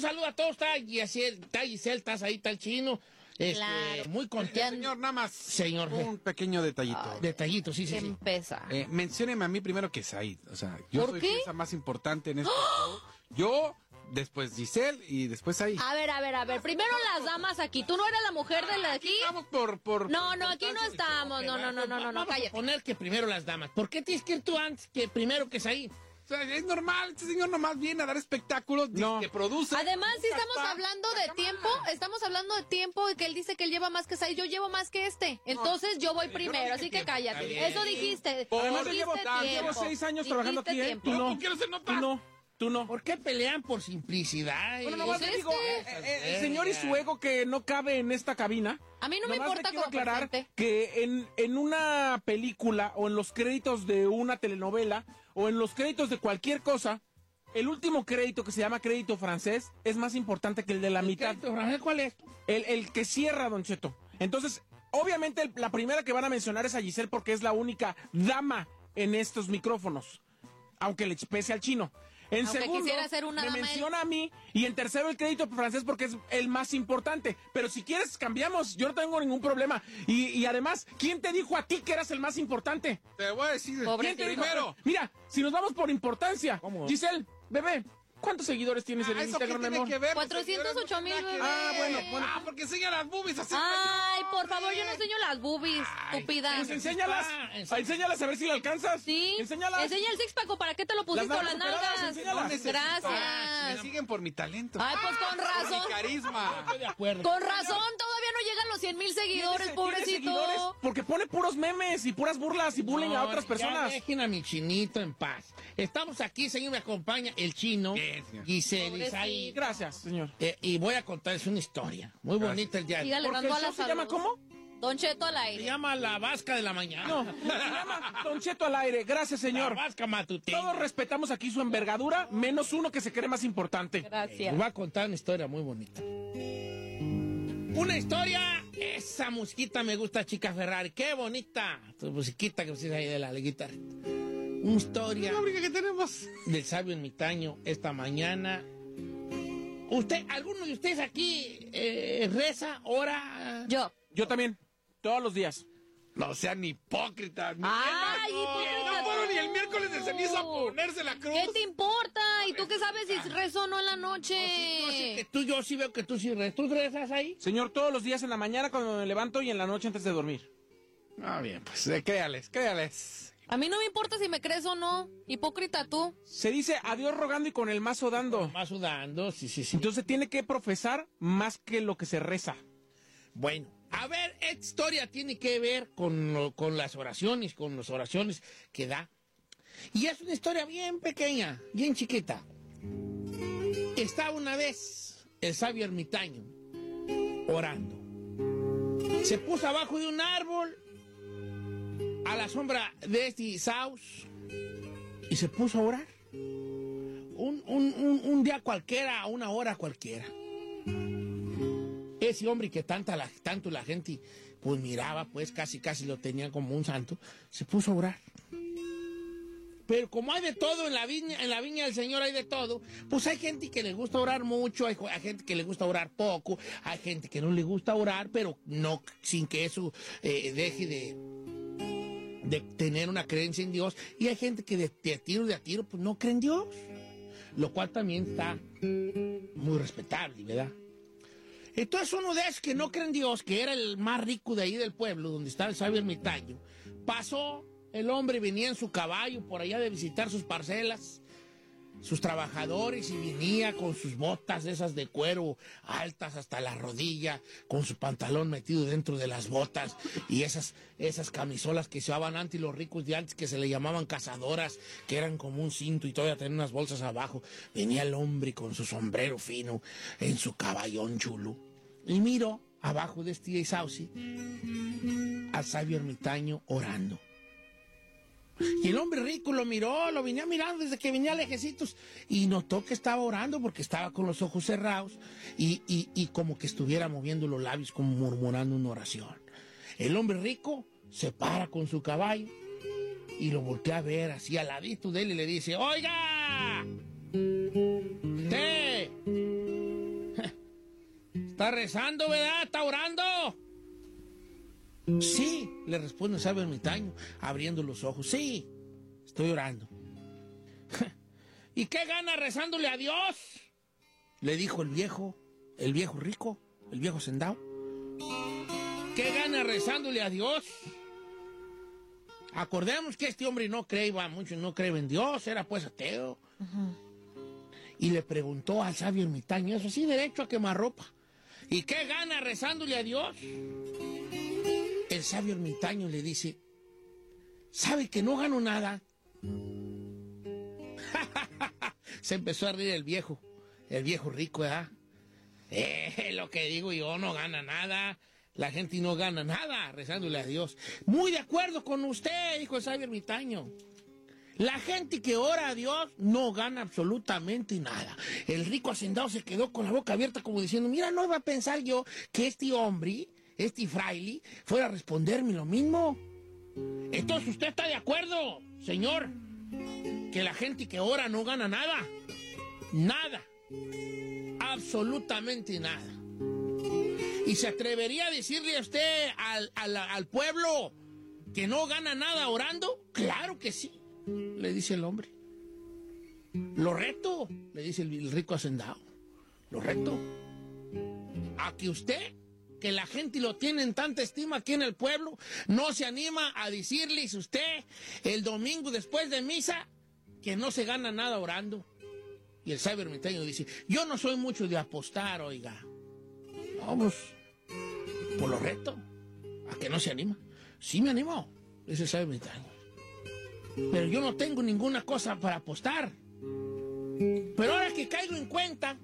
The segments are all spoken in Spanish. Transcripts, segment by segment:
un saludo a todos. Está Giselle, está Giselle, estás ahí, está el chino. Este, Claro. Muy contento. Señor, nada más. Señor. Un pequeño detallito. Detallito, sí, sí, Que sí. empieza. Eh, mencióneme a mí primero que Said. O sea, yo ¿Por soy qué? pieza más importante en este show. Yo, después Giselle y después Said. A ver, a ver, a ver. Primero las damas aquí. ¿Tú no eres la mujer de la aquí? Vamos por, por. No, no, aquí no estamos. No, no, no, no, no, no, Vamos a poner que primero las damas. ¿Por qué tienes que ir tú antes que primero que ahí? Sea, es normal. Este señor nomás viene a dar espectáculos. No. Que produce. Además, si estamos hablando de tiempo, estamos hablando de tiempo y que él dice que él lleva más que Sai, yo llevo más que este. Entonces yo voy primero, así que cállate. Eso dijiste. Además, yo Dijiste llevo, seis años trabajando aquí, ¿eh? tiempo. Tú no. ¿Cómo quieres ser? Tú no. Tú no. ¿Por qué pelean por simplicidad? Bueno, nomás le digo, que- eh, eh, el señor y su ego que no cabe en esta cabina. A mí no me Nomás importa quiero como aclarar presente. que en, en una película o en los créditos de una telenovela o en los créditos de cualquier cosa, el último crédito que se llama crédito francés es más importante que el de la mitad. ¿Crédito francés cuál es? El, el que cierra, Don Cheto. Entonces, obviamente el- la primera que van a mencionar es a Giselle porque es la única dama en estos micrófonos. Aunque le pese al chino. En Aunque segundo, una me menciona a mí. Y en tercero, el crédito francés porque es el más importante. Pero si quieres, cambiamos. Yo no tengo ningún problema. Y, y además, ¿quién te dijo a ti que eras el más importante? Te voy a decir. Pobre ¿Quién te dijo? primero. Mira, si nos vamos por importancia. ¿Cómo? Giselle, bebé, ¿cuántos seguidores tienes en Ah, ¿Eso qué Instagram, mi tiene amor? que ver? 408 mil, señores? bebé. Ah, bueno, bueno. Ah, porque enseña las boobies así. Ay, por favor, yo no enseño las boobies, estúpida. Pues enséñalas. Ah, Enséñalas a ver si la alcanzas. Sí. Enséñalas. Enseña el six pack, ¿para qué te lo pusiste Las las nalgas enséñalas. Gracias. Me siguen por mi talento. Ay, pues con Por razón. mi carisma. Estoy de acuerdo. Con razón, todavía no llegan los 100 mil seguidores, Tiene- tiene seguidores pobrecito. Porque pone puros memes y puras burlas y bullying a otras ya personas. dejen a mi chinito en paz. Estamos aquí, señor, me acompaña el chino, Bien, señor. Giselle. Isaí. Gracias, señor. Eh, y voy a contarles una historia muy bonita el día de hoy. La se llama. ¿cómo? Don Cheto al Se aire. llama La Vasca de la Mañana. No, se llama Don Cheto al aire. Gracias, La señor. Vasca Matutina. Todos respetamos aquí su envergadura, menos uno que se cree más importante. Gracias. Les voy a contar una historia muy bonita. Una historia, esa musiquita me gusta, chica Ferrari. Qué bonita. Tu musiquita que pusiste ahí de la guitarra. Una historia La única que tenemos. del sabio ermitaño esta mañana. ¿Usted, alguno de ustedes aquí eh, reza, ora? Yo. Yo también, todos los días. No sean hipócritas. Ay, hipócritas. No fueron ni el miércoles de ceniza a ponerse la cruz. ¿Qué te importa? ¿Y tú qué sabes si rezo o no en la noche? Yo sé que tú, yo sí veo que tú sí rezas. ¿Tú rezas ahí? Señor, todos los días en la mañana cuando me levanto y en la noche antes de dormir. Ah, bien, pues eh, créales, créales. A mí no me importa si me crees o no. Hipócrita tú. Se dice adiós rogando y con el mazo dando. Más sudando, sí, sí, sí. Entonces tiene que profesar más que lo que se reza. Bueno, a ver, esta historia tiene que ver con, lo- con las oraciones, con las oraciones que da. Y es una historia bien pequeña, bien chiquita. Estaba una vez el sabio ermitaño orando. Se puso abajo de un árbol a la sombra de este saus y se puso a orar. Un, un- un- un día cualquiera, una hora cualquiera ese hombre que tanta tanto la gente pues miraba, pues casi casi lo tenía como un santo, se puso a orar. Pero como hay de todo en la viña, en la viña del Señor hay de todo, pues hay gente que le gusta orar mucho, hay, hay gente que le gusta orar poco, hay gente que no le gusta orar, pero no sin que eso eh, deje de, de tener una creencia en Dios, y hay gente que de, de tiro de a tiro pues no cree en Dios, lo cual también está muy respetable, ¿verdad? Entonces uno de esos que no creen en Dios, que era el más rico de ahí del pueblo, donde estaba el sabio ermitaño, pasó, el hombre venía en su caballo por allá de visitar sus parcelas, sus trabajadores, y venía con sus botas esas de cuero altas hasta la rodilla, con su pantalón metido dentro de las botas, y esas, esas camisolas que se usaban antes los ricos de antes, que se le llamaban cazadoras, que eran como un cinto y todavía tenían unas bolsas abajo. Venía el hombre con su sombrero fino en su caballón chulo. Y miro abajo de este al sabio ermitaño orando. Y el hombre rico lo miró, lo venía mirando desde que venía lejecitos y notó que estaba orando porque estaba con los ojos cerrados y, y- como que estuviera moviendo los labios como murmurando una oración. El hombre rico se para con su caballo y lo voltea a ver así al ladito de él y le dice, oiga, usted, ¿Está rezando, verdad? ¿Está orando? Sí, le responde el sabio ermitaño, abriendo los ojos. Sí, estoy orando. ¿Y qué gana rezándole a Dios? Le dijo el viejo, el viejo rico, el viejo sendao. ¿Qué gana rezándole a Dios? Acordemos que este hombre no creía mucho, no creía en Dios, era pues ateo. Y le preguntó al sabio ermitaño, eso sí, derecho a quemar ropa. ¿Y qué gana rezándole a Dios? El sabio ermitaño le dice, ¿sabe que no gano nada? Se empezó a reír el viejo, el viejo rico, ¿verdad? Eh, lo que digo yo, no gana nada. La gente no gana nada rezándole a Dios. Muy de acuerdo con usted, dijo el sabio ermitaño. La gente que ora a Dios no gana absolutamente nada. El rico hacendado se quedó con la boca abierta como diciendo, mira, no iba a pensar yo que este hombre, este fraile, fuera a responderme lo mismo. Entonces usted está de acuerdo, señor, que la gente que ora no gana nada. Nada. Absolutamente nada. ¿Y se atrevería a decirle a usted al, al- al pueblo que no gana nada orando? Claro que sí, le dice el hombre. Lo reto, le dice el, rico hacendado. Lo reto. A que usted, que la gente lo tiene en tanta estima aquí en el pueblo, no se anima a decirles usted el domingo después de misa que no se gana nada orando. Y el sabio ermitaño dice, yo no soy mucho de apostar, oiga. Vamos, por lo reto, a que no se anima. Sí me animó, sabio ermitaño. Pero yo no tengo ninguna cosa para apostar. Pero ahora que caigo en cuenta,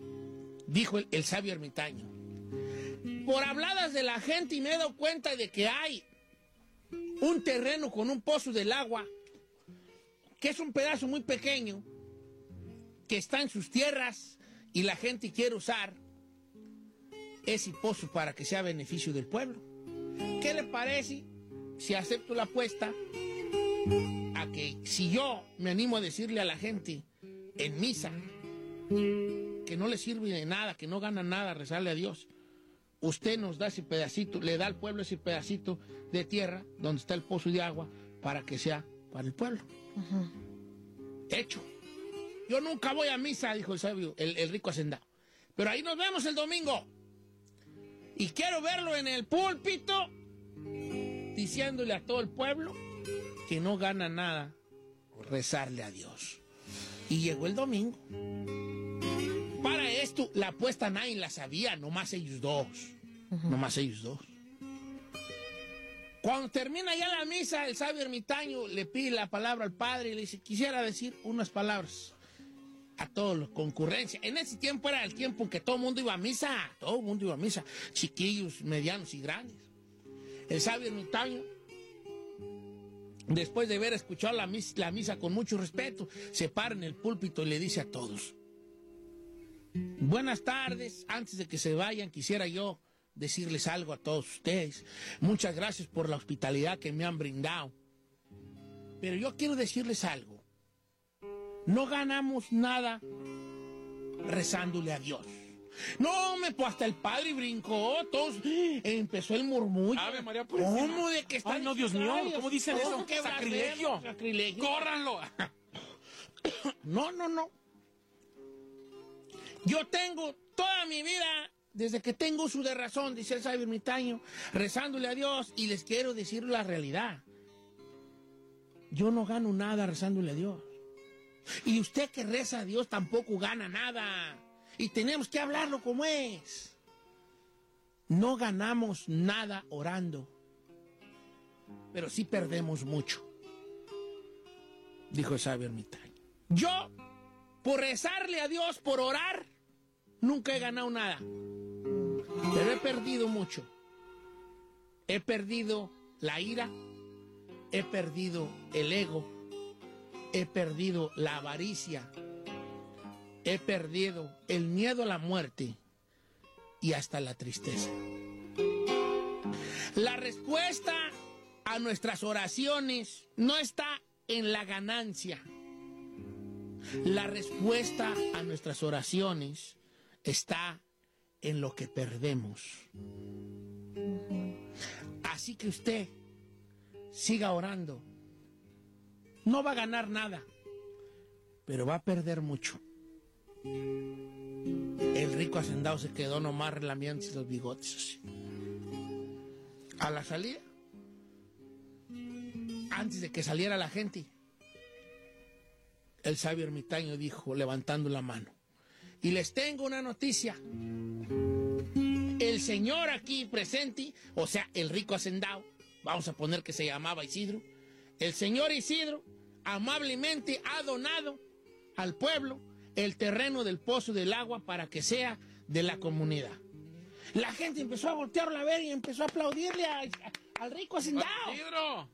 dijo el sabio ermitaño, por habladas de la gente y me he dado cuenta de que hay un terreno con un pozo del agua, que es un pedazo muy pequeño, que está en sus tierras y la gente quiere usar ese pozo para que sea beneficio del pueblo. ¿Qué le parece si acepto la apuesta a que si yo me animo a decirle a la gente en misa que no le sirve de nada, que no gana nada rezarle a Dios, usted nos da ese pedacito, le da al pueblo ese pedacito de tierra donde está el pozo de agua para que sea para el pueblo. Hecho. Yo nunca voy a misa, dijo el sabio, el, el rico hacendado. Pero ahí nos vemos el domingo. Y quiero verlo en el púlpito diciéndole a todo el pueblo que no gana nada rezarle a Dios. Y llegó el domingo. Para esto, la apuesta nadie la sabía, nomás ellos dos. Nomás ellos dos. Cuando termina ya la misa, el sabio ermitaño le pide la palabra al padre y le dice, quisiera decir unas palabras a todos los concurrencia. En ese tiempo era el tiempo en que todo el mundo iba a misa, todo el mundo iba a misa, chiquillos, medianos y grandes. El sabio ermitaño, después de haber escuchado la misa, la misa con mucho respeto, se para en el púlpito y le dice a todos, buenas tardes, antes de que se vayan quisiera yo decirles algo a todos ustedes. Muchas gracias por la hospitalidad que me han brindado. Pero yo quiero decirles algo. No ganamos nada rezándole a Dios. No, me pues hasta el padre brincó, todos, empezó el murmullo. Ave María Purísima. ¿Cómo de que están Ay, no, Dios mío, ¿cómo dicen ¿cómo eso? que Sacrilegio. sacrilegio. ¡Córranlo! No, no, no. Yo tengo toda mi vida, desde que tengo uso de razón, dice el sabio ermitaño, rezándole a Dios y les quiero decir la realidad. Yo no gano nada rezándole a Dios. Y usted que reza a Dios tampoco gana nada. Y tenemos que hablarlo como es. No ganamos nada orando, pero sí perdemos mucho, dijo el sabio ermitaño. Yo, por rezarle a Dios, por orar, nunca he ganado nada. Pero he perdido mucho. He perdido la ira, he perdido el ego, he perdido la avaricia, he perdido el miedo a la muerte y hasta la tristeza. La respuesta a nuestras oraciones no está en la ganancia. La respuesta a nuestras oraciones está en lo que perdemos. Así que usted siga orando. No va a ganar nada, pero va a perder mucho. El rico hacendado se quedó nomás relamiéndose los bigotes. A la salida, antes de que saliera la gente, el sabio ermitaño dijo, levantando la mano, y les tengo una noticia. El señor aquí presente, o sea, el rico hacendado, vamos a poner que se llamaba Isidro, el señor Isidro amablemente ha donado al pueblo el terreno del pozo del agua para que sea de la comunidad. La gente empezó a voltearlo a ver y empezó a aplaudirle a- a- al rico hacendado. Isidro.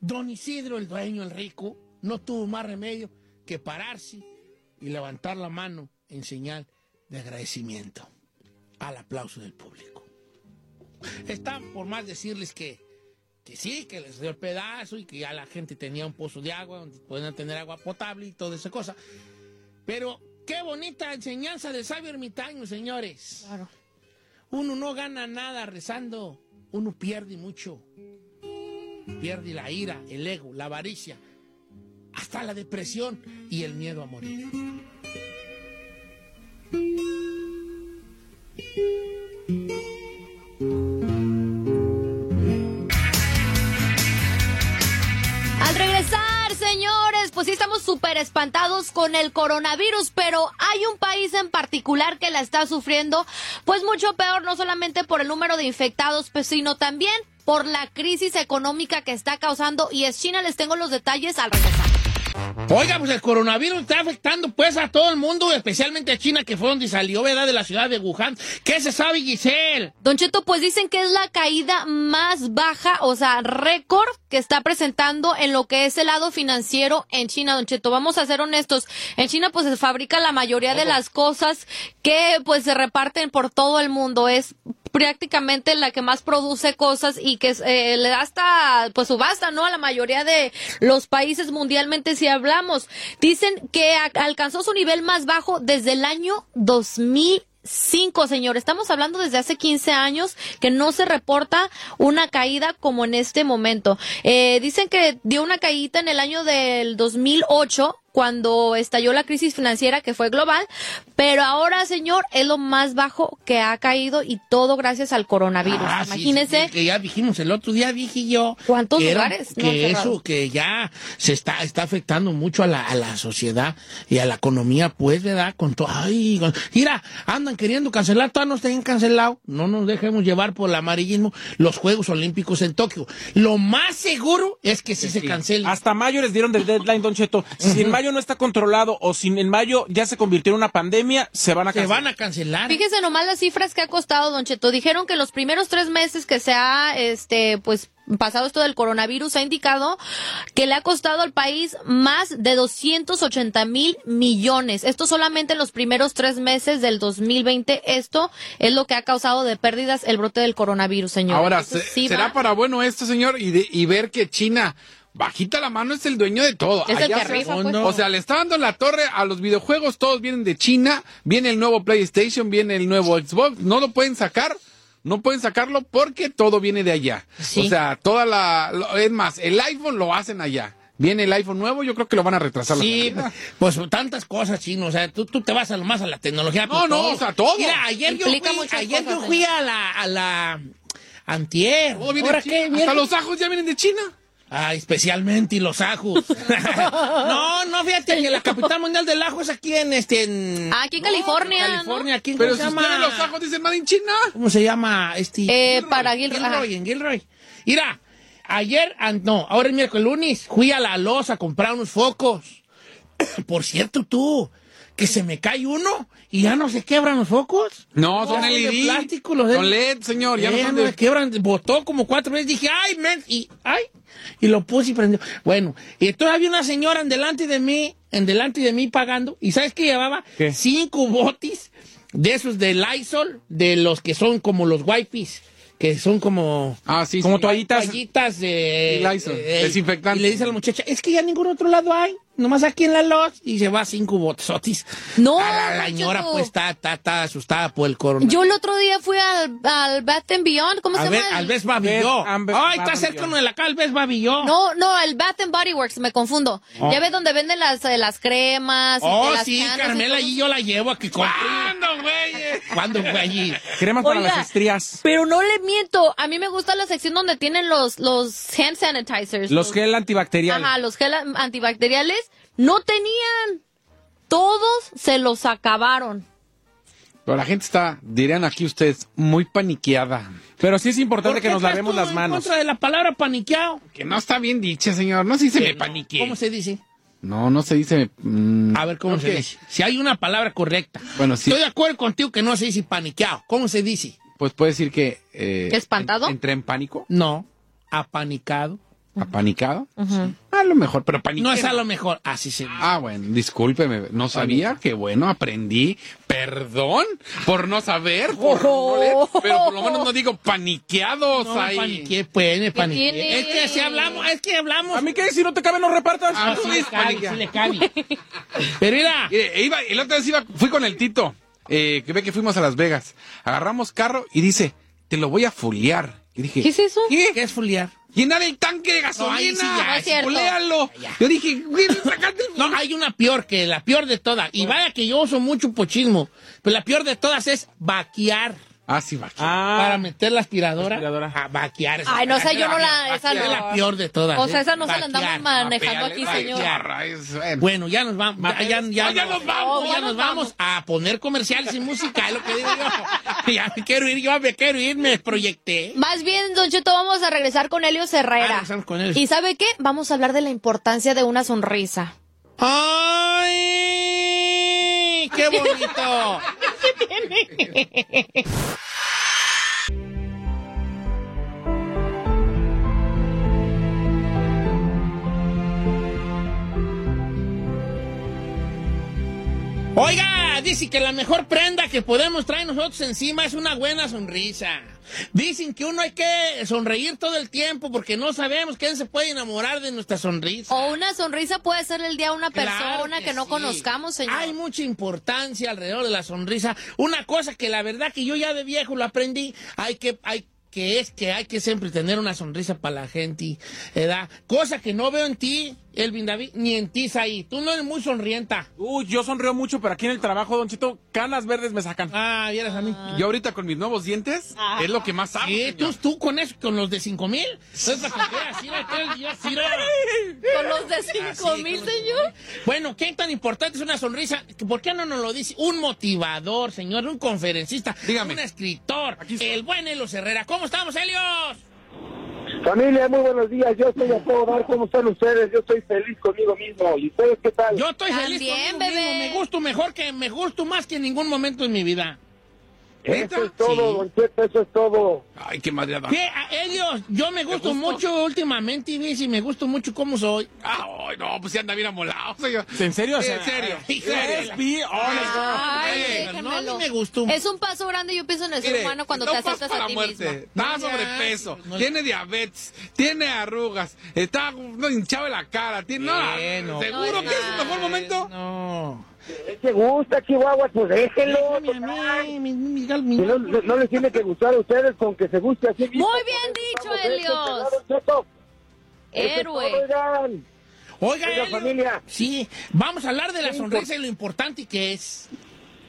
Don Isidro, el dueño, el rico, no tuvo más remedio que pararse y levantar la mano en señal de agradecimiento al aplauso del público. Está por más decirles que, que sí, que les dio el pedazo y que ya la gente tenía un pozo de agua donde podían tener agua potable y toda esa cosa. Pero qué bonita enseñanza del sabio ermitaño, señores. Claro. Uno no gana nada rezando, uno pierde mucho. Pierde la ira, el ego, la avaricia, hasta la depresión y el miedo a morir. Al regresar, señores, pues sí estamos súper espantados con el coronavirus, pero hay un país en particular que la está sufriendo, pues mucho peor, no solamente por el número de infectados, pues, sino también por la crisis económica que está causando, y es China, les tengo los detalles al regresar. Oiga, pues el coronavirus está afectando pues a todo el mundo, especialmente a China, que fue donde salió, ¿verdad? De la ciudad de Wuhan. ¿Qué se sabe, Giselle? Don Cheto, pues dicen que es la caída más baja, o sea, récord que está presentando en lo que es el lado financiero en China, Don Cheto. Vamos a ser honestos. En China, pues se fabrica la mayoría de las cosas que pues se reparten por todo el mundo. Es prácticamente la que más produce cosas y que eh, le da hasta pues subasta, ¿no? A la mayoría de los países mundialmente si hablamos. Dicen que alcanzó su nivel más bajo desde el año 2000 Cinco, señor. Estamos hablando desde hace 15 años que no se reporta una caída como en este momento. Eh, dicen que dio una caída en el año del 2008 cuando estalló la crisis financiera que fue global, pero ahora, señor, es lo más bajo que ha caído y todo gracias al coronavirus. Ah, Imagínese. sí, que ya dijimos el otro día, dije yo. ¿Cuántos que era- lugares que eso, que ya se está, está afectando mucho a la, a la sociedad y a la economía, pues, ¿verdad? Con todo. Ay, con- mira, andan queriendo cancelar, todavía no están cancelado. No nos dejemos llevar por el amarillismo los Juegos Olímpicos en Tokio. Lo más seguro es que sí, se cancelen. Hasta mayo les dieron del deadline, Don Cheto. Si en mayo no está controlado o si en mayo ya se convirtió en una pandemia, se van a Se cancelar. van a cancelar. Fíjese nomás las cifras que ha costado, Don Cheto. Dijeron que los primeros tres meses que se ha, este, pues, pasado esto del coronavirus, ha indicado que le ha costado al país más de 280 mil millones. Esto solamente en los primeros tres meses del 2020. Esto es lo que ha causado de pérdidas el brote del coronavirus, señor. Ahora, se- sí ¿será va- para bueno esto, señor? Y, de- y ver que China, bajita la mano, es el dueño de todo. Es el Allá que se- rifa, pues. O sea, le está dando la torre a los videojuegos, todos vienen de China, viene el nuevo PlayStation, viene el nuevo Xbox, no lo pueden sacar. No pueden sacarlo porque todo viene de allá. Sí. O sea, toda la... lo- es más, el iPhone lo hacen allá. Viene el iPhone nuevo, yo creo que lo van a retrasar. Sí, salida. pues tantas cosas, chino. O sea, tú, tú te vas a lo más a la tecnología. No, pues, no, o sea, todo. Mira, ayer yo fui, ayer cosas, yo fui a la, a la antier. Todo viene ¿Ahora de China. qué? Hasta los ajos ya vienen de China. Ay, especialmente y los ajos. no, no, fíjate que la capital mundial del ajo es aquí en este en Ah, aquí en California, ¿no? California, aquí en Pero ¿cómo si se llama? los ajos dicen Made in China. ¿Cómo se llama este? Eh, para Gilroy. Gilroy, en Gilroy. Mira, ayer, ah, no, ahora es miércoles lunes, fui a la loza a comprar unos focos. Por cierto, tú, que se me cae uno y ya no se quebran los focos. No, son de LED. plástico, los de- Son LED, señor. Ya no Eh, son no de... me quebran, botó como cuatro veces, dije, ay, men, y, ay, y lo puse y prendió. Bueno, y entonces había una señora en delante de mí, en delante de mí pagando, y ¿sabes qué llevaba? ¿Qué? Cinco botis de esos de Lysol, de los que son como los wipes, que son como... Ah, sí, Como sí. toallitas. toallitas de... Y Lysol, eh, desinfectante. Y le dice a la muchacha, es que ya en ningún otro lado hay. Nomás aquí en la Lost, y se va cinco botosotis. No, A la, señora, pues, está, está, está asustada por el coronavirus. Yo el otro día fui al, al Bath and Beyond, ¿cómo se ver, llama? al Best Babilló. Ay, está cerca de la calle, el Best Babilló. No, no, el Bath and Body Works, me confundo. Oh. Ya ves donde venden las, eh, las cremas y Oh, las sí, canas y Carmela, todo. allí yo la llevo a que compre. ¿Cuándo, güey? ¿Cuándo fue allí? Cremas para las estrías. Pero no le miento, a mí me gusta la sección donde tienen los, los hand sanitizers. Los gel antibacterial. Ajá, los gel antibacteriales. No tenían. Todos se los acabaron. Pero la gente está, dirían aquí ustedes, muy paniqueada. Pero sí es ¿Por importante que nos lavemos las en manos. contra de la palabra paniqueado? Que no está bien dicha, señor. No se dice me paniqué. ¿Cómo se dice? No, no se dice. mm, A ver, ¿cómo se dice? Si hay una palabra correcta. Bueno, sí. Estoy de acuerdo contigo que no se dice paniqueado. ¿Cómo se dice? Pues puede decir que. eh, ¿Espantado? en- Entré en pánico. No. Apanicado. ¿Apanicado? A lo mejor, pero paniqué. No es a lo mejor. Así se. Ah, bueno, discúlpeme, no sabía, que bueno, aprendí. Perdón por no saber, por no leer, pero por lo menos no digo paniqueados No, ahí. paniqué, pues, me paniqué. tiene? Es que si hablamos, es que hablamos. ¿A mí qué? Si no te cabe, no repartas. Ah, sí le cabe, sí le cabe. Pero mira, Mire, e iba, el otro vez iba, fui con el Tito, eh, que ve que fuimos a Las Vegas. Agarramos carro y dice, te lo voy a fulear. Y dije, ¿Qué es eso? ¿Qué? ¿qué es foliar? Llenar el tanque de gasolina. sí No es cierto. Fuléalo. Ya. Yo dije, güey, sacate el... No, hay una peor que la peor de todas. Y vaya que yo uso mucho pochismo. Pero la peor de todas es vaquear. Ah, sí, va. aquí. Ah, para meter la aspiradora, Aspiradora. a vaquear. Ay, no sé, yo no la- esa Es no. la peor de todas. O sea, ¿eh? esa no se la andamos Vaquear. manejando aquí, señor. bueno. Ya nos vamos. Ya, ya, ya, No, ya nos vamos. ya nos vamos a poner comerciales y música, es lo que digo yo. ya me quiero ir, yo me quiero ir, me proyecté. Más bien, Don Cheto, vamos a regresar con Helio Ah, Herrera. con él. ¿Y sabe qué? Vamos a hablar de la importancia de una sonrisa. ¡Ay! ¡Qué bonito! Oiga, dice que la mejor prenda que podemos traer nosotros encima es una buena sonrisa. Dicen que uno hay que sonreír todo el tiempo porque no sabemos quién se puede enamorar de nuestra sonrisa. O una sonrisa puede ser el día a una Claro persona que, no sí. conozcamos, señor. Hay mucha importancia alrededor de la sonrisa. Una cosa que la verdad que yo ya de viejo lo aprendí, hay que, hay que es que hay que siempre tener una sonrisa para la gente, ¿verdad? Cosa que no veo en ti, Elvin David, ni en ti, Saí. Tú no eres muy sonrienta. Uy, yo sonrío mucho, pero aquí en el trabajo, Don Chito, canas verdes me sacan. Ah, vieras a mí. Yo ahorita con mis nuevos dientes es lo que más hago. Sí, tú, tú con eso, con los de cinco mil. Con los de cinco Así, mil, señor. Bueno, ¿qué tan importante es una sonrisa? ¿Por qué no nos lo dice? Un motivador, señor, un conferencista, Dígame. un escritor, Aquí está. el buen Helios Herrera. ¿Cómo estamos, Helios? Familia, muy buenos días. Yo estoy a todo dar. ¿Cómo están ustedes? Yo estoy feliz conmigo mismo. ¿Y ustedes qué tal? Yo estoy feliz conmigo bebé. mismo. Me gusto mejor que, me gusto más que en ningún momento en mi vida. ¿Neta? Eso es todo, Sí. Don Cheto, eso es todo. Ay, qué madreada. ¿Qué, Helios? Yo me gusto gusto? mucho últimamente, y me gusto mucho cómo soy. Ay, no, pues sí anda bien amolado, señor. ¿En serio? Sí, O sea, en serio. De Serio. Ay, Eh, no, me gustó. Es un paso grande, yo pienso en el ser Mire, humano cuando no te aceptas a ti muerte. mismo. Está No, ya, sobrepeso, no- tiene diabetes, tiene arrugas, está no, hinchado de la cara, tiene no, seguro No, que es el mejor momento. No. ¿Qué gusta, Chihuahua? Pues Si no, les tiene que gustar a ustedes con que se guste así mismo. Muy bien dicho, Vamos, Helios. Héroe. oigan. Oiga, familia. Sí, vamos a hablar de la Sí, sonrisa y lo importante que es.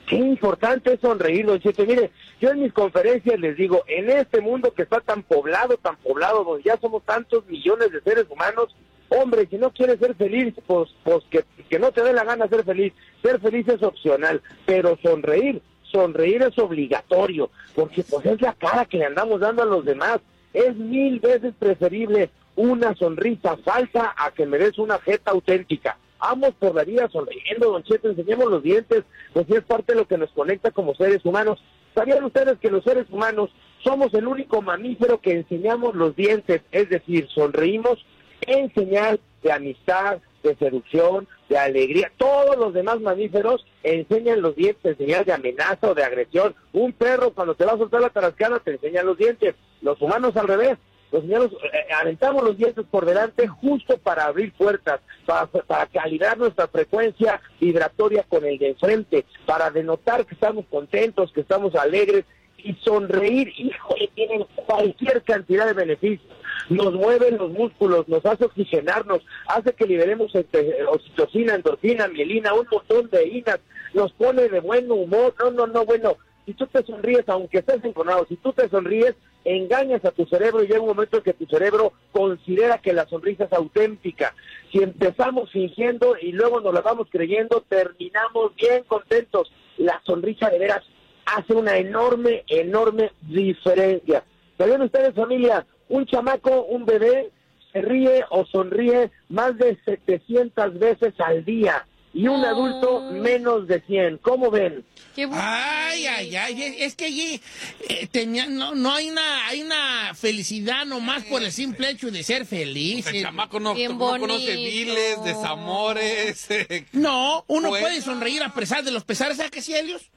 Qué importante es sonreír, Don Cheto. Mire, yo en mis conferencias les digo, en este mundo que está tan poblado, tan poblado, donde ya somos tantos millones de seres humanos, hombre, si no quieres ser feliz, pues, pues que, que no te dé la gana ser feliz. Ser feliz es opcional, pero sonreír, sonreír es obligatorio, porque pues es la cara que le andamos dando a los demás. Es mil veces preferible una sonrisa falsa a que me des una jeta auténtica. Vamos por la vida sonriendo, don Cheto, enseñemos los dientes, pues es parte de lo que nos conecta como seres humanos. ¿Sabían ustedes que los seres humanos somos el único mamífero que enseñamos los dientes? Es decir, sonreímos en señal de amistad, de seducción, de alegría. Todos los demás mamíferos enseñan los dientes en señal de amenaza o de agresión. Un perro cuando te va a soltar la tarascana te enseña los dientes. Los humanos al revés. Los señores eh, aventamos los dientes por delante justo para abrir puertas, para, para calibrar nuestra frecuencia vibratoria con el de enfrente, para denotar que estamos contentos, que estamos alegres y sonreír, híjole, tienen cualquier cantidad de beneficios. Nos mueven los músculos, nos hace oxigenarnos, hace que liberemos este, oxitocina, endorfina, mielina, un montón de inas, nos pone de buen humor. No, no, no, bueno, si tú te sonríes, aunque estés enconado, si tú te sonríes, engañas a tu cerebro y llega un momento en que tu cerebro considera que la sonrisa es auténtica. Si empezamos fingiendo y luego nos la vamos creyendo, terminamos bien contentos. La sonrisa de veras hace una enorme, enorme diferencia. ¿Sabían ustedes, familia? Un chamaco, un bebé, se ríe o sonríe más de 700 veces al día y un adulto menos de 100. ¿Cómo ven? Qué Ay, ay, ay, es- que allí eh, tenía, no, no hay una, hay una felicidad nomás por el simple hecho de ser feliz. El Eh, chamaco no, conoce viles, desamores. eh, No, uno Pues- puede sonreír a pesar de los pesares, ¿sabes qué sí, Helios?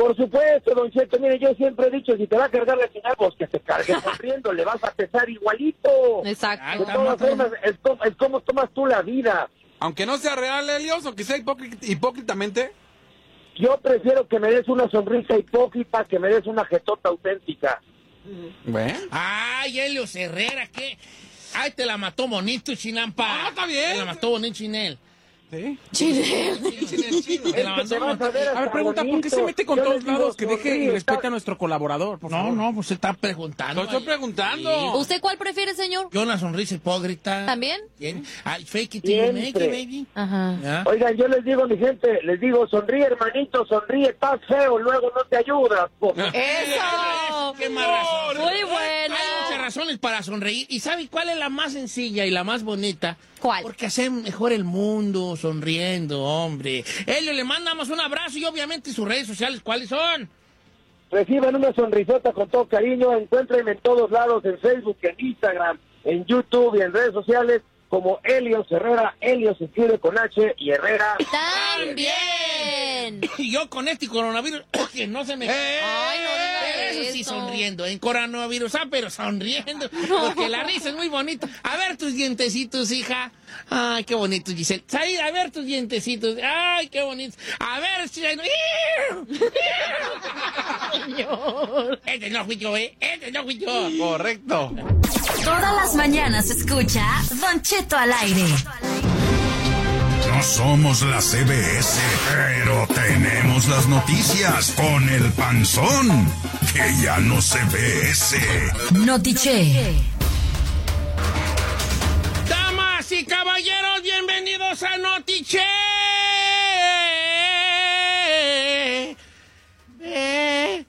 Por supuesto, don Cheto, mire, yo siempre he dicho, si te va a cargar la chingada, pues que se cargue sonriendo, le vas a pesar igualito. De Exacto. todas formas, es como, es como tomas tú la vida. Aunque no sea real, Helios, o que sea hipócrit- hipócritamente. Yo prefiero que me des una sonrisa hipócrita que me des una jetota auténtica. Bueno. Ay, Helios Herrera, ¿qué? Ay, te la mató bonito, Chinampa. Ah, está bien. Te la mató bonito, Chinel. La te mató vas a ver A ver, pregunta, ¿por qué se mete con Yo todos lados? Que deje y respete a nuestro colaborador, por No, favor. no, pues se está preguntando. No estoy preguntando. ¿Usted cuál prefiere, señor? Yo una sonrisa hipócrita. ¿También? Bien. Ay, fake it till you make it, Siempre. baby. Ajá. ¿Ya? Oigan, yo les digo, mi gente, les digo, sonríe, hermanito, sonríe, estás feo, luego no te ayudas. po. ¡Eso! Qué mal razón. Muy buena. Hay muchas razones para sonreír. ¿Y sabe cuál es la más sencilla y la más bonita? ¿Cuál? Porque hacemos mejor el mundo sonriendo, hombre. Elio, le mandamos un abrazo y obviamente sus redes sociales, ¿cuáles son? Reciban una sonrisota con todo cariño, encuéntrenme en todos lados, en Facebook, en Instagram, en YouTube y en redes sociales, como Helios Herrera, Helios se escribe con H y Herrera. También. Y yo con este coronavirus, que no se me... Ay, no Pero eso sí sonriendo, en coronavirus, ah, pero sonriendo, porque la risa es muy bonita. A ver tus dientecitos, hija. Ay, qué bonitos, Giselle. Said, a ver tus dientecitos. Ay, qué bonitos. A ver, si- Este no fui yo, ¿eh? Este no fui yo. Correcto. Todas las mañanas escucha Don Cheto al aire. No somos la CBS, pero tenemos las noticias con el panzón, que ya no se ve ese. Notiche. Damas y caballeros, bienvenidos a Notiche. Eh,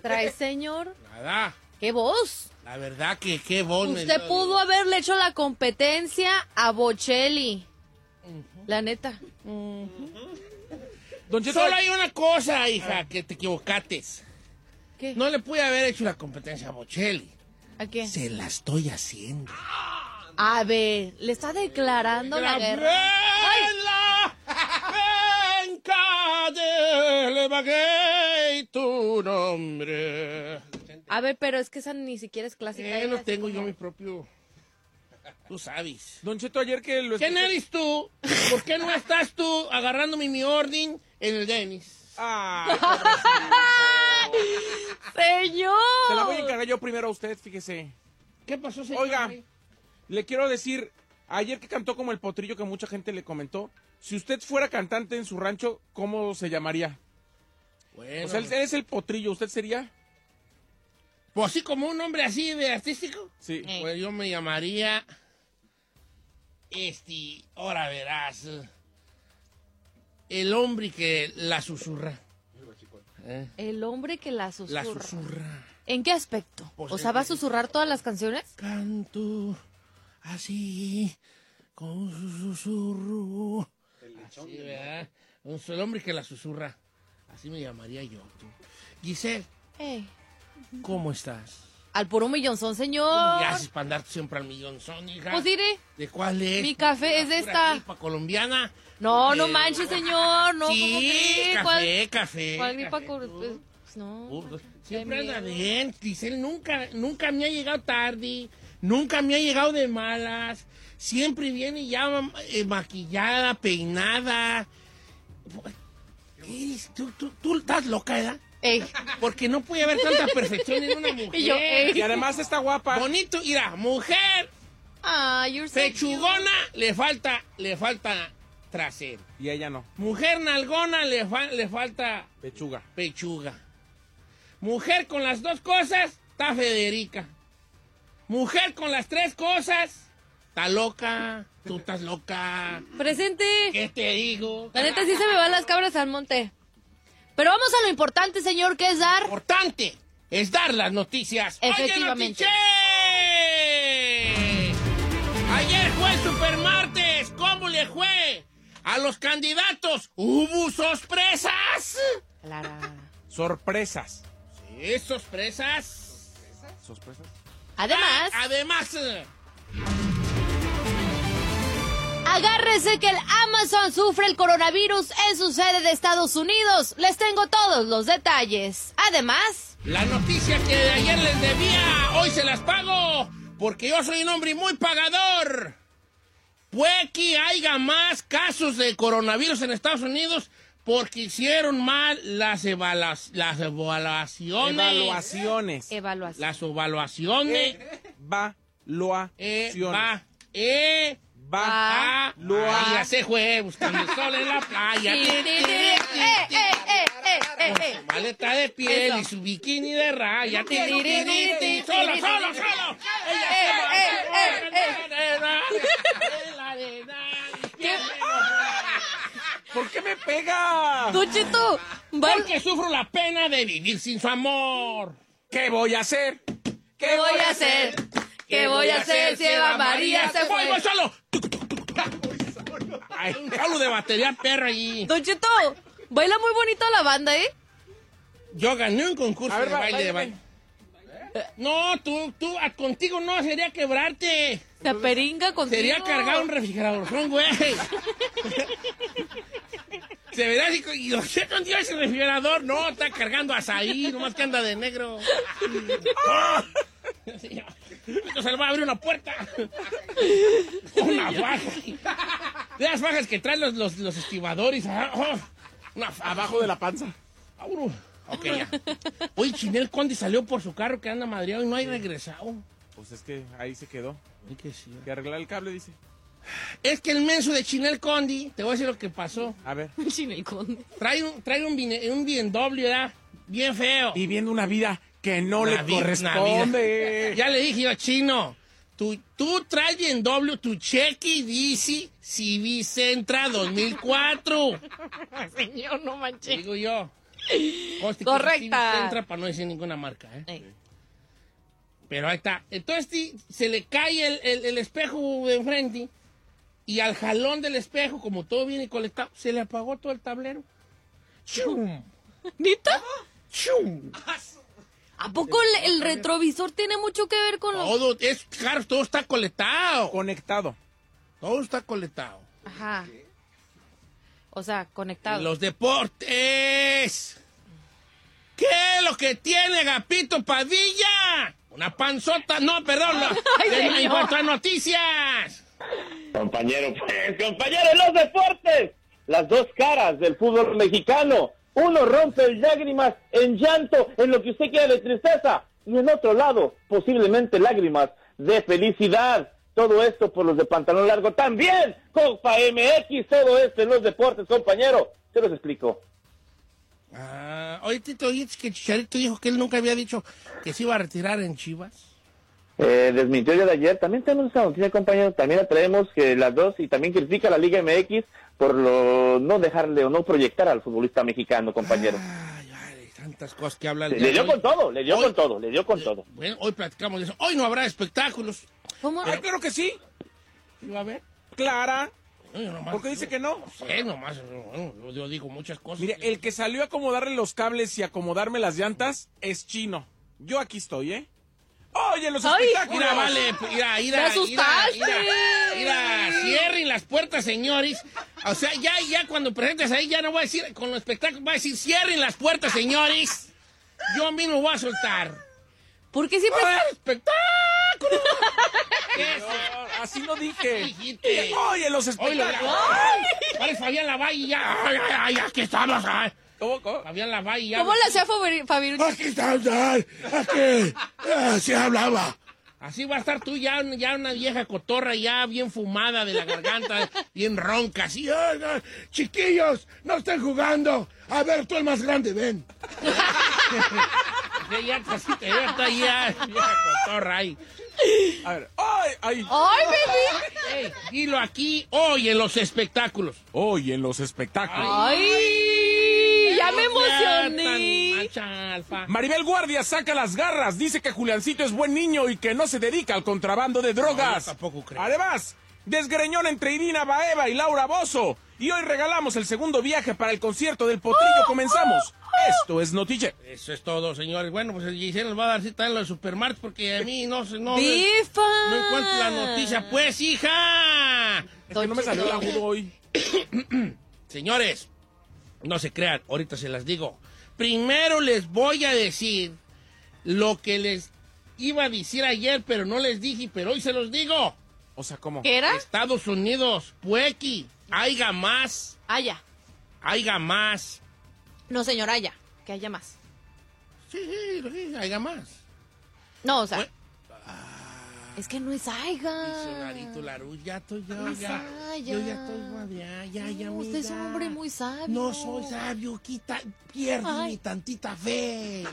¿Trae, señor? Nada, ¡Qué voz! La verdad que qué me Usted pudo haberle hecho la competencia a Bocelli. La neta. Don Cheto, Solo hay una cosa, hija, que te equivocates. ¿Qué? No le pude haber hecho la competencia a Bocelli. ¿A qué? Se la estoy haciendo. A ver, le está declarando la guerra. ¡Gabriela! ¡Venga tu nombre! A ver, pero es que esa ni siquiera es clásica. Eh, no tengo yo mi propio... Tú sabes. Don Cheto, ayer que lo ¿Quién eres tú? ¿Por qué no estás tú agarrándome mi orden en el Denis? Pobrecito. ¡Señor! Se la voy a encargar yo primero a usted, fíjese. ¿Qué pasó, señor? Oiga, le quiero decir, ayer que cantó como el potrillo que mucha gente le comentó, si usted fuera cantante en su rancho, ¿cómo se llamaría? Bueno, O sea, él es el potrillo, ¿usted sería? Pues sí, como un hombre así de artístico. Sí. Eh. Pues yo me llamaría. Este. Ahora verás. El hombre que la susurra. ¿Eh? El hombre que la La susurra. susurra. ¿En qué aspecto? Pues o sea, ¿va a susurrar todas las canciones? Canto así. Con su susurro. Así, ¿verdad? Un- El hombre que la susurra. Así me llamaría yo. tú. Giselle, Eh, ¿cómo estás? al puro millonzón, ¿Cómo señor. le haces para andar siempre al millón, son, hija? Pues diré. ¿De cuál es? Mi café es de esta. gripa colombiana. No, no Eh, manches, señor. No, ¿cómo sí, café, ¿Cuál, café. cuál gripa con- tú. pues, no. Siempre anda bien. Giselle nunca, nunca me ha llegado tarde. Nunca me ha llegado de malas. Siempre viene ya eh, maquillada, peinada. ¿Qué eres? ¿Tú, tú, tú estás loca, ¿verdad? Ey. Porque no puede haber tanta perfección en una mujer. Y yo, ey. Y además está guapa. Bonito, mira, mujer Ah, you're so pechugona, le falta, le falta trasero. Y ella no. Mujer nalgona, le, fa- le falta Pechuga. pechuga. Mujer con las dos cosas, está Federica. Mujer con las tres cosas, está loca. Tú estás loca. Presente. ¿Qué te digo? La neta sí se me van las cabras al monte. Pero vamos a lo importante, señor, que es dar. importante es dar las noticias. Efectivamente. Ayer fue el Supermartes. ¿Cómo le fue? A los candidatos hubo sorpresas. Clara. Sorpresas. Sí, sorpresas. ¿Sorpresas? Además, Ah, además, eh, agárrese que el Amazon sufre el coronavirus en su sede de Estados Unidos. Les tengo todos los detalles. Además, la noticia que de ayer les debía, hoy se las pago. Porque yo soy un hombre muy pagador. Puede que haya más casos de coronavirus en Estados Unidos porque hicieron mal las, evaluaciones. las evaluaciones. Evaluaciones. Las evaluaciones. Evaluaciones. Eh, va, eh, Ah. va, Ahí ya se fue buscando el sol en la playa. Ti, ti, eh, eh, eh, eh, eh, eh. Su maleta de piel Eso. y su bikini de raya. Solo, solo, solo. ¿Por qué me pega? Cheto, va- Porque sufro la pena de vivir sin su amor. ¿Qué voy a hacer? ¿Qué voy a hacer? ¿Qué voy a hacer si Eva María se Voy, voy fue? solo. Ay, un solo de batería perro allí. Don Cheto, baila muy bonito la banda, ¿eh? Yo gané un concurso ver, de va- baile de baile. baile. No, tú, tú, a- contigo no, sería quebrarte. Se aperinga contigo. Sería cargar un refrigerador, güey. Se verá así, y ¿qué contigo ese refrigerador? No, está cargando azaí, nomás que anda de negro. Ah. Sí, Esto se le va a abrir una puerta. Una faja. De las fajas que traen los, los, los estibadores. ah, oh, Una faja. Abajo de la panza. Auro. Ok, ya. Oye, Chinel Conde salió por su carro que anda madreado y no hay regresado. Pues es que ahí se quedó. Hay que sí. Que arreglar el cable, dice. Es que el menso de Chinel Condi, te voy a decir lo que pasó. A ver. Chinel Conde. Trae un, trae un, un BMW, ¿verdad? Bien feo. Viviendo una vida que no le corresponde. Ya le dije yo a Chino, tú, tú traes BMW, tu cheque dice CV Centra 2004. Señor, no manches. Digo yo. Conste que Correcta. Para no decir ninguna marca, ¿eh? Ey. Pero ahí está. Entonces se le cae el, el- el espejo de enfrente y al jalón del espejo, como todo viene colectado, se le apagó todo el tablero. ¡Chum! ¿Neta? ¡Chum! ¿A poco el, el retrovisor tiene mucho que ver con los...? Todo, es, claro, todo está colectado. Conectado. Todo está colectado. Ajá. O sea, conectado. Los deportes. ¿Qué es lo que tiene Gapito Padilla? Una panzota. No, perdón. no. Ay, en, en señor. cuanto a noticias. Compañero, pues, compañero, en los deportes, las dos caras del fútbol mexicano. Uno rompe lágrimas en llanto, en lo que usted quiera de tristeza, y en otro lado, posiblemente lágrimas de felicidad. Todo esto por los de pantalón largo. También, Copa MX, todo esto en los deportes, compañero. Se los explico. Ah, oye, Tito, oye, que Chicharito dijo que él nunca había dicho que se iba a retirar en Chivas. Eh, desmintió día de ayer. También tenemos esta noticia, compañero. También la traemos que las dos y también critica la Liga MX por lo, no dejarle o no proyectar al futbolista mexicano, compañero. Ay, ay, tantas cosas que hablan. Le dio con todo, le dio Hoy- con todo, le dio con todo. Bueno, hoy platicamos de eso. Hoy no habrá espectáculos. ¿Cómo? Ay, claro que sí. ¿Sí va a haber? Clara. Nomás- ¿Por qué dice que no? No sé, nomás. bueno, yo- yo digo muchas cosas. Mire, el que salió a acomodarle los cables y acomodarme las llantas es chino. Yo aquí estoy, ¿eh? Oye, los espectáculos. Mira, vale, mira, mira, ¡Me asustaste! mira, mira, cierren las puertas, señores. O sea, ya, ya cuando presentes ahí, ya no voy a decir, con los espectáculos, voy a decir, cierren las puertas, señores. yo mismo voy a soltar. ¿Por qué siempre... ¡Ah, espectáculo! Señor, Así no dije. dijiste. Oye, los Oye, lo- espectáculos. ¡Ay! ¿Cuál Fabián Lavalle? Ya, ay, ay, ay, aquí estamos. ay. ¿Cómo, cómo? Fabián Lavalle ya. ¿Cómo le hacía Fabi- Fabiruchis? Aquí ay, aquí. Así hablaba. Así va a estar tú ya, ya una vieja cotorra ya bien fumada de la garganta, bien ronca, así. chiquillos, no estén jugando. A ver, tú el más grande, ven. Ya, ya, así te veo, está ya, vieja cotorra ahí. A ver. ¡Ay! ¡Ay! ¡Ay, bebé! Ey, dilo aquí hoy en los espectáculos. Hoy en los espectáculos. ¡Ay! Ya me emocioné. Maribel Guardia saca las garras, dice que Juliancito es buen niño y que no se dedica al contrabando de drogas. No, tampoco creo. Además, desgreñón entre Irina Baeva y Laura Bozo. Y hoy regalamos el segundo viaje para el concierto del Potrillo. Comenzamos. Esto es Notiche. Eso es todo, señores. Bueno, pues el Giselle nos va a dar cita en los supermarkets porque a mí no se no, ¡Bifa! no encuentro la noticia. Pues, hija. Es que no me salió el agudo hoy. Señores, no se crean, ahorita se las digo. Primero les voy a decir lo que les iba a decir ayer, pero no les dije, pero hoy se los digo. O sea, ¿cómo? ¿Qué era? Estados Unidos, puequi, haya más, Ah, ya. haya más. No, señora, ya. Que haya más. Sí, sí, sí, haya más. No, o sea. Es que no es Aiga. Diccionarito Larus, ya estoy yo, No es ya. Aiga. Yo ya estoy más, ya, ya, ya. No, usted es un hombre muy sabio. No soy sabio, quita, pierde Ay. mi tantita fe.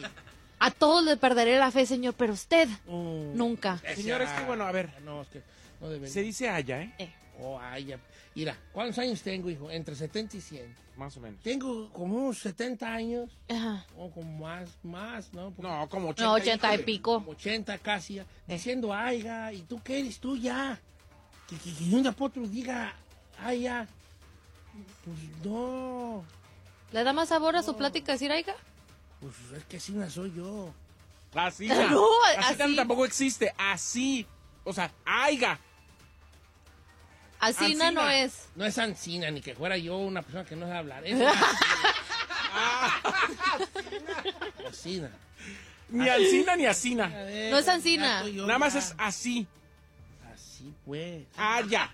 A todos le perderé la fe, señor, pero usted Mm. nunca. Señor, es que bueno, a ver. No, es que no debería. Se dice Aya, ¿eh? Eh. Oh, ay, ya. Mira, ¿cuántos años tengo, hijo? Entre 70 y 100. Más o menos. Tengo como unos 70 años, Ajá. o como más, más, ¿no? Porque No, como 80. No, ochenta y híjole. pico. Como 80 casi, ya, diciendo, aiga, ¿y tú qué eres tú ya? Que, que, que un otro diga, ay, ya. Pues no, ¿Le da más sabor a su plática decir Aiga? pues es que así no soy yo. Así, No, así, así. tampoco existe. Así. O sea, Aiga. Así no, es. No es Ancina, ni que fuera yo una persona que no sabe hablar. Es Ancina. Ni Alcina ni Asina. No es Ancina. Ya Nada más ya. es así. Así pues. Aya.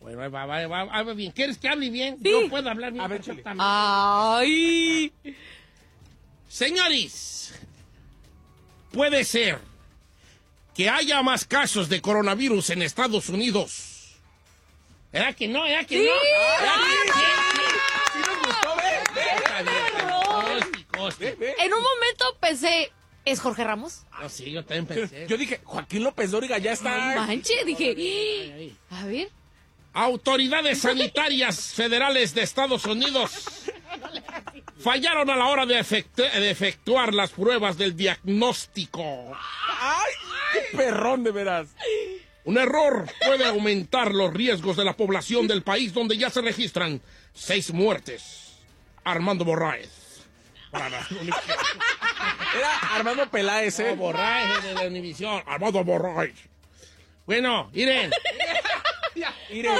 Bueno, ahí va, va, va, va, va bien. ¿Quieres que hable bien? Sí. Yo puedo hablar bien. A ver. ¡Ay! Señores, puede ser que haya más casos de coronavirus en Estados Unidos. ¿Era que no? ¿Era que no? ¿Era que sí? ¿Sí nos gustó? Ve. En un momento pensé, ¿es Jorge Ramos? No, sí, yo también pensé. Yo dije, Joaquín López Dóriga ya No está. manche, dije. A ver. Autoridades sanitarias federales de Estados Unidos fallaron a la hora de, efectu- de efectuar las pruebas del diagnóstico. ¡Ay! ¡Qué perrón, de veras! Un error puede aumentar los riesgos de la población del país donde ya se registran seis muertes. Armando Borraez. Para la- Era Armando Peláez, No, ¿eh? Borraez de la Univisión. Armando Borraez. Bueno, miren, Ire,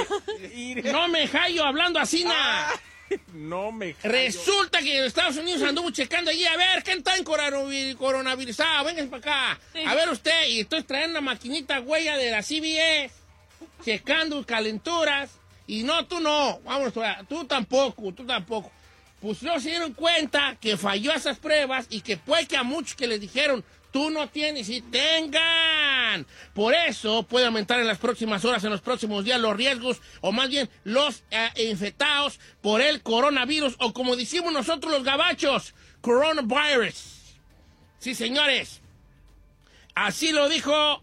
ire. no me hallo hablando así nada. No me jallo. Resulta que en Estados Unidos anduvo checando allí, a ver, ¿quién está en coronavi- coronavirusado? Véngase para acá. A ver usted, y estoy trayendo una maquinita huella de la CBS, checando calenturas, y no, tú no, vámonos, tú, tú tampoco, tú tampoco. Pues no se dieron cuenta que falló esas pruebas y que puede que a muchos que les dijeron, tú no tienes y tengan. Por eso puede aumentar en las próximas horas, en los próximos días, los riesgos, o más bien los eh, infectados por el coronavirus, o como decimos nosotros los gabachos, coronavirus. Sí, señores. Así lo dijo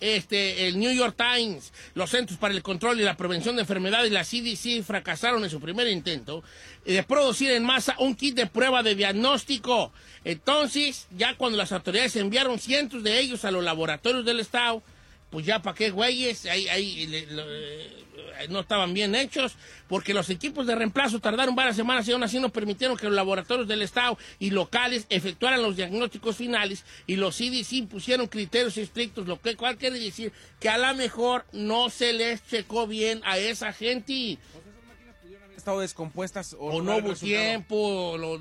este, el New York Times. Los Centros para el Control y la Prevención de Enfermedades, la CDC, fracasaron en su primer intento de producir en masa un kit de prueba de diagnóstico. Entonces, ya cuando las autoridades enviaron cientos de ellos a los laboratorios del Estado, pues ya para qué güeyes, ahí, ahí, le- eh, no estaban bien hechos, porque los equipos de reemplazo tardaron varias semanas y aún así no permitieron que los laboratorios del Estado y locales efectuaran los diagnósticos finales y los CDC pusieron criterios estrictos, lo que cual quiere decir que a lo mejor no se les checó bien a esa gente. Estado descompuestas o, o no hubo tiempo, o lo,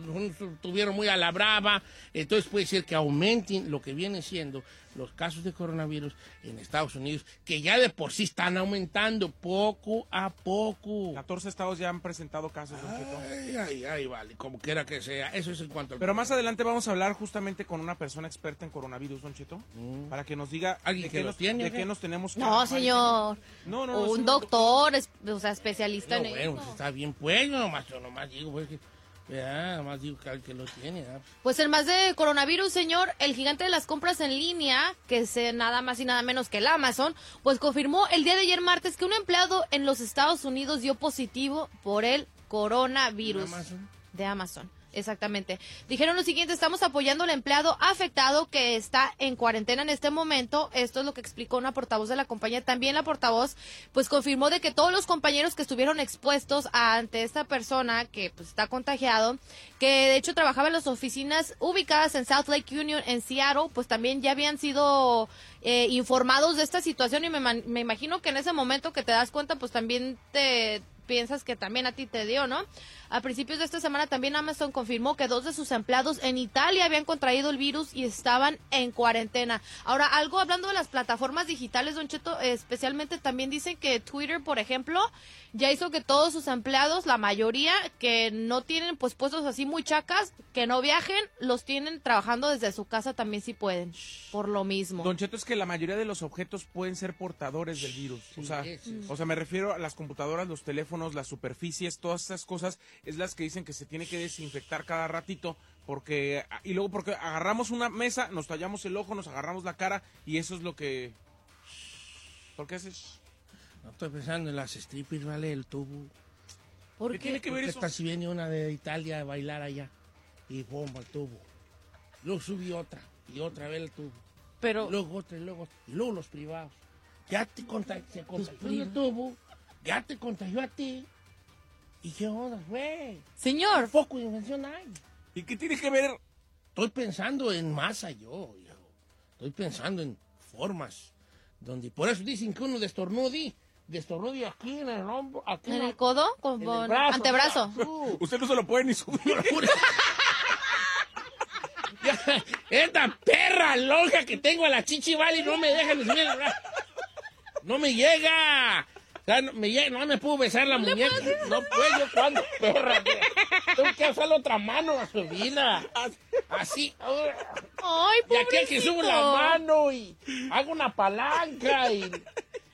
tuvieron muy a la brava, entonces puede ser que aumenten lo que viene siendo los casos de coronavirus en Estados Unidos, que ya de por sí están aumentando poco a poco. 14 estados ya han presentado casos, Don Cheto. Ay, ay, ay, vale, como quiera que sea. Eso es en cuanto al... Pero más adelante vamos a hablar justamente con una persona experta en coronavirus, Don Cheto, para que nos diga Mm. ¿Alguien de, que qué nos, tiene, de qué? nos tenemos que No, señor. No, no, no, un doctor, o sea, especialista No, en bueno, eso. pues está bien, pues, yo nomás, yo nomás digo, pues, que, ya, nomás digo que que lo tiene. Pues en más de coronavirus, señor, el gigante de las compras en línea, que es eh, nada más y nada menos que el Amazon, pues confirmó el día de ayer martes que un empleado en los Estados Unidos dio positivo por el coronavirus Amazon. de Amazon. Exactamente. Dijeron lo siguiente, estamos apoyando al empleado afectado que está en cuarentena en este momento. Esto es lo que explicó una portavoz de la compañía. También la portavoz pues confirmó de que todos los compañeros que estuvieron expuestos ante esta persona que pues está contagiado, que de hecho trabajaba en las oficinas ubicadas en South Lake Union en Seattle, pues también ya habían sido eh, informados de esta situación y me, imagino que en ese momento que te das cuenta pues también te piensas que también a ti te dio, ¿no? A principios de esta semana también Amazon confirmó que dos de sus empleados en Italia habían contraído el virus y estaban en cuarentena. Ahora, algo hablando de las plataformas digitales, Don Cheto, especialmente también dicen que Twitter, por ejemplo, ya hizo que todos sus empleados, la mayoría que no tienen pues puestos así muy chacas, que no viajen, los tienen trabajando desde su casa también si pueden, por lo mismo. Don Cheto, es que la mayoría de los objetos pueden ser portadores del virus. o, sea, sí, sí. o sea, me refiero a las computadoras, los teléfonos, las superficies, todas esas cosas es las que dicen que se tiene que desinfectar cada ratito porque y luego porque agarramos una mesa, nos tallamos el ojo, nos agarramos la cara y eso es lo que ¿Por qué haces? No estoy pensando en las strippers, ¿vale? El tubo. ¿Por ¿Qué qué? tiene que ver ¿Qué eso? tal si viene una de Italia a bailar allá? Y bomba el tubo. Luego subí otra, y otra vez el tubo. Pero Luego otra, y luego. Y luego los privados. Ya te contagió, se contagió el tubo, ya te contagió a ti. ¿Y qué onda, güey? señor, Poco de invención hay. ¿Y qué tiene que ver? Estoy pensando en masa yo, hijo. Estoy pensando en formas. Donde, por eso dicen que uno destornudi, destornudi aquí en el hombro, aquí en la- el codo con, en el brazo, antebrazo. tú. Usted no se lo puede ni subir. Esta perra lonja que tengo a la chichi vale no me deja ni subir el brazo. No me llega. O sea, no me, no me puedo besar la muñeca. No puedo, yo cuando, perra. Tengo que usar la otra mano a subirla. Así. Ay, Y aquí que subo la mano y hago una palanca y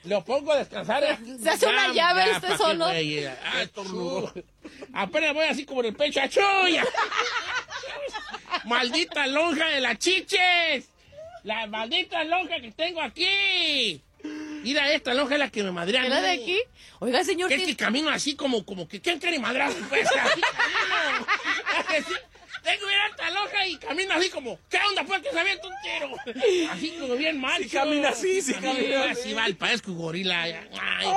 lo pongo a descansar. Se hace una llave usted ¿pa' qué solo. güey? Ah. Apenas voy así como en el pecho. ¡Achuya! ¡Maldita lonja de las chiches! ¡La maldita lonja que tengo aquí! Mira, esta lonja es la que me madrea. a ¿Era mí. de aquí? Oiga, señor, Que es ¿qué- que camino así como, como que ¿quién quiere madrazo? Pues. Así, Tengo bien alta loja y camino así como, ¿qué onda? Pues que se avienta un tiro. Así como bien mal. Sí camina así, sí camina así. así. vale, parezco gorila. ya. Ay,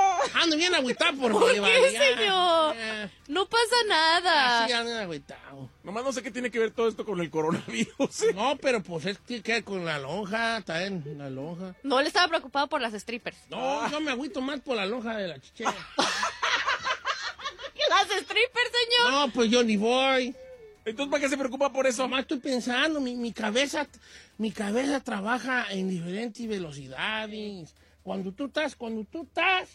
ando bien agüitado por ¿Por qué, vale, señor? Ya. No pasa nada. Así ando agüitado. Nomás no sé qué tiene que ver todo esto con el coronavirus. ¿eh? No, pero pues es que queda con la lonja, también la lonja. No, él estaba preocupado por las strippers. No, yo me agüito más por la lonja de la chichera. ¿Las strippers, señor? No, pues yo ni voy. Entonces, ¿para qué se preocupa por eso? Nomás estoy pensando, mi, mi cabeza, mi cabeza trabaja en diferentes velocidades. Cuando tú estás, cuando tú estás,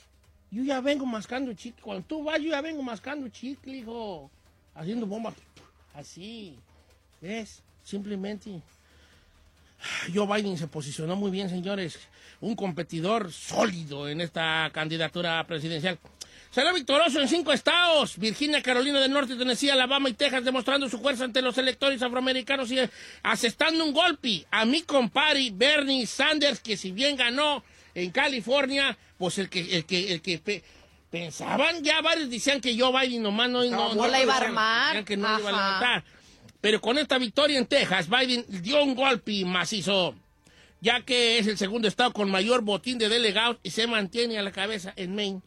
yo ya vengo mascando chicle. Cuando tú vas, yo ya vengo mascando chicle, hijo. Haciendo bombas. Así. ¿Ves? Simplemente. Joe Biden se posicionó muy bien, señores. Un competidor sólido en esta candidatura presidencial. Será victorioso en cinco estados: Virginia, Carolina del Norte, Tennessee, Alabama y Texas, demostrando su fuerza ante los electores afroamericanos y eh, asestando un golpe a mi compadre Bernie Sanders, que si bien ganó en California, pues el que, el que, el que pe- pensaban, ya varios decían que Joe Biden nomás no, no, no la iba a armar. que no iba a levantar. Pero con esta victoria en Texas, Biden dio un golpe macizo, ya que es el segundo estado con mayor botín de delegados y se mantiene a la cabeza en Maine.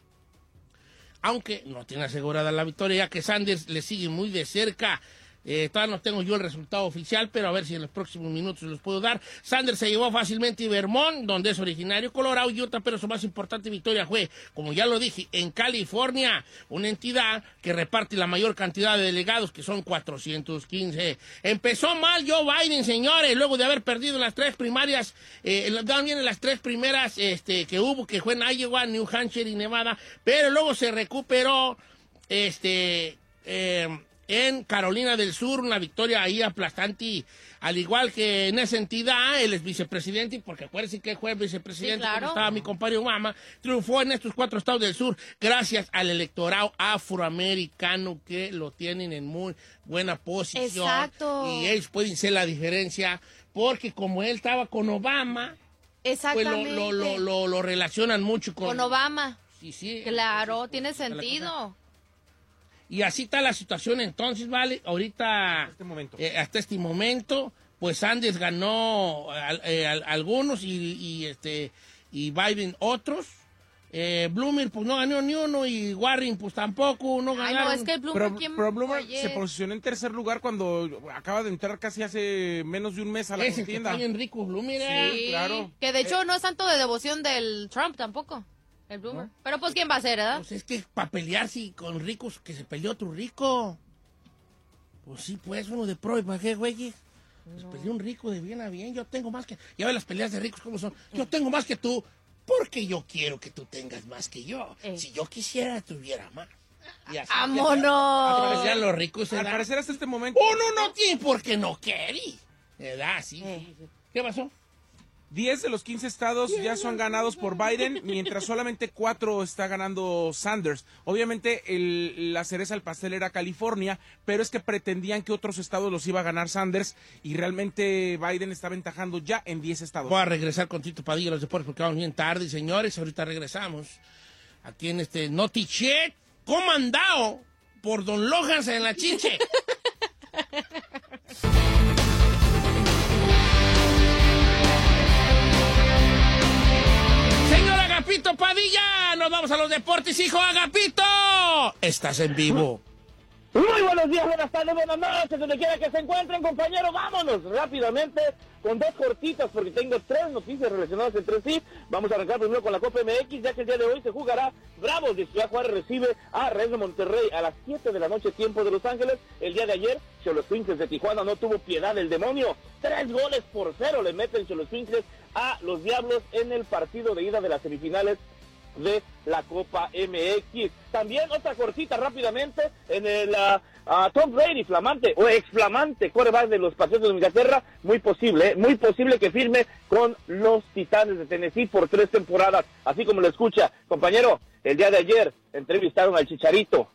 Aunque no tiene asegurada la victoria, ya que Sanders le sigue muy de cerca Eh, todavía no tengo yo el resultado oficial, pero a ver si en los próximos minutos los puedo dar. Sanders se llevó fácilmente Vermont, donde es originario, Colorado y Utah, pero su más importante victoria fue, como ya lo dije, en California, una entidad que reparte la mayor cantidad de delegados, que son 415. Empezó mal Joe Biden, señores, luego de haber perdido las tres primarias, eh, también en las tres primeras este, que hubo, que fue en Iowa, New Hampshire y Nevada, pero luego se recuperó, este... eh, en Carolina del Sur, una victoria ahí aplastante, al igual que en esa entidad, él es vicepresidente, porque acuérdense que fue vicepresidente Sí, claro. cuando estaba mi compadre Obama, triunfó en estos cuatro estados del sur gracias al electorado afroamericano que lo tienen en muy buena posición. Exacto. Y ellos pueden ser la diferencia, porque como él estaba con Obama, pues lo, Exactamente. lo, lo, lo- relacionan mucho con... Con Obama. Sí, sí. Claro, tiene sentido. Y así está la situación entonces, ¿vale? Ahorita, este momento. eh, hasta este momento, pues Sanders ganó al- eh, al- algunos y, y, este y Biden otros. Eh, Bloomer pues no ganó ni uno y Warren pues tampoco, no Ay, ganaron. no, es que Bloomer, Pero, ¿quién pero Bloomer se posicionó en tercer lugar cuando acaba de entrar casi hace menos de un mes a la que contienda. está bien rico, Bloomer. ¿eh? Sí, claro. Que de hecho no es tanto de devoción del Trump tampoco, el Bloomer. Pero pues, ¿quién va a ser, verdad? Pues es que para pelear sí, con ricos, que se peleó otro rico. Pues sí, pues uno de pro y para qué, güey. Pues peleó un rico de bien a bien. Yo tengo más que. Ya ves las peleas de ricos cómo son. Yo tengo más que tú porque yo quiero que tú tengas más que yo. Eh. Si yo quisiera, tuviera más. Y así ¡Vámonos! Aparecían los ricos. Al ¿verdad? parecer hasta este momento, Uno no tiene porque no quiere. ¿Verdad? Sí. Eh. ¿Qué pasó? 10 de los 15 estados ya son ganados por Biden, mientras solamente 4 está ganando Sanders. Obviamente el- la cereza al pastel era California, pero es que pretendían que otros estados los iba a ganar Sanders y realmente Biden está aventajando ya en 10 estados. Voy a regresar con Tito Padilla a los deportes porque vamos bien tarde, señores. Ahorita regresamos aquí en este Notichet, comandado por Don Lojas en la chinche. Agapito Padilla, nos vamos a los deportes, hijo Agapito. Estás en vivo. Muy buenos días, buenas tardes, buenas noches, donde quiera que se encuentren, compañeros. Vámonos rápidamente con dos cortitas, porque tengo tres noticias relacionadas entre sí. Vamos a arrancar primero con la Copa MX, ya que el día de hoy se jugará Bravos de Ciudad Juárez recibe a Real de Monterrey a las 7 de la noche, tiempo de Los Ángeles. El día de ayer, Cholos Quinces de Tijuana no tuvo piedad del demonio. Tres goles por cero le meten Cholos Quinces a los Diablos en el partido de ida de las semifinales de la Copa MX. También otra cortita rápidamente en el ah, ah, Tom Brady, flamante o exflamante quarterback de los Patriotas de Inglaterra, muy posible, eh, muy posible que firme con los Titanes de Tennessee por tres temporadas, así como lo escucha, compañero. El día de ayer entrevistaron al Chicharito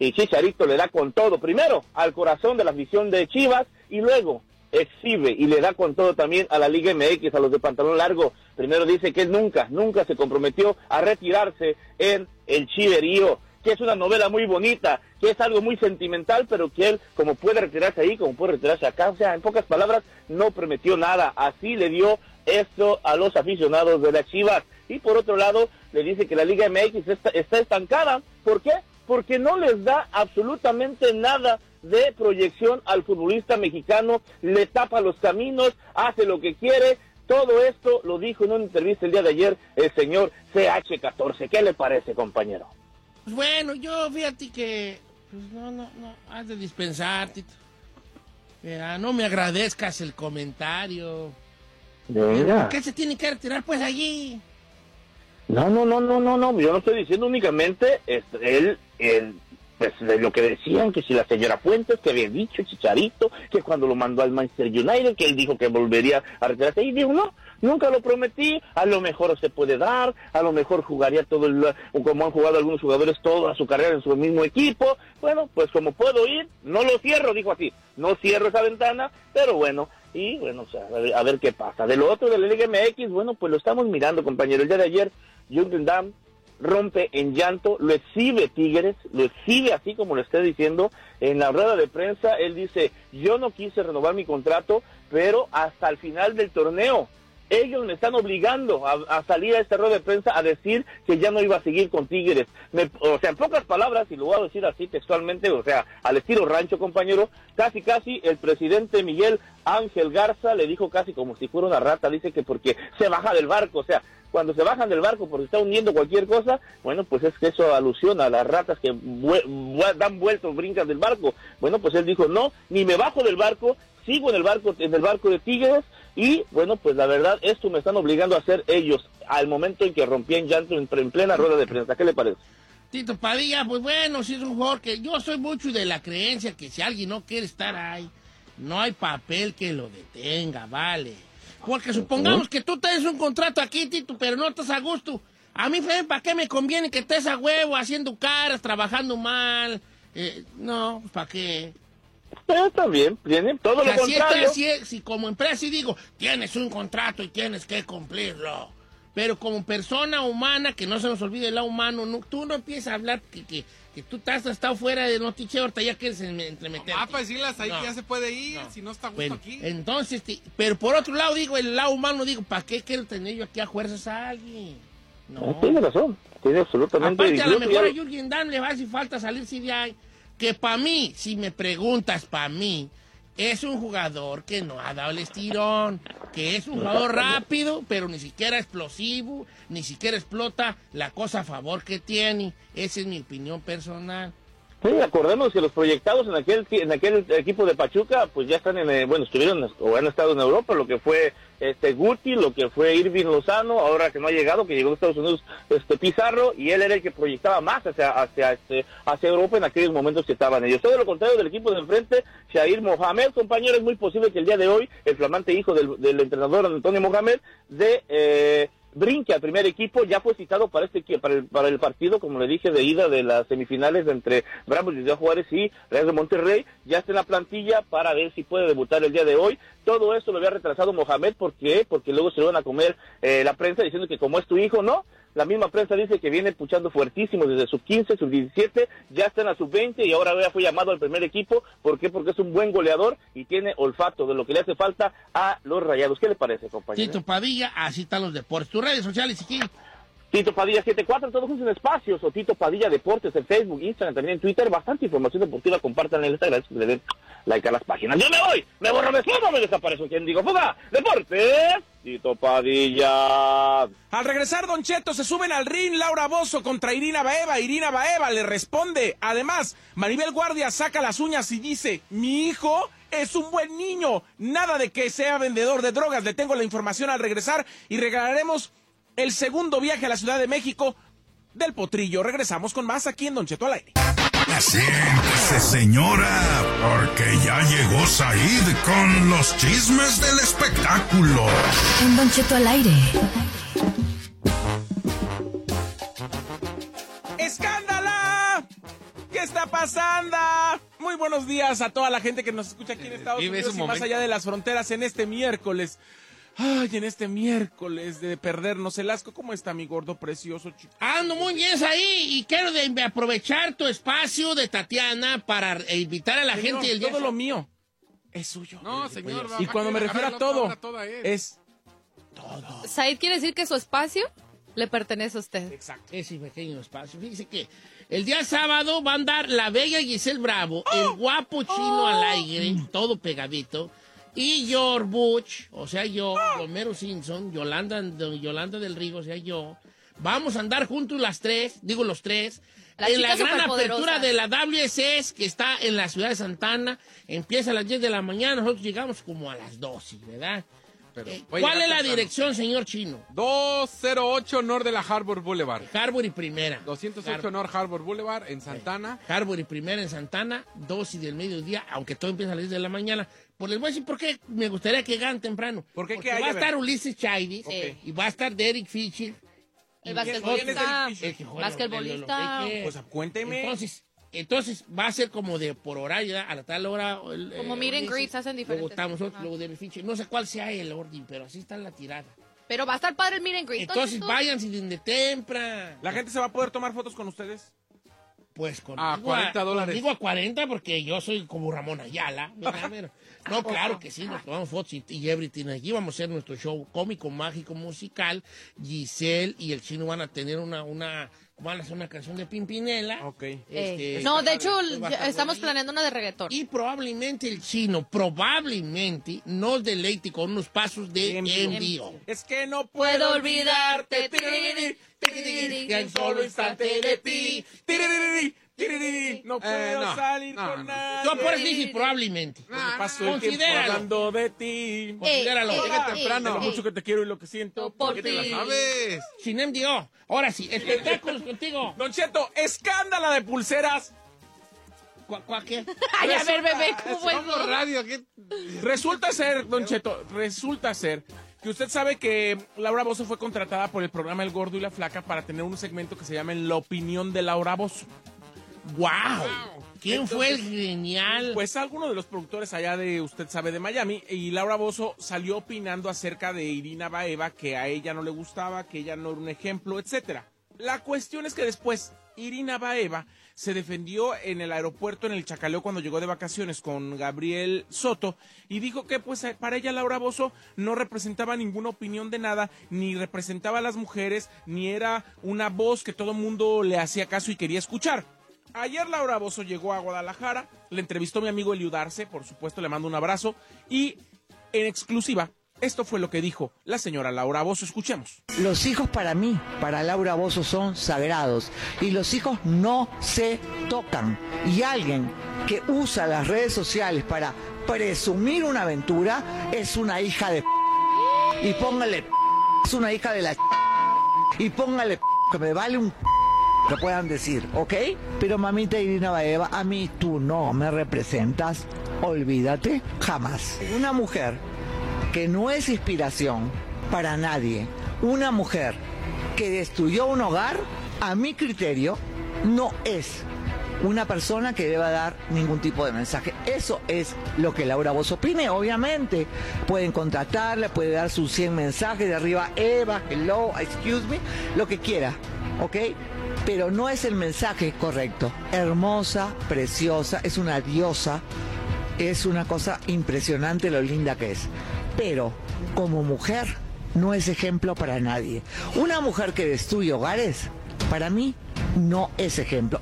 y Chicharito le da con todo, primero al corazón de la afición de Chivas y luego exhibe y le da con todo también a la Liga MX, a los de pantalón largo. Primero dice que él nunca, nunca se comprometió a retirarse en el Chiverío, que es una novela muy bonita, que es algo muy sentimental, pero que él, como puede retirarse ahí, como puede retirarse acá, o sea, en pocas palabras, no prometió nada. Así le dio esto a los aficionados de las Chivas. Y por otro lado, le dice que la Liga MX está, está estancada. ¿Por qué? Porque no les da absolutamente nada de proyección al futbolista mexicano, le tapa los caminos, hace lo que quiere. Todo esto lo dijo en una entrevista el día de ayer el señor CH14. ¿Qué le parece, compañero? Pues bueno, yo fíjate que. Pues no, no, no. Has de dispensar, Tito. Mira, no me agradezcas el comentario. ¿Por qué se tiene que retirar pues allí? No, no, no, no, no, no. Yo no estoy diciendo únicamente este, él, él, pues de lo que decían, que si la señora Fuentes, que había dicho Chicharito, que cuando lo mandó al Manchester United, que él dijo que volvería a retirarse. Y dijo, no, nunca lo prometí. A lo mejor se puede dar, a lo mejor jugaría todo el, como han jugado algunos jugadores toda su carrera en su mismo equipo. Bueno, pues como puedo ir, no lo cierro, dijo así. No cierro esa ventana, pero bueno, y bueno, o sea, a ver, qué pasa. De lo otro de la Liga MX, bueno, pues lo estamos mirando, compañero. El día de ayer, Jürgen Damm rompe en llanto, lo exhibe Tigres, lo exhibe así como lo estoy diciendo. En la rueda de prensa, él dice, yo no quise renovar mi contrato, pero hasta el final del torneo ellos me están obligando a, a salir a esta rueda de prensa a decir que ya no iba a seguir con Tigres. Me- o sea, en pocas palabras, y lo voy a decir así textualmente, o sea, al estilo rancho, compañero, casi casi el presidente Miguel Ángel Garza le dijo casi como si fuera una rata, dice que porque se baja del barco, o sea, cuando se bajan del barco porque está hundiendo cualquier cosa, bueno, pues es que eso alusiona a las ratas que dan vueltos, brincan del barco. Bueno, pues él dijo, no, ni me bajo del barco, sigo en el barco, en el barco de Tigres, y bueno, pues la verdad, esto me están obligando a hacer ellos al momento en que rompí en llanto en plena rueda de prensa. ¿Qué le parece? Tito Padilla, pues bueno, si es un jugador que yo soy mucho de la creencia que si alguien no quiere estar ahí, no hay papel que lo detenga, vale. Porque supongamos que tú tienes un contrato aquí, Tito, pero no estás a gusto. A mí, ¿para qué me conviene que estés a huevo haciendo caras, trabajando mal? Eh, no, ¿para qué? Pero está bien, tiene todo O sea, lo si, estoy contrario. así, si como empresa sí digo, tienes un contrato y tienes que cumplirlo. Pero como persona humana, que no se nos olvide el lado humano, no, tú no empiezas a hablar que, que, que tú estás estado fuera de noticia, ahorita ya quieres entremeterte. Ah, para decirles ahí No. que ya se puede ir, No. si no está Bueno, aquí. entonces, te- pero por otro lado digo, el lado humano digo, ¿para qué quiero tener yo aquí a fuerzas a alguien? No. Tiene razón, tiene absolutamente Aparte, a lo mejor a Jürgen Damm le va a hacer falta salirse de ahí. Que para mí, si me preguntas, para mí, es un jugador que no ha dado el estirón. Que es un jugador rápido, pero ni siquiera explosivo, ni siquiera explota la cosa a favor que tiene. Esa es mi opinión personal. Sí, acordemos que los proyectados en aquel en aquel equipo de Pachuca, pues ya están en, eh, bueno, estuvieron o han estado en Europa, lo que fue este Guti, lo que fue Irving Lozano, ahora que no ha llegado, que llegó a Estados Unidos, este Pizarro, y él era el que proyectaba más hacia hacia este, hacia Europa en aquellos momentos que estaban ellos. Todo lo contrario del equipo de enfrente, Shair Mohamed, compañero, es muy posible que el día de hoy el flamante hijo del, del entrenador Antonio Mohamed de eh, brinque al primer equipo, ya fue citado para este para el, para el partido, como le dije, de ida de las semifinales entre Bravos de Juárez y Real de Monterrey, ya está en la plantilla para ver si puede debutar el día de hoy. Todo esto lo había retrasado Mohamed, ¿por qué? Porque luego se lo van a comer eh, la prensa diciendo que como es tu hijo, no. La misma prensa dice que viene puchando fuertísimo desde sub 15, sub 17, ya está en la sub 20 y ahora ya fue llamado al primer equipo. ¿Por qué? Porque es un buen goleador y tiene olfato de lo que le hace falta a los rayados. ¿Qué le parece, compañero? Tito Padilla, así están los deportes. Tus redes sociales, aquí. Tito Padilla 74, todos juntos en espacios, o Tito Padilla Deportes en Facebook, Instagram, también en Twitter, bastante información deportiva, compartan en Instagram, que le den like a las páginas. Yo me voy, me borro, me escondo, me desaparezco, ¿quién digo? Fuga, Deportes, Tito Padilla. Al regresar, Don Cheto, se suben al ring Laura Bozo contra Irina Baeva. Irina Baeva le responde. Además, Maribel Guardia saca las uñas y dice, mi hijo es un buen niño. Nada de que sea vendedor de drogas. Le tengo la información al regresar y regalaremos el segundo viaje a la Ciudad de México del Potrillo. Regresamos con más aquí en Don Cheto al aire. Siéntese, señora, porque ya llegó Said con los chismes del espectáculo. En Don Cheto al aire. ¡Escándala! ¿Qué está pasando? Muy buenos días a toda la gente que nos escucha aquí en Estados Vive Unidos y más allá de las fronteras en este miércoles. Ay, en este miércoles de perdernos el asco. ¿Cómo está mi gordo precioso chico? Ando muy bien ahí y quiero de- aprovechar tu espacio de Tatiana para invitar a la Señor, gente el día todo lo mío es suyo. No, señor. y cuando me refiero a todo, es Said quiere decir que su espacio le pertenece a usted. exacto. ese pequeño espacio. Fíjese que el día sábado va a andar la bella Giselle Bravo, el guapo chino al aire, todo pegadito, y George Bush, o sea yo, Romero Simpson, Yolanda, Yolanda del Rigo, o sea yo. Vamos a andar juntos las tres, digo los tres, en la gran apertura de la WSS que está en la ciudad de Santana. Empieza a las 10 de la mañana, nosotros llegamos como a las 12, ¿verdad? Pero Eh, ¿Cuál es la dirección, señor chino? 208 North de la Harbor Boulevard. Harbour y Primera. 208 North Harbor Boulevard en Santana. Harbour y primera en Santana, dos y del mediodía, aunque todo empieza a las 10 de la mañana. Pues les voy a decir por qué me gustaría que ganen temprano. ¿Por qué? Porque ¿Qué hay? va a estar Ulises Chairis Ok. y va a estar Derek Fisher. El y basquetbolista. el que juega Basquetbolista. los- Pues cuénteme. Entonces, entonces va a ser como de por horario, ¿verdad? a la tal hora. el- Como eh, meet and greets, hacen Luego diferentes. estamos nosotros, Ajá. luego Derek Fisher. No sé cuál sea el orden, pero así está la tirada. Pero va a estar padre el meet and greet. Entonces Cheto. váyanse desde temprano. ¿La gente se va a poder tomar fotos con ustedes? Pues con A 40 dólares. Digo a 40 porque yo soy como Ramón Ayala. no, claro que sí, nos tomamos fotos y, y everything. Aquí vamos a hacer nuestro show cómico, mágico, musical. Giselle y el chino van a tener una, una, van a hacer una canción de Pimpinela. Ok. Este, Eh, no, de hecho, ya estamos planeando una de reggaetón. Y probablemente el chino, probablemente, nos deleite con unos pasos de envío. Es que no Puedo puedo olvidarte, Que en solo instante de ti. No puedo no, salir no, con no. nadie. Yo por eso dije probablemente. Me paso Considéralo. hablando de ti. Considéralo. Ey, Llega ey, temprano. De lo mucho que te quiero y lo que siento Por te ti. la ¿Sabes? Sin MDO. Ahora sí, espectáculos contigo. Don Cheto, escándala de pulseras. ¿Cuá, cuá qué? Ay, a ver, bebé, ¿cómo eso? radio, ¿qué? Resulta ser, Don Cheto, resulta ser que usted sabe que Laura Bozo fue contratada por el programa El Gordo y la Flaca para tener un segmento que se llama La Opinión de Laura Bozo. ¡Wow! ¿Quién Entonces, fue el genial? Pues alguno de los productores allá de Usted sabe de Miami y Laura Bozo salió opinando acerca de Irina Baeva que a ella no le gustaba, que ella no era un ejemplo, etcétera. La cuestión es que después Irina Baeva se defendió en el aeropuerto en el Chacaleo cuando llegó de vacaciones con Gabriel Soto y dijo que pues eh, para ella Laura Bozo no representaba ninguna opinión de nada, ni representaba a las mujeres, ni era una voz que todo el mundo le hacía caso y quería escuchar. Ayer Laura Bozo llegó a Guadalajara, le entrevistó mi amigo Eliudarse, por supuesto le mando un abrazo, y en exclusiva, esto fue lo que dijo la señora Laura Bozo, escuchemos. Los hijos para mí, para Laura Bozo, son sagrados y los hijos no se tocan. Y alguien que usa las redes sociales para presumir una aventura es una hija de... Y póngale... Es una hija de la... Y póngale... Que me vale un... Que puedan decir, ¿ok? Pero mamita Irina Baeva, a mí tú no me representas. Olvídate, jamás. Una mujer que no es inspiración para nadie. Una mujer que destruyó un hogar, a mi criterio, no es una persona que deba dar ningún tipo de mensaje. Eso es lo que Laura Boz opine, obviamente. Pueden contratarla, puede dar sus 100 mensajes de arriba, Eva, hello, excuse me, lo que quiera, ¿ok? Pero no es el mensaje correcto. Hermosa, preciosa, es una diosa, es una cosa impresionante lo linda que es. Pero como mujer no es ejemplo para nadie. Una mujer que destruye hogares, para mí, no es ejemplo.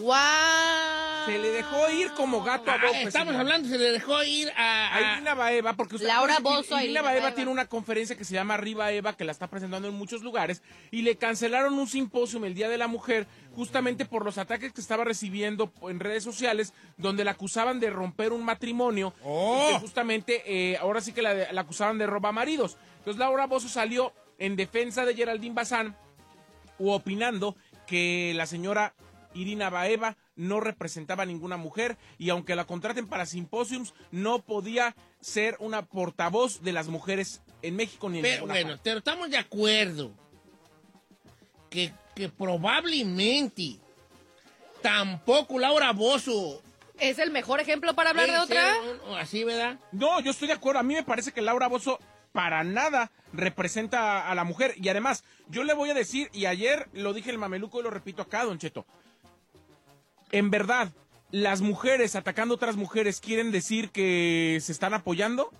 ¡Guau! Se le dejó ir como gato a Ah, boca. estamos señor. hablando, se le dejó ir a... A Irina Baeva, porque usted Laura a Irina Irina Baeva Baeva. tiene una conferencia que se llama Arriba Eva, que la está presentando en muchos lugares, y le cancelaron un simposio el Día de la Mujer, justamente por los ataques que estaba recibiendo en redes sociales, donde la acusaban de romper un matrimonio, Oh. y que justamente eh, ahora sí que la, la acusaban de roba maridos. Entonces Laura Bozo salió en defensa de Geraldine Bazán, u opinando que la señora Irina Baeva no representaba a ninguna mujer y aunque la contraten para simposiums, no podía ser una portavoz de las mujeres en México ni en Pero bueno, parte. pero estamos de acuerdo que, que probablemente tampoco Laura Bozo... ¿Es el mejor ejemplo para hablar de otra? un- Así, ¿verdad? No, yo estoy de acuerdo. A mí me parece que Laura Bozo para nada representa a la mujer. Y además, yo le voy a decir, y ayer lo dije el mameluco y lo repito acá, Don Cheto. En verdad, las mujeres atacando a otras mujeres quieren decir que se están apoyando.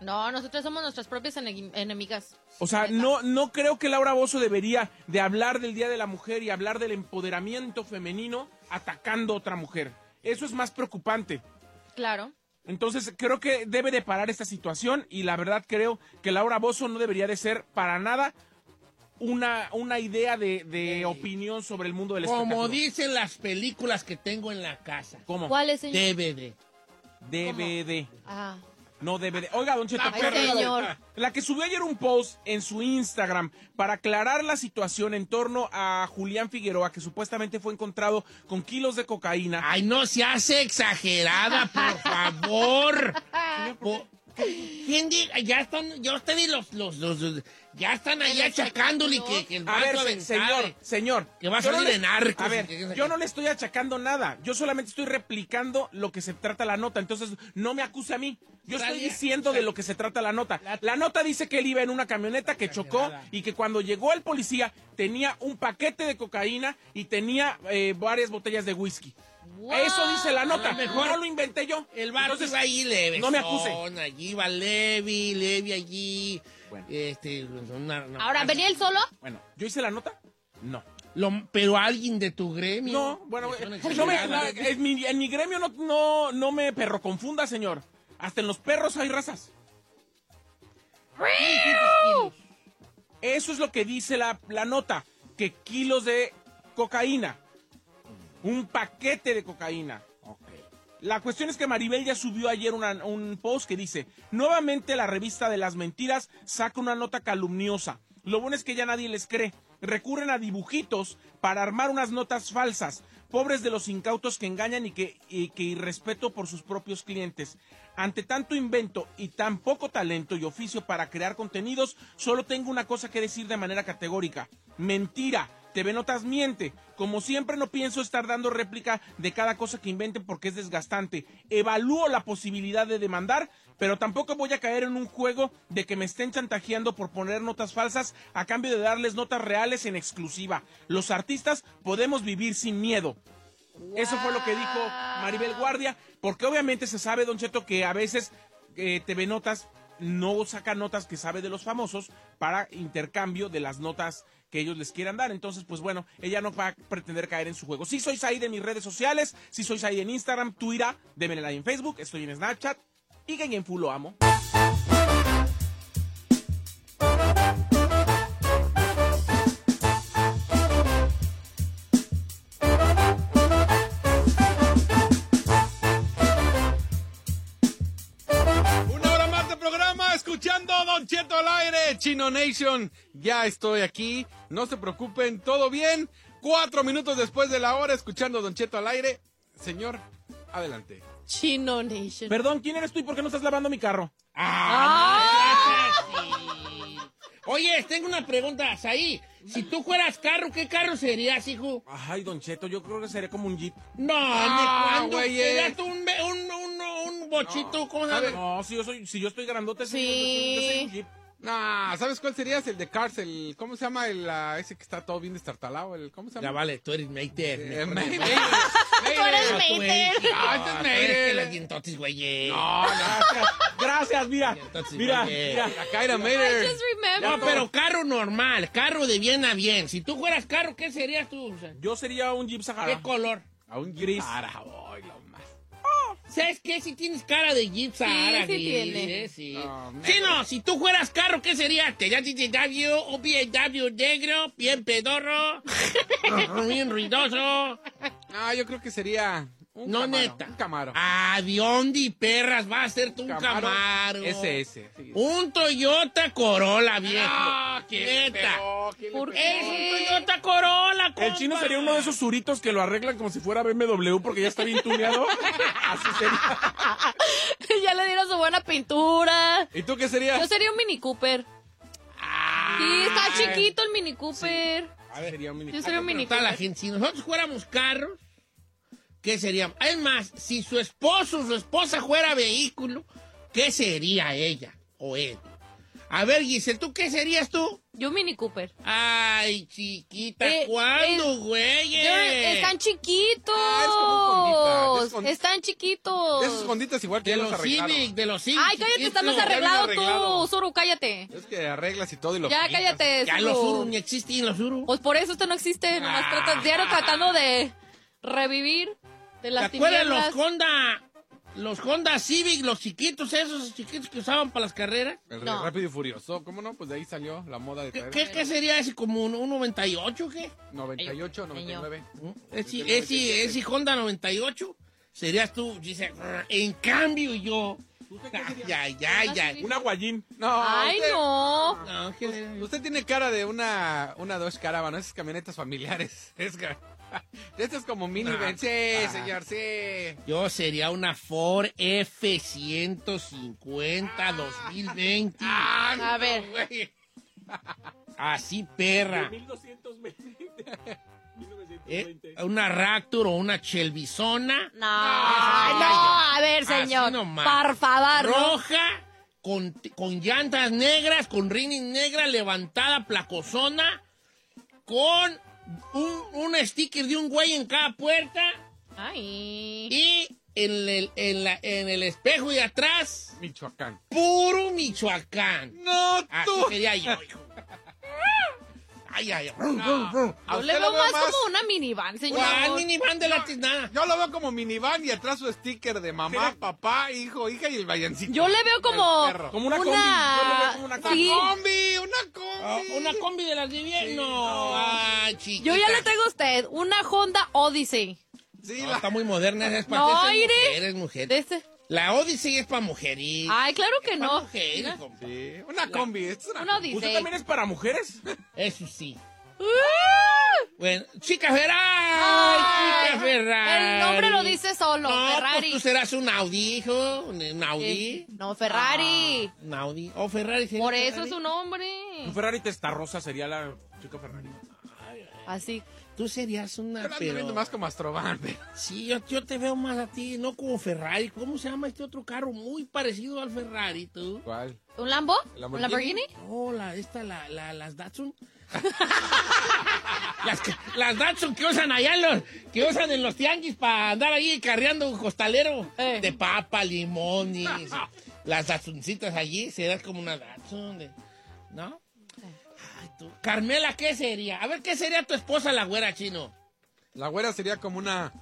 No, nosotros somos nuestras propias ene- enemigas. O sea, no, no creo que Laura Bozo debería de hablar del Día de la Mujer y hablar del empoderamiento femenino atacando a otra mujer. Eso es más preocupante. Claro. Entonces, creo que debe de parar esta situación y la verdad creo que Laura Bozo no debería de ser para nada una, una idea de, de opinión sobre el mundo del Como espectáculo. dicen las películas que tengo en la casa. ¿Cómo? ¿Cuál es, señor? DVD. DVD. Ah. No DVD. Oiga, Don Cheto, Ay, señor. La que subió ayer un post en su Instagram para aclarar la situación en torno a Julián Figueroa, que supuestamente fue encontrado con kilos de cocaína. Ay, no se hace exagerada, por favor. Po- ¿Quién diga? Ya están, yo te di los, los, los, los- ya están ahí achacándole que, que el A ver, se- señor, señor. Que va a yo salir le- de narcos A ver, que- yo no le estoy achacando nada. Yo solamente estoy replicando lo que se trata la nota. Entonces, no me acuse a mí. Yo estoy diciendo de lo que se trata la nota. La nota dice que él iba en una camioneta que chocó y que cuando llegó el policía tenía un paquete de cocaína y tenía eh, varias botellas de whisky. Eso dice la nota. Mejor no lo inventé yo. El Entonces, iba ahí leve. no me acuse. Allí va Levi, Levi allí. Bueno. Este, una- una- Ahora, ¿venía él solo? Bueno, ¿yo hice la nota? No. Lo- pero alguien de tu gremio. No, bueno, eh, no me- la- en, mi, en mi gremio no, no, no me perro confunda, señor. Hasta en los perros hay razas. Eso es lo que dice la, la nota, que kilos de cocaína, un paquete de cocaína. La cuestión es que Maribel ya subió ayer una- un post que dice, nuevamente la revista de las mentiras saca una nota calumniosa. Lo bueno es que ya nadie les cree. Recurren a dibujitos para armar unas notas falsas. Pobres de los incautos que engañan y que, y que irrespeto por sus propios clientes. Ante tanto invento y tan poco talento y oficio para crear contenidos, solo tengo una cosa que decir de manera categórica. Mentira. TV Notas miente. Como siempre no pienso estar dando réplica de cada cosa que inventen porque es desgastante. Evalúo la posibilidad de demandar, pero tampoco voy a caer en un juego de que me estén chantajeando por poner notas falsas a cambio de darles notas reales en exclusiva. Los artistas podemos vivir sin miedo. Eso fue lo que dijo Maribel Guardia, porque obviamente se sabe, Don Cheto, que a veces eh, TV Notas no saca notas que sabe de los famosos para intercambio de las notas que ellos les quieran dar. Entonces, pues bueno, ella no va a pretender caer en su juego. Si sois ahí de mis redes sociales, si sois ahí en Instagram, Twitter, démenle like en Facebook, estoy en Snapchat y que en Full lo amo. Escuchando Don Cheto al aire, Chino Nation. Ya estoy aquí, no se preocupen, todo bien. Cuatro minutos después de la hora, escuchando Don Cheto al aire. Señor, adelante. Chino Nation. Perdón, ¿quién eres tú y por qué no estás lavando mi carro? Ah, sí. Oye, tengo una pregunta, ahí. Si tú fueras carro, ¿qué carro serías, hijo? Ay, Don Cheto, yo creo que sería como un jeep. No, Ah, ¿de cuándo? güey, eh. ¿Serías tú un, be- un, un, un bochito? ¿Cómo se llama? No, si yo soy, si yo estoy grandote, sí. Sí. yo, soy un jeep. Nah, ¿sabes cuál serías? El de Cars, el, ¿cómo se llama? El, ah, ese que está todo bien destartalado, el, ¿cómo se Ya llama? vale, tú eres Mater. Eh, mejor. Mater. Tú eres No, tú Mater. eres- Ah, este es no, tú eres Mater. dientotis, güey. No, no, Gracias, gracias, mira. Entonces, Mira, mira. acá era I Mater. just remember. No, pero carro normal, carro de bien a bien. Si tú fueras carro, ¿qué serías tú? O sea, Yo sería un jeep ¿Qué Sahara. color? A un Gris. Más. ¿Sabes qué? Si tienes cara de Jeep Sahara. sí tiene. eh, sí. No, Sí, no, si tú fueras carro, ¿qué sería? ¿Sería TTW o BMW negro, bien pedorro, bien ruidoso? Ah, yo creo que sería un No, Camaro, neta. Un Camaro. Ah, Biondi, perras, va a ser tú un Camaro. SS. sí. Un Toyota Corolla, viejo. Ah, ¿quién Neta. pegó? ¿Quién le ¿Por pegó? Es un Toyota Corolla, El compa. chino sería uno de esos suritos que lo arreglan como si fuera BMW porque ya está bien tuneado. Así sería. ya le dieron su buena pintura. ¿Y tú qué serías? Yo sería un Mini Cooper. Sí, está chiquito el Mini Cooper. A ver, Sería un mini. Yo sería un Mini Está la Cooper. gente. Si nosotros fuéramos carros, ¿qué seríamos? Es más, si su esposo o su esposa fuera vehículo, ¿qué sería ella o él? A ver, Giselle, ¿tú qué serías tú? Yo Mini Cooper. Ay, chiquita, Eh, ¿cuándo, eh, güey? Están chiquitos. Ah, es como. Están chiquitos. Esos fonditas igual que De los. Civic, de los Civic. Ay, cállate, está más arreglado arreglado. tú, Zuru, cállate. Es que arreglas y todo y lo Ya, pintas. cállate, Ya Zuru. los Uru ni existen los Uru. Pues por eso usted no existe, nomás Ah. trata, diario tratando de revivir ¿Te acuerdas los Honda, los Honda Civic, los chiquitos, esos chiquitos que usaban para las carreras? El No. Rápido y Furioso, ¿cómo no? Pues de ahí salió la moda de ¿Qué, qué, qué sería ese? ¿Como un, un 98 o qué? 98, 99. Ese, ese, ese Honda 98 serías tú. Dice, en cambio yo, Ya, ya, ya. Un aguayín. No, Ay, usted, no. Usted tiene cara de una, una Dodge Caravan, esas camionetas familiares. Es que- Este es como minivan. Ah, Sí, ah. señor, sí. Yo sería una Ford F-150 2020. A ver. Güey. Así, perra. 1220. Eh, una Raptor o una Chelvisona. No, no, a ver, señor. Por favor. Roja, con, con llantas negras, con rines negras, levantada, placosona, con un, un sticker de un güey en cada puerta Ay. y en el, en la- en el espejo de atrás, Michoacán. puro Michoacán. No, Así tú. sería yo, hijo. Ay, ay, ay. A Yo le lo veo más, como una minivan, señor. ¿Cuál minivan de la tiznada? Yo lo veo como minivan y atrás su sticker de mamá, papá, hijo, hija y el vallancito. Yo le veo como. Como una combi, yo le veo como una combi. Sí. combi, una combi. Ah, ¿Una combi de las de bien? No, ay, chiquita. Yo ya le tengo a usted una Honda Odyssey. Sí, No, la- está muy moderna, esa es para No, mujeres, mujer. De este. La Odyssey es para mujeres. Ay, claro que no. mujeres, compa. Sí, una combi. es una Una combi. ¿Usted también es para mujeres? Eso sí. ¡Uh! Bueno, chica Ferrari, Ay, chica Ferrari. El nombre lo dice solo, No, Ferrari. pues tú serás un Audi, hijo. Un Audi. Eh, No, Ferrari. Un Audi. O Ferrari. ¿sería Por eso Ferrari? es su nombre. Un Ferrari testarrosa sería la chica Ferrari. Así. Tú serías una, Yo pero... viendo más como Sí, yo, yo te veo más a ti, no como Ferrari. ¿Cómo se llama este otro carro? Muy parecido al Ferrari, tú. ¿Cuál? ¿Un Lambo? ¿Lamborghini? ¿Un Lamborghini? No, la, esta, la, la, las Datsun. las, Datsun que usan allá en los, que usan en los tianguis para andar ahí carreando un costalero Eh. de papa, limón y las Datsuncitas allí, será como una Datsun, de- ¿no? Carmela, ¿qué sería? A ver, ¿qué sería tu esposa la güera chino? La güera sería como una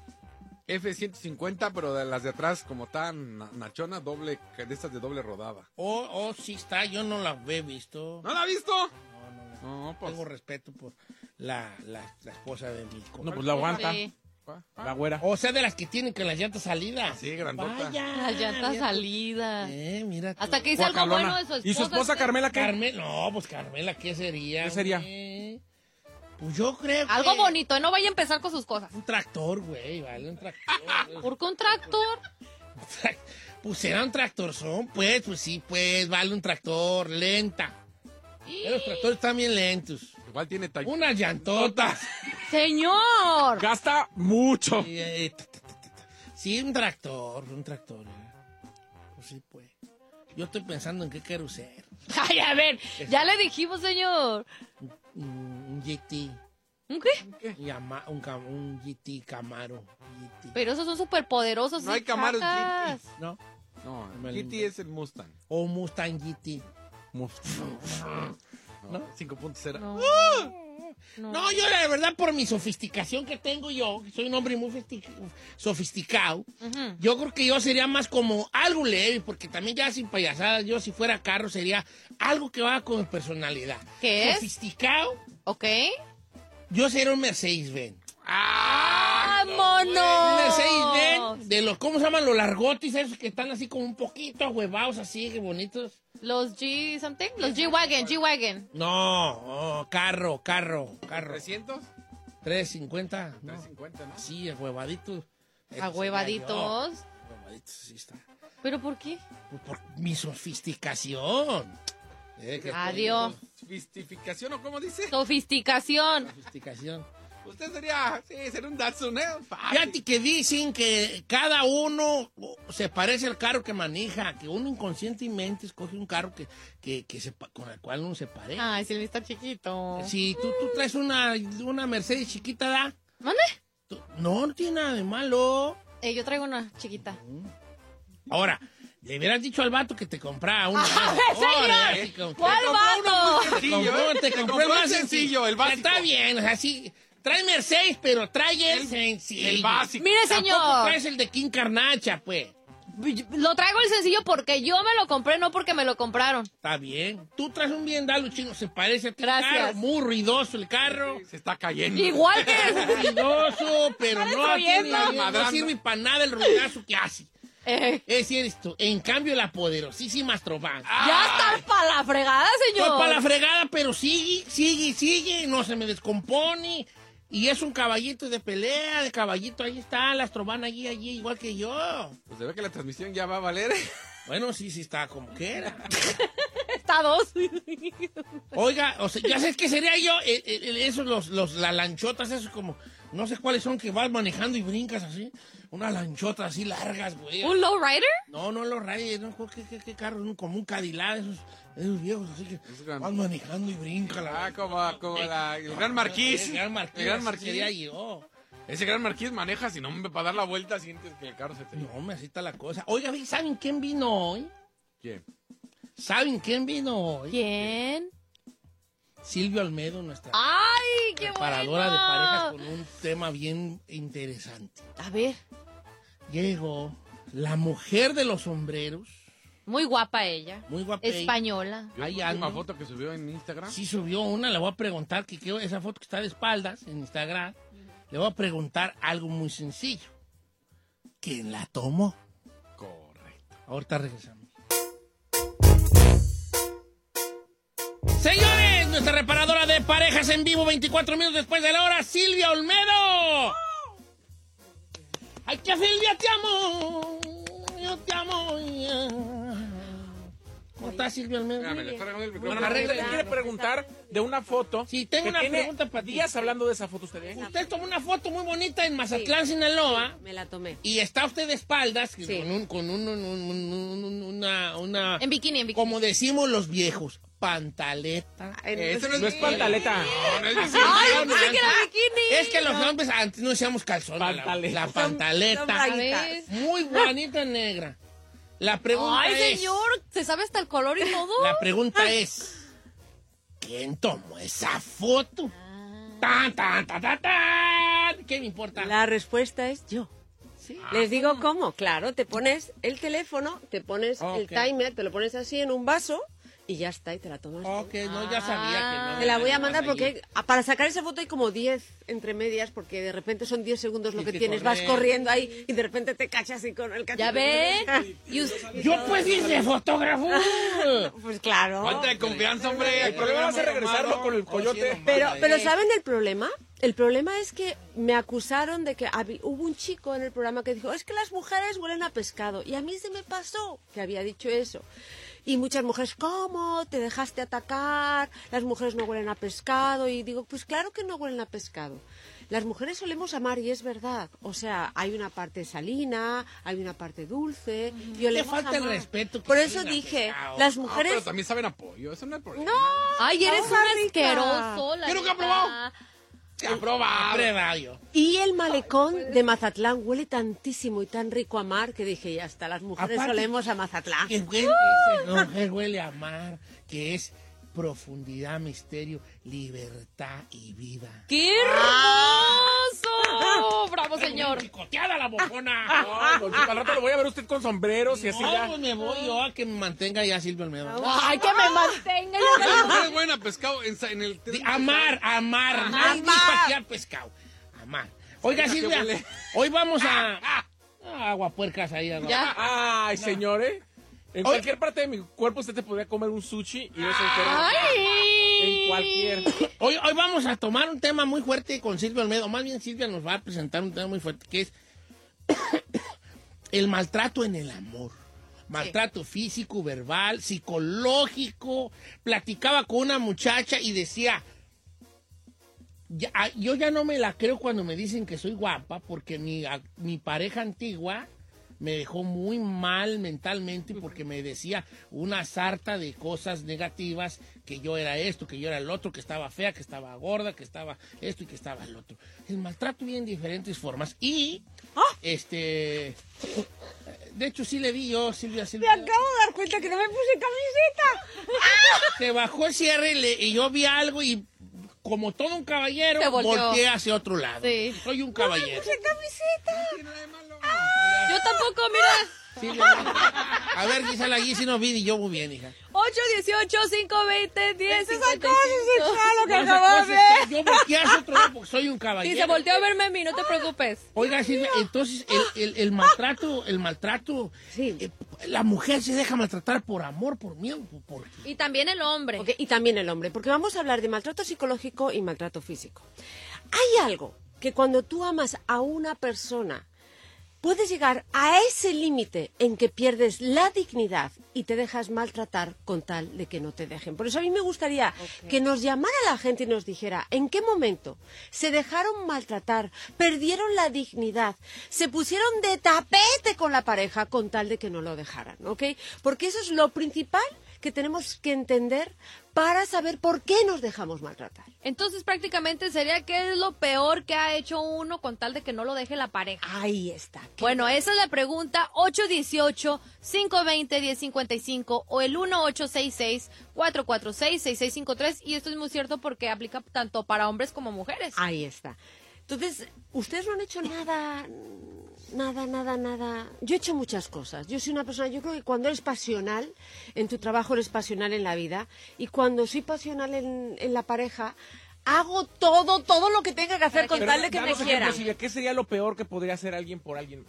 F-150, pero de las de atrás, como tan na- nachona, doble, de estas de doble rodada. Oh, oh, sí está, yo no la he visto. ¿No la ha visto? No, no, no. No, pues. Tengo respeto por la, la, la esposa de mi No, pues la aguanta. Sí. La güera. O sea, de las que tienen con las llantas salidas. Sí, grandota. Vaya. Las llantas mira salidas. Eh, mira tú. Hasta que dice algo bueno de su esposa. ¿Y su esposa ¿sí? Carmela qué? No, pues Carmela, ¿qué sería? ¿Qué sería? güey? Pues yo creo que... Algo bonito, ¿eh? no vaya a empezar con sus cosas. Un tractor, güey, vale, un tractor. ¿Por qué un tractor? pues será un tractor, son, pues, pues sí, pues, vale un tractor, lenta. Los tractores están bien lentos. Igual tiene Unas llantotas. ¡Señor! Gasta mucho. Sí, eh, ta. Sí, un tractor, un tractor. eh. Pues sí, pues. Yo estoy pensando en qué quiero ser. Ay, a ver, ya le dijimos, señor. Un, un GT. ¿Un qué? Un, cam- un GT Camaro. GT. Pero esos son súper poderosos. No hay Camaros chacas. ¿No? No, GT es el Mustang. O Mustang GT. No, 5.0. No. No. No, yo la verdad, por mi sofisticación que tengo yo, que soy un hombre muy sofisticado, Ujú. yo creo que yo sería más como algo leve, porque también ya sin payasadas, yo si fuera carro sería algo que va con mi personalidad. ¿Qué es? Sofisticado, ¿Ok? yo sería un Mercedes-Benz. ¡Ah, mono! Mercedes-Benz, de los, ¿cómo se llaman? Los largotis, esos que están así como un poquito ahuevados, así, que bonitos. Los G something, los G-Wagon, G-Wagon. No, oh, carro, carro, carro. ¿300? 350. No. 350, ¿no? Sí, Ahuevaditos. sería yo. Ahuevaditos, sí está. ¿Pero por qué? Pues por mi sofisticación. Eh, que Adiós. ¿Fistificación o cómo dice? Sofisticación. Sofisticación. Usted sería, sí, sería un Datsun, ¿eh? Fácil. Fíjate que dicen que cada uno se parece al carro que maneja, que uno inconscientemente escoge un carro que, que, que se con el cual uno se parece. Ay, Silvia está chiquito. Si tú, tú traes una, una Mercedes chiquita, ¿da? ¿Mande? Tú- No, no tiene nada de malo. Eh, yo traigo una chiquita. Ahora, le hubieras dicho al vato que te comprara una. señor! Ahora, así como- ¿Cuál Te compró uno vato? muy sencillo, compró- ¿eh? te compró el más sencillo, el básico. Está bien, o sea, sí. Trae Mercedes, pero trae el, El- sencillo. el básico. Mire, Tampoco señor. traes el de King Carnacha, pues. Lo traigo el sencillo porque yo me lo compré, no porque me lo compraron. Está bien. Tú traes un bien dalo chino, se parece a tu Gracias. carro. Muy ruidoso el carro. Se está cayendo. Igual que... Ruidoso, pero no, tiene, no sirve para nada el ruidazo que hace. Eh. Eres tú. En cambio, la poderosísima Astroban. Ya está para la fregada, Fue señor. para la fregada, pero sigue, sigue, sigue, no se me descompone. Y es un caballito de pelea, de caballito, ahí está, la Astroban allí, allí, igual que yo. Pues se ve que la transmisión ya va a valer. Bueno, sí, sí está como que era. Está dos. Oiga, o sea, ya sé que sería yo, eh, eh, esos, los, los, las lanchotas, esos como, no sé cuáles son, que vas manejando y brincas así. Unas lanchotas así largas, güey. ¿Un lowrider? No, no los rayes, no, ¿qué, qué, qué carro? Como un Cadillac, esos, esos viejos, así que gran- vas manejando y brinca la... Ah, como, como la, el gran marquís. El gran marquís, El gran marquís. sería yo. Ese gran marquís maneja, si no, hombre, para dar la vuelta sientes que el carro se te... No, hombre, así está la cosa. Oiga, ¿saben quién vino hoy? ¿Quién? ¿Saben quién vino hoy? ¿Quién? Silvio Almedo, nuestra ¡Ay, qué preparadora de parejas con un tema bien interesante. A ver, Llegó la mujer de los sombreros, muy guapa ella. muy guapa. ella. Española. ¿Vio Ahí la última ando. foto que subió en Instagram? Sí subió una, le voy a preguntar, que esa foto que está de espaldas en Instagram, le voy a preguntar algo muy sencillo. ¿Quién la tomó? Correcto. Ahorita regresamos. Señores, nuestra reparadora de parejas en vivo 24 minutos después de la hora, Silvia Olmedo. ¡Ay, que Silvia te amo! Yo te amo. ¿Cómo Silvia está regalando el Bueno, micrófono. arregla- le quiere preguntar de una foto. Sí, tengo que una tiene pregunta para ti. días hablando de esa foto usted. ¿eh? Usted tomó una foto muy bonita en Mazatlán, Sinaloa. Me la tomé. Y está usted de espaldas Sí. con, un, con un- un- un- un- un- una, una, En bikini, en bikini. como decimos los viejos, pantaleta. Ese No es pantaleta. No, no es ¡Ay, No, yo pensé no, que era bikini! Es que los hombres antes no decíamos calzón, la, Pantaleta. la Son pantaleta. Muy bonita negra. La pregunta ¡Ay, es, señor! ¿Se sabe hasta el color y todo? la pregunta es, ¿quién tomó esa foto? Tan, tan, tan, tan, tan. ¿Qué me importa? La respuesta es yo. Sí. Les digo cómo. Claro, te pones el teléfono, te pones el timer, te lo pones así en un vaso y ya está, y te la tomas. Ok, no, ya sabía que no. Te la voy a mandar porque para sacar esa foto hay como 10 entre medias porque de repente son 10 segundos lo Y que que tienes, vas corriendo ahí y de repente te cachas así con el cachete. ¿Ya ven? Y Yo pues hice fotógrafo. Pues claro. Falta de confianza, hombre. El problema va a ser regresarlo con el coyote. Pero, pero ¿saben el problema? El problema es que me acusaron de que habi- hubo un chico en el programa que dijo, es que las mujeres huelen a pescado. Y a mí se me pasó que había dicho eso. Y muchas mujeres, ¿cómo? ¿Te dejaste atacar? Las mujeres no huelen a pescado. Y digo, pues claro que no huelen a pescado. Las mujeres solemos amar y es verdad. O sea, hay una parte salina, hay una parte dulce. Y olemos falta a el respeto Por eso a dije, pescado. las No, mujeres... pero también saben apoyo. Eso no es problema. No, ¡Ay, eres un asqueroso! la Yo nunca he neta. probado. Ya, probado. Prueba yo. Y el malecón de Mazatlán huele tantísimo y tan rico a mar que dije, ya está, las mujeres Aparte- solemos a Mazatlán. Que huele, esa mujer huele a mar, que es profundidad, misterio, libertad y vida. ¡Qué hermoso! ¡Bravo, señor! ¡Chicoteada la bofona! No, al rato lo voy a ver usted con sombreros y así No, ya. pues me voy yo a que me mantenga ya Silvio Almedo. ¡Ay, que me mantenga! Las mujeres huelen a pescado en, en el... Di- Amar, amar, no es patear pescado. Amar. Oiga, ¿A qué Silvia, hoy vamos a... a agua puercas ahí. agua- Ya. Ay, señor, ¿eh? En Oye. cualquier parte de mi cuerpo usted te podría comer un sushi y eso fuera ¡Ay! en cualquier. Hoy, hoy vamos a tomar un tema muy fuerte con Silvia Olmedo. Más bien Silvia nos va a presentar un tema muy fuerte que es el maltrato en el amor. Maltrato físico, verbal, psicológico. Platicaba con una muchacha y decía, ya- ah, yo ya no me la creo cuando me dicen que soy guapa porque mi, a- mi pareja antigua me dejó muy mal mentalmente porque me decía una sarta de cosas negativas, que yo era esto, que yo era el otro, que estaba fea, que estaba gorda, que estaba esto y que estaba el otro. El maltrato viene en diferentes formas y, este, de hecho sí le di yo, Silvia, Silvia. de dar cuenta que no me puse camiseta. Se bajó el cierre y, le- y yo vi algo y como todo un caballero, volteé hacia otro lado. Sí. Soy un caballero. camiseta. Yo tampoco, mira. A ver, Gisela, allí si no vi y yo muy bien, hija. 818-520-1055. Es acoso sexual lo que No, esa acabamos cosa de es que Yo volteé hacia otro lado porque soy un Y caballero. se volteó a verme a mí, no te preocupes. Oiga, Silvia, entonces el, el- el maltrato, el maltrato, Sí. eh, la mujer se deja maltratar por amor, por miedo, por, Y también el hombre. Ok, y también el hombre, porque vamos a hablar de maltrato psicológico y maltrato físico. Hay algo que cuando tú amas a una persona, puedes llegar a ese límite en que pierdes la dignidad y te dejas maltratar con tal de que no te dejen. Por eso a mí me gustaría que nos llamara la gente y nos dijera en qué momento se dejaron maltratar, perdieron la dignidad, se pusieron de tapete con la pareja con tal de que no lo dejaran, ¿ok? Porque eso es lo principal que tenemos que entender para saber por qué nos dejamos maltratar. Entonces prácticamente sería que es lo peor que ha hecho uno con tal de que no lo deje la pareja. Ahí está. Bueno, esa es la pregunta 818-520-1055 o el 1866-446-6653 y esto es muy cierto porque aplica tanto para hombres como mujeres. Ahí está. Entonces, ustedes no han hecho nada, nada, nada, nada. Yo he hecho muchas cosas. Yo soy una persona, yo creo que cuando eres pasional en tu trabajo, eres pasional en la vida. Y cuando soy pasional en, en la pareja, hago todo, todo lo que tenga que hacer con tal de que me Silvia, ¿Qué sería lo peor que podría hacer alguien por alguien?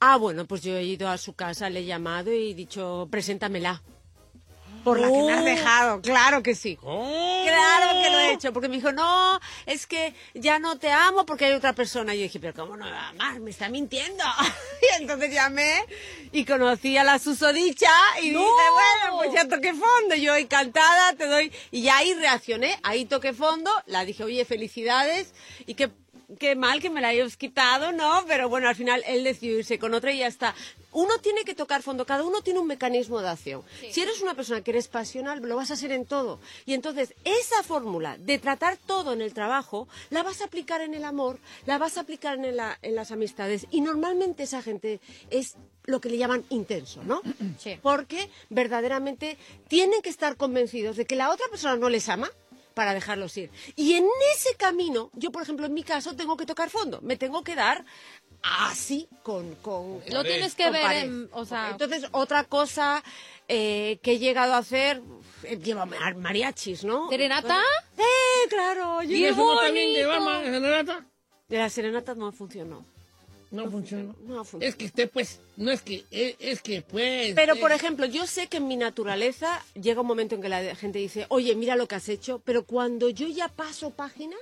Ah, bueno, pues yo he ido a su casa, le he llamado y he dicho, preséntamela. Por la que me has dejado, claro que sí. Claro que lo he hecho, porque me dijo, no, es que ya no te amo porque hay otra persona. Y yo dije, pero ¿cómo no me va a amar? Me está mintiendo. y entonces llamé y conocí a la susodicha y dije, bueno, pues ya toqué fondo. Yo encantada, te doy. Y ya ahí reaccioné, ahí toqué fondo, la dije, oye, felicidades y que qué mal que me la hayas quitado, ¿no? Pero bueno, al final él decidió irse con otra y ya está. Uno tiene que tocar fondo, cada uno tiene un mecanismo de acción. Si eres una persona que eres pasional, lo vas a hacer en todo. Y entonces esa fórmula de tratar todo en el trabajo, la vas a aplicar en el amor, la vas a aplicar en, la- en las amistades. Y normalmente esa gente es lo que le llaman intenso, ¿no? Sí. Porque verdaderamente tienen que estar convencidos de que la otra persona no les ama para dejarlos ir. Y en ese camino, yo por ejemplo en mi caso tengo que tocar fondo, me tengo que dar así con... con Lo tienes que con ver, pared. en- o sea, Entonces, otra cosa eh, que he llegado a hacer, eh, lleva mar- mariachis, ¿no? ¿Serenata? Eh, claro. yo- ¿Y eso no también lleva ma- serenata? De la serenata no funcionó. No funcionó. No funcionó. Es que usted, pues, no es que, es, es que, pues... Pero, eh, por ejemplo, yo sé que en mi naturaleza llega un momento en que la gente dice, oye, mira lo que has hecho, pero cuando yo ya paso página,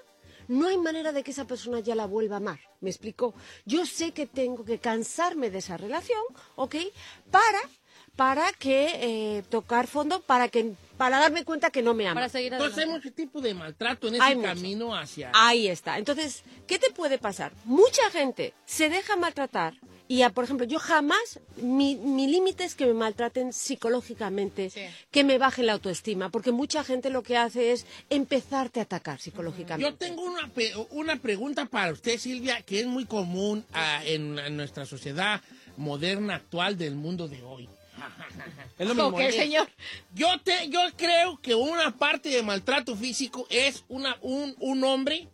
no hay manera de que esa persona ya la vuelva a amar. ¿Me explico? Yo sé que tengo que cansarme de esa relación, ¿ok? Para, para que eh, tocar fondo, para que para darme cuenta que no me ama. Para seguir Entonces hay mucho tipo de maltrato en ese Hay mucho. camino hacia... Ahí está. Entonces, ¿qué te puede pasar? Mucha gente se deja maltratar y, ah, por ejemplo, yo jamás, mi, mi límite es que me maltraten psicológicamente, Sí. que me bajen la autoestima, porque mucha gente lo que hace es empezarte a atacar psicológicamente. Yo tengo una, una pregunta para usted, Silvia, que es muy común ah, en, en nuestra sociedad moderna actual del mundo de hoy. Es lo mismo. Ok, ¿eh? señor. Yo, te, yo creo que una parte de maltrato físico es una, un, un hombre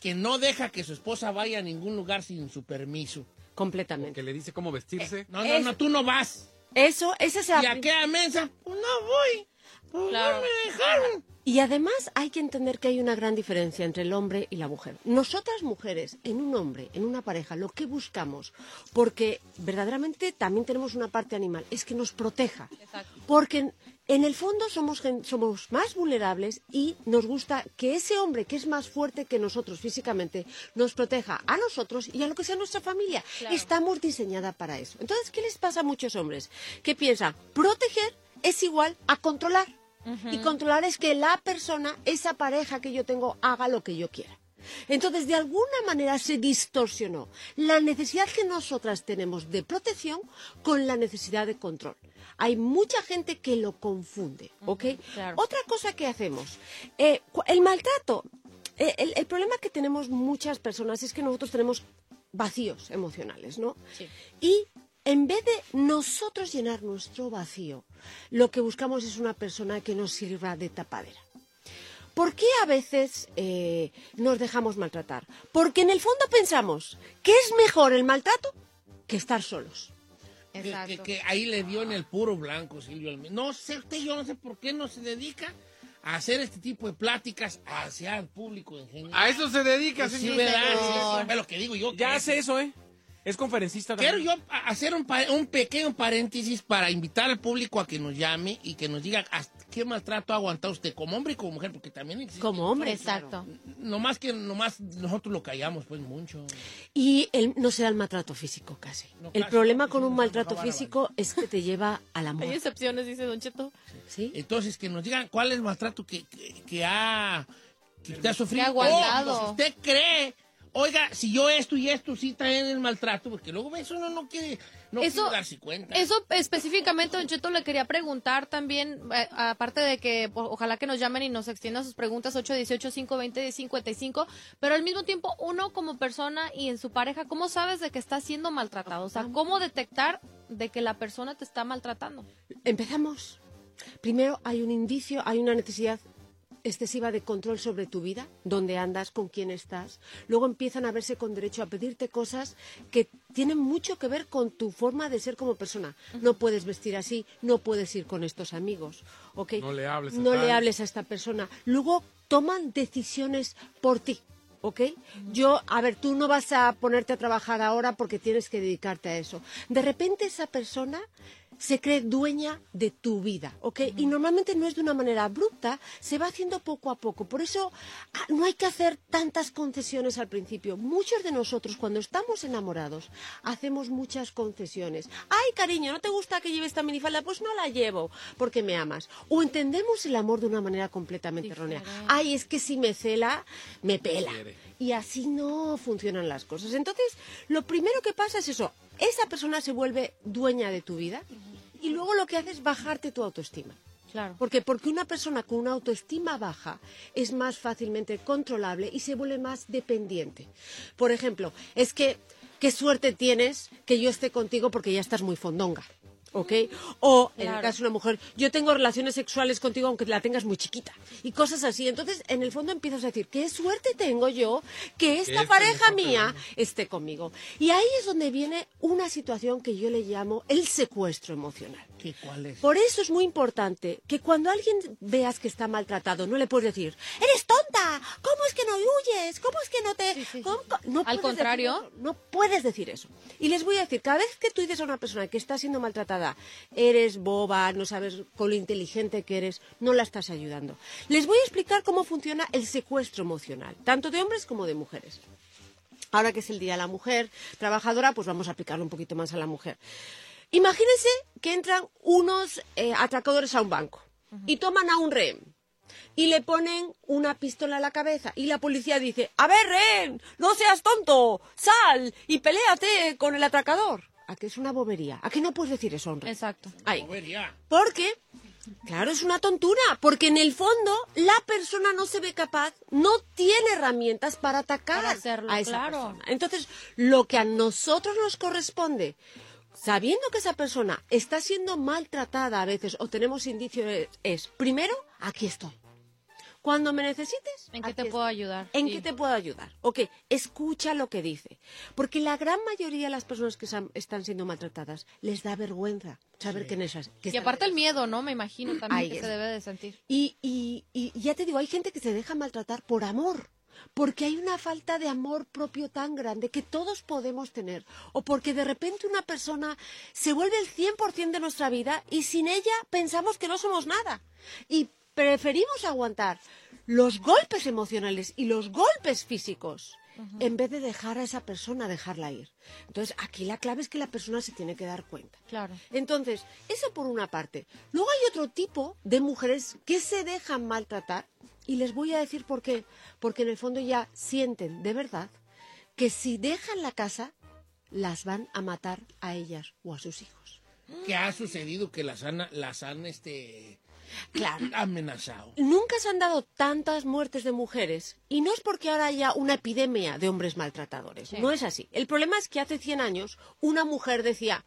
que no deja que su esposa vaya a ningún lugar sin su permiso. Completamente. Que le dice cómo vestirse. No, no, no, tú no vas. Eso, ese es ¿Y a qué mensa? Pues no voy. Pues Claro. no me dejaron. Y además hay que entender que hay una gran diferencia entre el hombre y la mujer. Nosotras mujeres, en un hombre, en una pareja, lo que buscamos, porque verdaderamente también tenemos una parte animal, es que nos proteja. Exacto. Porque en, el fondo somos, somos más vulnerables y nos gusta que ese hombre que es más fuerte que nosotros físicamente nos proteja a nosotros y a lo que sea nuestra familia. Claro. Estamos diseñada para eso. Entonces, ¿qué les pasa a muchos hombres? Que piensan, proteger es igual a controlar. Y controlar es que la persona, esa pareja que yo tengo, haga lo que yo quiera. Entonces, de alguna manera se distorsionó la necesidad que nosotras tenemos de protección con la necesidad de control. Hay mucha gente que lo confunde, ¿ok? claro. Otra cosa que hacemos, eh, el maltrato. eh, el, el problema que tenemos muchas personas es que nosotros tenemos vacíos emocionales, ¿no? Sí. Y en vez de nosotros llenar nuestro vacío, lo que buscamos es una persona que nos sirva de tapadera. ¿Por qué a veces eh, nos dejamos maltratar? Porque en el fondo pensamos que es mejor el maltrato que estar solos. que, Exacto. que- que ahí le dio en el puro blanco Silvio Almeida. No sé, usted yo no sé por qué no se dedica a hacer este tipo de pláticas hacia el público en general. A eso se dedica, Sí, señor. ¿verdad? señor. Sí, sí, es lo que digo yo. Ya hace eso, ¿eh? Es conferencista Quiero también. yo a- hacer un, un pequeño paréntesis para invitar al público a que nos llame y que nos diga hasta qué maltrato ha aguantado usted como hombre y como mujer, porque también existe. Como hombre. Exacto. No más que nomás nosotros lo callamos, pues mucho. Y el, no se da el maltrato físico casi. No, el casi, problema con sí un maltrato físico es que te lleva al amor. Hay excepciones, dice Don Cheto. ¿sí? Entonces, que nos digan cuál es el maltrato que, que, que ha, que usted ha sufrido. Que ha aguantado. O, si usted cree, oiga, si yo esto y esto sí también el maltrato, porque luego eso uno no quiere, no Eso- quiere darse cuenta. Eso específicamente, Don Cheto, le quería preguntar también, eh, aparte de que ojalá que nos llamen y nos extiendan sus preguntas 818-520-55, pero al mismo tiempo uno como persona y en su pareja, ¿cómo sabes de que está siendo maltratado? O sea, ¿cómo detectar de que la persona te está maltratando? Empezamos. Primero hay un indicio, hay una necesidad excesiva de control sobre tu vida, dónde andas, con quién estás. Luego empiezan a verse con derecho a pedirte cosas que tienen mucho que ver con tu forma de ser como persona. No puedes vestir así, no puedes ir con estos amigos, ¿ok? No le hables a No le hables a esta persona. Luego toman decisiones por ti. ¿Ok? Yo, a ver, tú no vas a ponerte a trabajar ahora porque tienes que dedicarte a eso. De repente esa persona se cree dueña de tu vida, ¿ok? Y normalmente no es de una manera abrupta, se va haciendo poco a poco. Por eso ah, no hay que hacer tantas concesiones al principio. Muchos de nosotros, cuando estamos enamorados, hacemos muchas concesiones. Ay, cariño, ¿no te gusta que lleve esta minifalda? Pues no la llevo, porque me amas. O entendemos el amor de una manera completamente errónea. Ay, es que si me cela, me pela. Y así no funcionan las cosas. Entonces, lo primero que pasa es eso. Esa persona se vuelve dueña de tu vida y luego lo que hace es bajarte tu autoestima. Claro. Porque, porque una persona con una autoestima baja es más fácilmente controlable y se vuelve más dependiente. Por ejemplo, es que qué suerte tienes que yo esté contigo porque ya estás muy fondonga. ¿Ok? O, en el caso de una mujer, yo tengo relaciones sexuales contigo aunque la tengas muy chiquita. Y cosas así. Entonces, en el fondo empiezas a decir, qué suerte tengo yo que esta pareja mía esté conmigo. Y ahí es donde viene una situación que yo le llamo el secuestro emocional. ¿Qué, ¿Cuál es? Por eso es muy importante que cuando alguien veas que está maltratado, no le puedes decir, eres tonta, ¿cómo es que no huyes? ¿Cómo es que no te...? ¿Cómo- cómo-?" No Al contrario. decir no puedes decir eso. Y les voy a decir, cada vez que tú dices a una persona que está siendo maltratada, eres boba, no sabes con lo inteligente que eres, no la estás ayudando. Les voy a explicar cómo funciona el secuestro emocional, tanto de hombres como de mujeres. Ahora que es el Día de la Mujer Trabajadora, pues vamos a aplicarlo un poquito más a la mujer. Imagínense que entran unos eh, atracadores a un banco y toman a un rehén y le ponen una pistola a la cabeza y la policía dice, a ver, rehén, no seas tonto, sal y peléate con el atracador. ¿A que es una bobería? ¿A que no puedes decir eso rehén? Exacto. Ahí. Bobería. Porque, claro, es una tontura, porque en el fondo la persona no se ve capaz, no tiene herramientas para atacar Para hacerlo, a esa claro. persona. Entonces, lo que a nosotros nos corresponde, sabiendo que esa persona está siendo maltratada a veces o tenemos indicios, es, es, primero, aquí estoy. Cuando me necesites, ¿En qué te puedo ayudar? ¿En Sí. qué te puedo ayudar? Ok, escucha lo que dice. Porque la gran mayoría de las personas que están siendo maltratadas les da vergüenza saber que en esas. que Y aparte el miedo, ¿no? Me imagino también Ahí que es. se debe de sentir. y, y, y ya te digo, hay gente que se deja maltratar por amor. Porque hay una falta de amor propio tan grande que todos podemos tener. O porque de repente una persona se vuelve el 100% de nuestra vida y sin ella pensamos que no somos nada. Y preferimos aguantar los golpes emocionales y los golpes físicos en vez de dejar a esa persona dejarla ir. Entonces, aquí la clave es que la persona se tiene que dar cuenta. Claro. Entonces, eso por una parte. Luego hay otro tipo de mujeres que se dejan maltratar y les voy a decir por qué. Porque en el fondo ya sienten de verdad que si dejan la casa, las van a matar a ellas o a sus hijos. ¿Qué ha sucedido que las han, las han este, Claro. amenazado? Nunca se han dado tantas muertes de mujeres y no es porque ahora haya una epidemia de hombres maltratadores. No es así. El problema es que hace 100 años una mujer decía,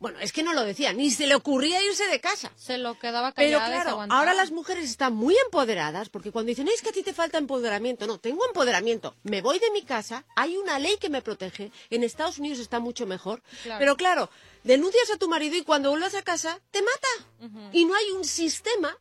Bueno, es que no lo decía, ni se le ocurría irse de casa. Se lo quedaba Pero callada y se claro, ahora las mujeres están muy empoderadas porque cuando dicen es que a ti te falta empoderamiento, no, tengo empoderamiento, me voy de mi casa, hay una ley que me protege, en Estados Unidos está mucho mejor, Claro. pero claro, denuncias a tu marido y cuando vuelvas a casa te mata y no hay un sistema.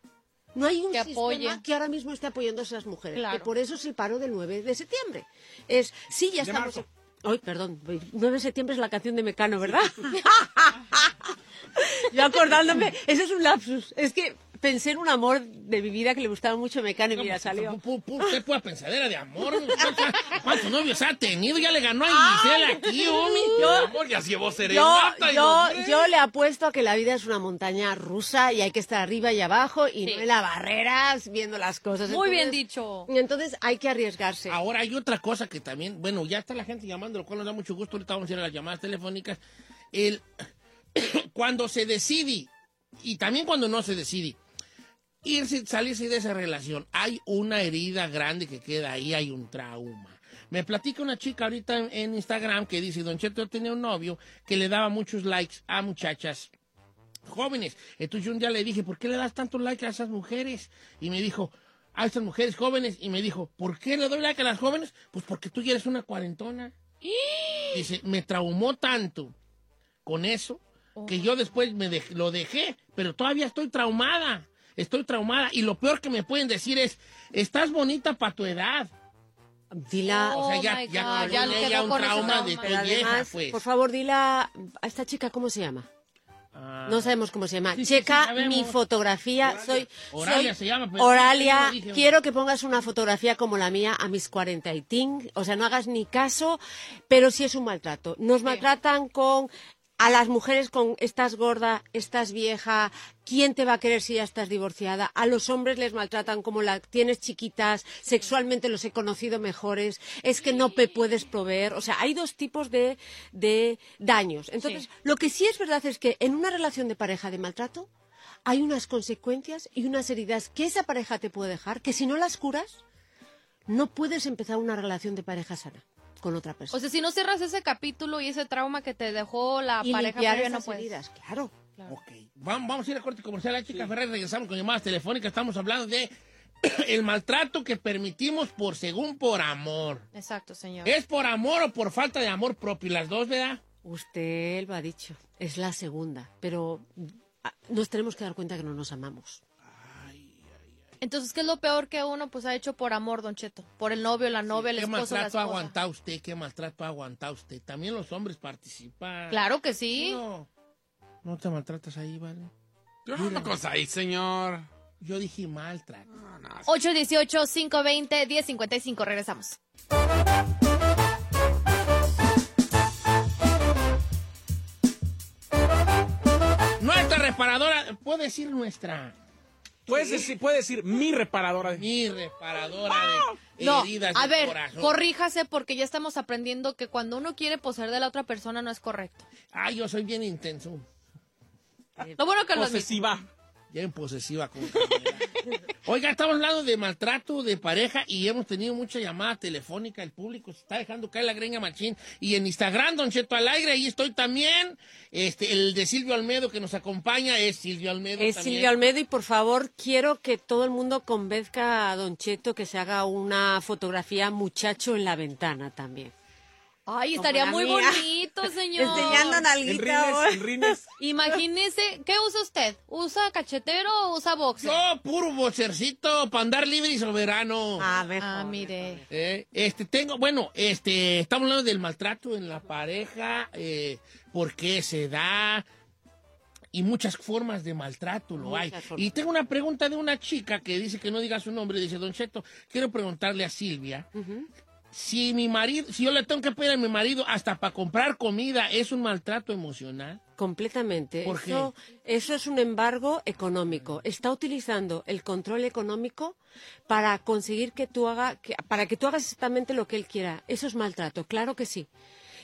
No hay un Que sistema apoye. que ahora mismo esté apoyando a esas mujeres. Claro. Que por eso es el paro del 9 de septiembre. Es, sí, ya De estamos... marzo. Ay, perdón, 9 de septiembre es la canción de Mecano, ¿verdad? Yo acordándome, eso es un lapsus. Es que pensé en un amor de mi vida que le gustaba mucho Mecano y mira, salió. Pu- pu- Usted puede pensadera de amor. ¿Cuántos- ¿Cuántos novios ha tenido? Ya le ganó a Gisela aquí, homie. Yo, Amor, ya llevó yo, serenata y yo, yo le apuesto a que la vida es una montaña rusa y hay que estar arriba y abajo y Sí. no en las barreras viendo las cosas. Muy bien dicho. Entonces hay que arriesgarse. Ahora hay otra cosa que también, bueno, ya está la gente llamando, lo cual nos da mucho gusto. Ahorita vamos a ir a las llamadas telefónicas. El, cuando se decide, y también cuando no se decide, irse, salirse de esa relación, hay una herida grande que queda ahí, hay un trauma. Me platica una chica ahorita en, en Instagram que dice, Don Cheto, yo tenía un novio que le daba muchos likes a muchachas jóvenes. Entonces yo un día le dije, ¿por qué le das tanto like a esas mujeres? Y me dijo, a estas mujeres jóvenes. Y me dijo, ¿por qué le doy like a las jóvenes? Pues porque tú ya eres una cuarentona. Dice, me traumó tanto con eso que yo después me dej- lo dejé, pero todavía estoy traumada. Estoy traumada. Y lo peor que me pueden decir es, estás bonita para tu edad. Dila, O sea, Oh ya, ya, ya un trauma de pero vieja, pues. por favor, dila a esta chica cómo se llama. Ah. No sabemos cómo se llama. Sí, sí, sí, Checa mi fotografía. Soy Oralia soy se llama, pero Oralia, quiero que pongas una fotografía como la mía a mis 40 y ting. O sea, no hagas ni caso, pero sí es un maltrato. Nos maltratan con a las mujeres con estás gorda, estás vieja, ¿quién te va a querer si ya estás divorciada? A los hombres les maltratan como la tienes chiquitas, sexualmente los he conocido mejores, es que no te puedes proveer. O sea, hay dos tipos de, de daños. Entonces, Sí. lo que sí es verdad es que en una relación de pareja de maltrato hay unas consecuencias y unas heridas que esa pareja te puede dejar, que si no las curas, no puedes empezar una relación de pareja sana con otra persona. O sea, si no cierras ese capítulo y ese trauma que te dejó la y pareja previa, no puedes. heridas, claro. Ok, vamos, vamos a ir a corte comercial. La chica Ferrer, regresamos con llamadas telefónicas. Estamos hablando de el maltrato que permitimos por según por amor. Exacto, señor. ¿Es por amor o por falta de amor propio? Las dos, ¿verdad? Usted lo ha dicho, es la segunda, pero ah, nos tenemos que dar cuenta que no nos amamos. Entonces, ¿qué es lo peor que uno pues ha hecho por amor, Don Cheto? Por el novio, la novia, el ¿Qué esposo, la maltrato ha esposa. aguantado usted? ¿Qué maltrato ha aguantado usted? También los hombres participan. Claro que sí. No, no te maltratas ahí, ¿vale? Yo no cosa ahí, señor. Yo dije maltrato. 818-520-1055. Regresamos. Nuestra reparadora, puede decir nuestra, Puedes decir, puede decir mi reparadora. de- mi reparadora de No, heridas a ver, corazón. corríjase porque ya estamos aprendiendo que cuando uno quiere poseer de la otra persona no es correcto. Ay, yo soy bien intenso. Lo bueno que lo. Posesiva. Bien posesiva con. Oiga, estamos hablando de maltrato de pareja y hemos tenido mucha llamada telefónica. El público se está dejando caer la greña machín. Y en Instagram, Don Cheto al aire, ahí estoy también. Este, el de Silvio Almedo que nos acompaña es Silvio Almedo. Es también. Silvia Almedo y por favor quiero que todo el mundo convenzca a Don Cheto que se haga una fotografía muchacho en la ventana también. Ay, estaría muy mía. bonito, señor. Enseñando En nalguita. rines, en rines. Imagínese, ¿qué usa usted? ¿Usa cachetero o usa boxer? Yo, puro bocercito, para andar libre y soberano. Ah, mejor. Ah, mire. Eh, este, tengo, bueno, este, estamos hablando del maltrato en la pareja, eh, por qué se da y muchas formas de maltrato lo hay. Formas. Y tengo una pregunta de una chica que dice que no diga su nombre, dice, Don Cheto, quiero preguntarle a Silvia, si mi marido, si yo le tengo que pedir a mi marido hasta para comprar comida, ¿es un maltrato emocional? Completamente. ¿Por qué? eso es un embargo económico. Está utilizando el control económico para conseguir que tú haga, que- para que tú hagas exactamente lo que él quiera. Eso es maltrato, claro que sí.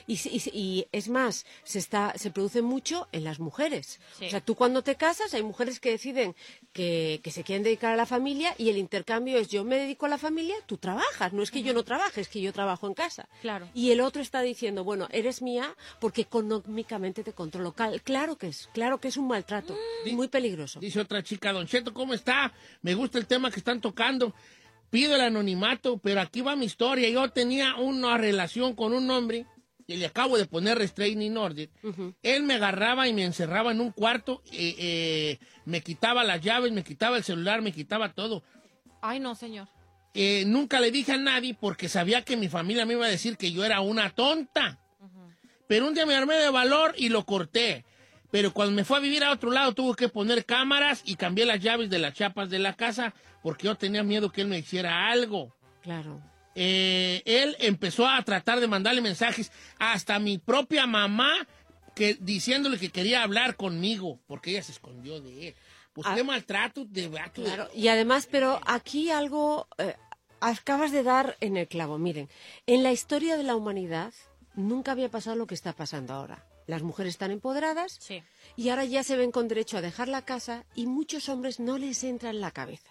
Y, y y es más, se, está, se produce mucho en las mujeres. Sí. O sea, tú cuando te casas, hay mujeres que deciden que, que se quieren dedicar a la familia y el intercambio es yo me dedico a la familia, tú trabajas. No es que yo no trabaje, es que yo trabajo en casa. Claro. Y el otro está diciendo, bueno, eres mía porque económicamente te controlo. Cal- Claro que es, claro que es un maltrato. Muy peligroso. Dice otra chica, Don Cheto, ¿cómo está? Me gusta el tema que están tocando. Pido el anonimato, pero aquí va mi historia. Yo tenía una relación con un hombre le acabo de poner restraining order. Él me agarraba y me encerraba en un cuarto, eh, eh, me quitaba las llaves, me quitaba el celular, me quitaba todo. Ay, no, señor. Eh, nunca le dije a nadie porque sabía que mi familia me iba a decir que yo era una tonta. Pero un día me armé de valor y lo corté. Pero cuando me fue a vivir a otro lado tuve que poner cámaras y cambié las llaves de las chapas de la casa porque yo tenía miedo que él me hiciera algo. Claro. Eh, él empezó a tratar de mandarle mensajes hasta mi propia mamá que, diciéndole que quería hablar conmigo porque ella se escondió de él. Pues Ah. qué maltrato de. Claro, y además, pero aquí algo eh, acabas de dar en el clavo. Miren, en la historia de la humanidad nunca había pasado lo que está pasando ahora. Las mujeres están empoderadas Sí. y ahora ya se ven con derecho a dejar la casa y muchos hombres no les entra en la cabeza.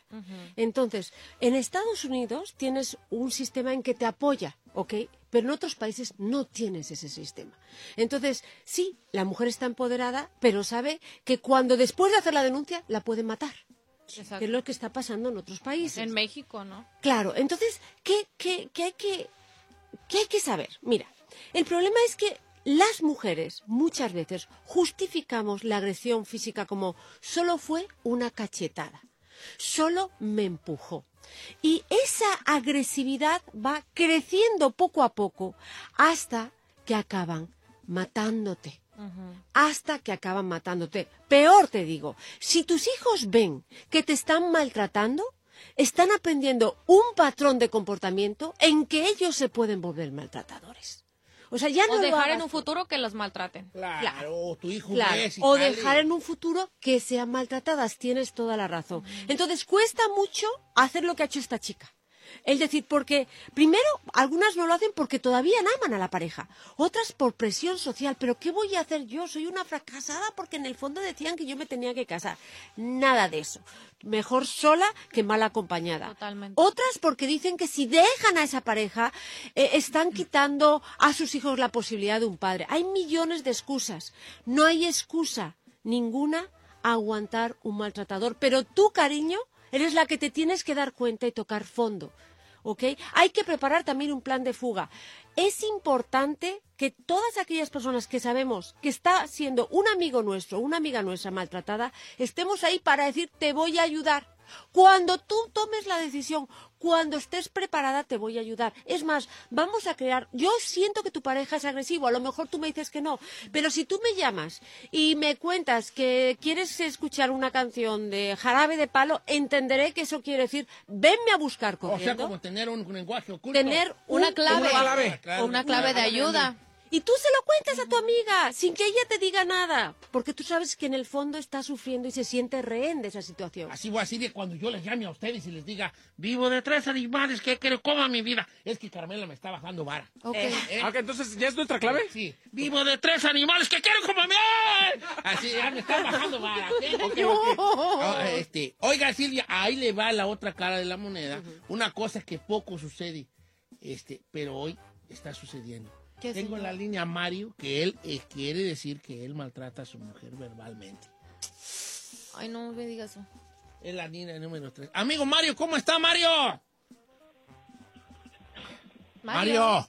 Entonces, en Estados Unidos tienes un sistema en que te apoya, ¿ok? Pero en otros países no tienes ese sistema. Entonces, sí, la mujer está empoderada, pero sabe que cuando después de hacer la denuncia la pueden matar. Que Exacto. es lo que está pasando en otros países. En México, ¿no? Claro, entonces, ¿qué, qué, qué hay que, qué hay que saber? Mira, el problema es que las mujeres muchas veces justificamos la agresión física como solo fue una cachetada, solo me empujó. Y esa agresividad va creciendo poco a poco hasta que acaban matándote hasta que acaban matándote. Peor te digo, si tus hijos ven que te están maltratando, están aprendiendo un patrón de comportamiento en que ellos se pueden volver maltratadores. O sea, ya no O dejar hagas en un futuro que los maltraten. Claro, o tu hijo Claro, ves y o sale. dejar en un futuro que sean maltratadas. Tienes toda la razón. Entonces cuesta mucho hacer lo que ha hecho esta chica. Es decir, porque primero algunas no lo hacen porque todavía aman a la pareja, otras por presión social. Pero ¿qué voy a hacer yo? Soy una fracasada porque en el fondo decían que yo me tenía que casar. Nada de eso. Mejor sola que mal acompañada. Totalmente. Otras porque dicen que si dejan a esa pareja, eh, están quitando a sus hijos la posibilidad de un padre. Hay millones de excusas. No hay excusa ninguna a aguantar un maltratador. Pero tú, cariño, eres la que te tienes que dar cuenta y tocar fondo. ¿Ok? Hay que preparar también un plan de fuga. Es importante que todas aquellas personas que sabemos que está siendo un amigo nuestro, una amiga nuestra maltratada, estemos ahí para decir te voy a ayudar. Cuando tú tomes la decisión, cuando estés preparada, te voy a ayudar. Es más, vamos a crear. Yo siento que tu pareja es agresivo, a lo mejor tú me dices que no, pero si tú me llamas y me cuentas que quieres escuchar una canción de jarabe de palo, entenderé que eso quiere decir venme a buscar O sea, corriendo. como tener un lenguaje oculto. tener Una un- clave. una clave. Una clave de ayuda. Y tú se lo cuentas a tu amiga sin que ella te diga nada, porque tú sabes que en el fondo está sufriendo y se siente rehén de esa situación. Así voy a decir de cuando yo les llame a ustedes y les diga, vivo de tres animales que quiero coma mi vida. Es que Carmela me está bajando vara. Ok. ¿Eh? Ah, ok, entonces, ¿ya es nuestra clave? Sí. Vivo de tres animales que quiero comer mi Así ya me está bajando vara. ¿ok? Ah, este, oiga, Silvia, ahí le va la otra cara de la moneda. Una cosa que poco sucede, este, pero hoy está sucediendo. ¿Qué, Tengo señor? la línea a Mario que él eh, quiere decir que él maltrata a su mujer verbalmente. Ay, no me digas eso. Es la línea número 3. Amigo Mario, ¿cómo está Mario? Mario.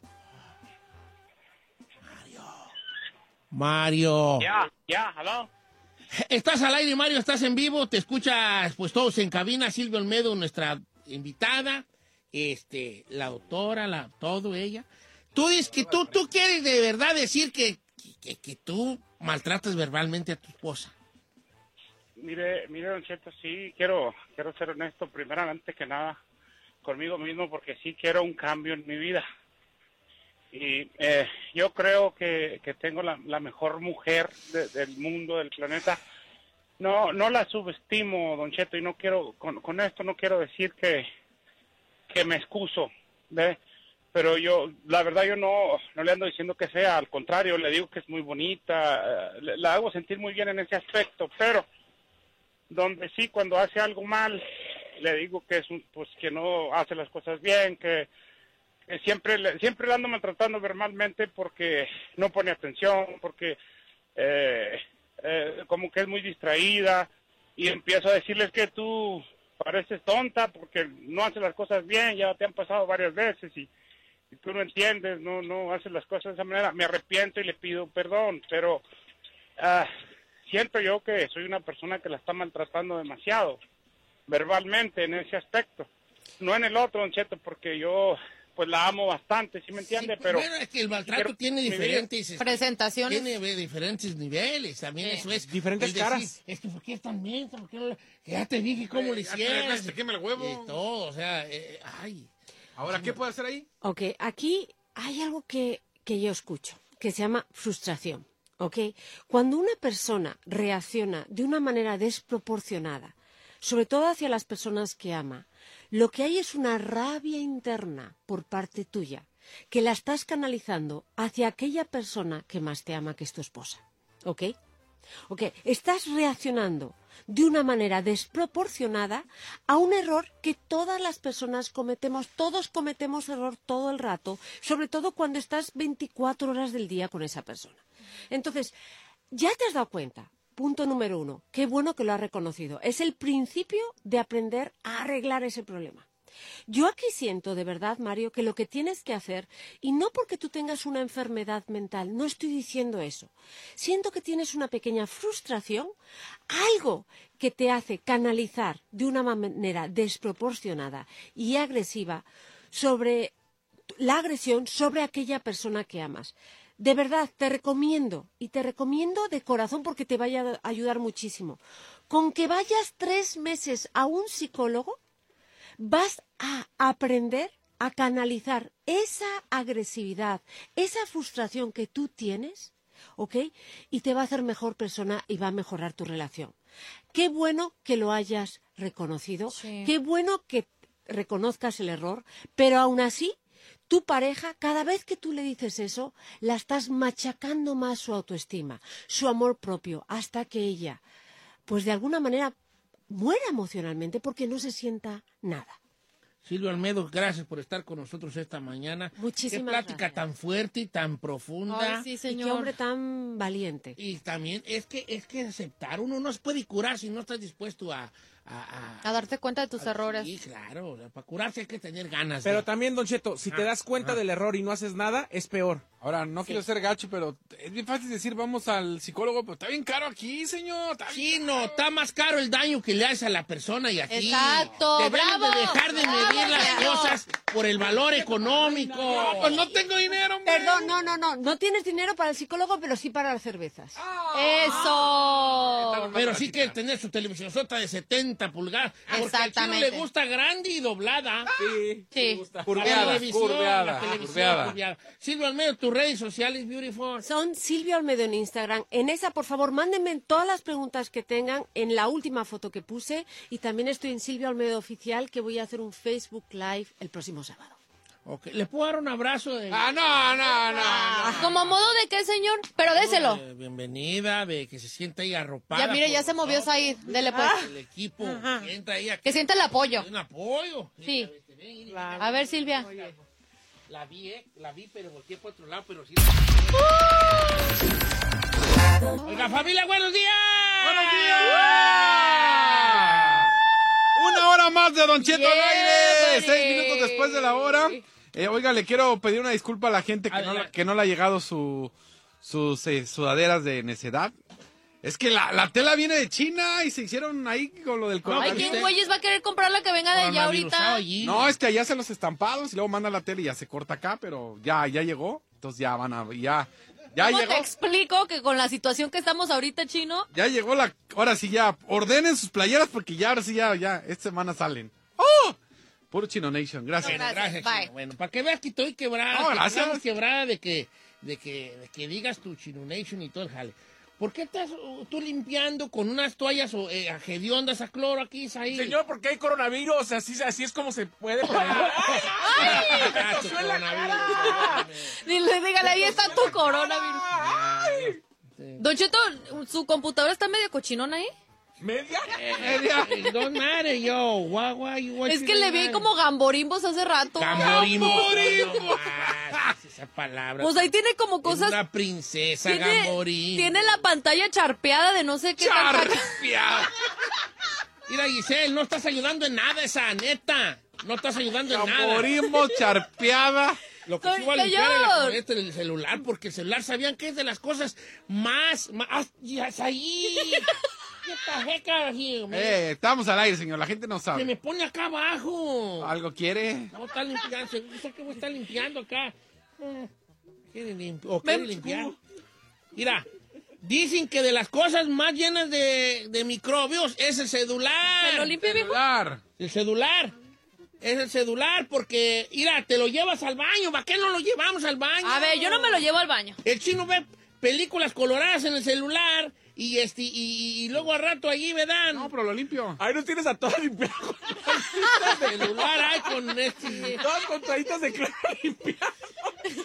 Mario. Mario. Ya, ya, hello. Estás al aire, Mario, estás en vivo, te escuchas pues todos en cabina, Silvia Olmedo, nuestra invitada, este, la doctora, la, todo ella. Tú dices que tú, tú quieres de verdad decir que, que, tú maltratas verbalmente a tu esposa. Mire, mire, Don Cheto, sí, quiero, quiero ser honesto, primeramente que nada, conmigo mismo, porque sí quiero un cambio en mi vida. Y eh, yo creo que, que tengo la, mejor mujer de- del mundo, del planeta. No, no la subestimo, Don Cheto, y no quiero, con, con esto no quiero decir que, que me excuso, ¿ve? Pero yo, la verdad, yo no, no le ando diciendo que sea, al contrario, le digo que es muy bonita, eh, la hago sentir muy bien en ese aspecto, pero donde sí, cuando hace algo mal, le digo que es un, pues que no hace las cosas bien, que, siempre, siempre la ando maltratando verbalmente porque no pone atención, porque eh, eh, como que es muy distraída y empiezo a decirles que tú pareces tonta porque no haces las cosas bien, ya te han pasado varias veces y, y tú no entiendes, no no haces las cosas de esa manera. Me arrepiento y le pido perdón, pero ah, siento yo que soy una persona que la está maltratando demasiado verbalmente en ese aspecto, no en el otro, Don Cheto, porque yo pues la amo bastante, ¿sí me entiende? pero Bueno, es que el maltrato tiene diferentes... Presentaciones. Tiene eh, diferentes niveles, también Sí. eso es. Diferentes decir, caras. Es que, ¿por qué es tan mensa? ¿Por qué ya te dije cómo le Ya te hicieron. quema el huevo. Y todo, o sea, eh, ay. Ahora, ¿qué puede hacer ahí? Ok, aquí hay algo que, que yo escucho, que se llama frustración. ¿Ok? Cuando una persona reacciona de una manera desproporcionada, sobre todo hacia las personas que ama, lo que hay es una rabia interna por parte tuya, que la estás canalizando hacia aquella persona que más te ama, que es tu esposa. ¿Ok? Ok, estás reaccionando de una manera desproporcionada a un error que todas las personas cometemos, todos cometemos error todo el rato, sobre todo cuando estás 24 horas del día con esa persona. Entonces, ya te has dado cuenta, punto número uno, qué bueno que lo has reconocido, es el principio de aprender a arreglar ese problema. Yo aquí siento de verdad, Mario, que lo que tienes que hacer, y no porque tú tengas una enfermedad mental, no estoy diciendo eso, siento que tienes una pequeña frustración, algo que te hace canalizar de una manera desproporcionada y agresiva sobre la agresión sobre aquella persona que amas. De verdad, te recomiendo, y te recomiendo de corazón porque te vaya a ayudar muchísimo, con que vayas tres meses a un psicólogo, vas a aprender a canalizar esa agresividad, esa frustración que tú tienes, ¿ok? Y te va a hacer mejor persona y va a mejorar tu relación. Qué bueno que lo hayas reconocido, Sí. qué bueno que reconozcas el error, pero aún así, tu pareja, cada vez que tú le dices eso, la estás machacando más su autoestima, su amor propio, hasta que ella, pues de alguna manera, muera emocionalmente porque no se sienta nada. Silvio Almedo, gracias por estar con nosotros esta mañana. Muchísimas Qué plática gracias. tan fuerte y tan profunda. Ay, sí, Y qué señor. hombre tan valiente. Y también es que es que aceptar, uno no se puede curar si no estás dispuesto a... A, A darte cuenta de tus errores. Sí, claro, o sea, para curarse hay que tener ganas. Pero de- también, Don Cheto, si te das cuenta del error y no haces nada, es peor. Ahora, no quiero ser gacho, pero es bien fácil decir vamos al psicólogo, pero está bien caro aquí, señor. Está Sí, no, está más caro el daño que le haces a la persona y a ti. Exacto, Debemos bravo, de dejar de bravo, medir las señor. cosas por el valor económico. No, pues no tengo dinero, hombre. Perdón, no, no, no. No tienes dinero para el psicólogo, pero sí para las cervezas. Eso. Pero sí que tener su televisión sota de 70 pulgadas. Porque al chino le gusta grande y doblada. Sí. Sí. La Curveada, televisión, curveada, la televisión curveada. curveada. Silvio Almedo, tus redes sociales, Beautiful. Son Silvio Almedo en Instagram. En esa, por favor, mándenme todas las preguntas que tengan en la última foto que puse. Y también estoy en Silvio Almedo Oficial, que voy a hacer un Facebook Live el próximo sábado. Ok, ¿Le puedo dar un abrazo? De... Ah, no, no, no. no. ¿Como modo de qué, señor? Pero déselo. de bienvenida, de que se sienta ahí arropada. Ya, mire, ya se movió Said. Dele, pues. El equipo que entra ahí Que sienta el apoyo. un apoyo. Sí. Ven. A ver, Silvia. La vi, eh, la vi, pero volteé por otro lado, pero sí. Oiga, familia, buenos días. ¡Buenos días! Una hora más de Don Cheto al Yeah, aire. buddy. Seis minutos después de la hora. Eh, oiga, le quiero pedir una disculpa a la gente que, no, Adelante. que no le ha llegado su, sus eh, sudaderas de necedad. Es que la, la tela viene de China y se hicieron ahí con lo del Ay, coronavirus. ¿quién güeyes va a querer comprar la que venga de allá ahorita? allí. No, es que allá hacen los estampados y luego mandan la tela y ya se corta acá, pero ya, ya llegó. Entonces ya van a, ya, ya ¿Cómo llegó. te explico que con la situación que estamos ahorita, chino? Ya llegó la. Ahora sí, ya. Ordenen sus playeras porque ya, ahora sí, ya, ya. Esta semana salen. ¡Oh! Puro Chino Nation. Gracias. Bueno, Gracias, gracias. bye. Chino. Bueno, para que veas que estoy quebrada. No, que gracias. estamos quebrada de que, de que, de que digas tu Chino Nation y todo el jale. ¿Por qué estás uh, tú limpiando con unas toallas o eh, hediondas a cloro aquí, ahí? Señor, porque hay coronavirus, así, así es como se puede poner. Ah, tu coronavirus. Dile, dígale, ahí está tu coronavirus. Don Cheto, ¿su computadora está medio cochinona ahí? ¿Media? Eh, Don't matter, yo. Why, why, why Es que le vi como gamborimbos hace rato. Gamborimbo. Gamborimbo. Ah, esa palabra. Pues ahí tiene como Es cosas. una princesa Tiene, Gamborimbo. tiene la pantalla charpeada de no sé qué. Charpeado. Mira, Giselle, no estás ayudando en nada esa, neta. No estás ayudando en nada. Gamborimbo, charpeada. Lo que sí Soy voy a limpiar es la señor. camioneta del celular, porque el celular sabían que es de las cosas más... más ya es ahí. ¿Qué tajeca aquí, hombre? Eh, estamos al aire, señor. La gente no Se sabe. me pone acá abajo. ¿Algo quiere? No está limpiando. Yo sé que voy a estar limpiando acá. Eh, ¿Quiere limpi- ¿O quiere limpiar? Mira, dicen que de las cosas más llenas de, de microbios es el celular. ¿Se lo limpia? Celular. El celular. Es el celular porque, mira, te lo llevas al baño. ¿Para qué no lo llevamos al baño? A ver, yo no me lo llevo al baño. El chino ve películas coloradas en el celular y este y, y luego al rato allí me dan No, pero lo limpio. Ahí no tienes a todas limpiadas. celular ay, con este. Todas con toallitas de cloro limpiadas.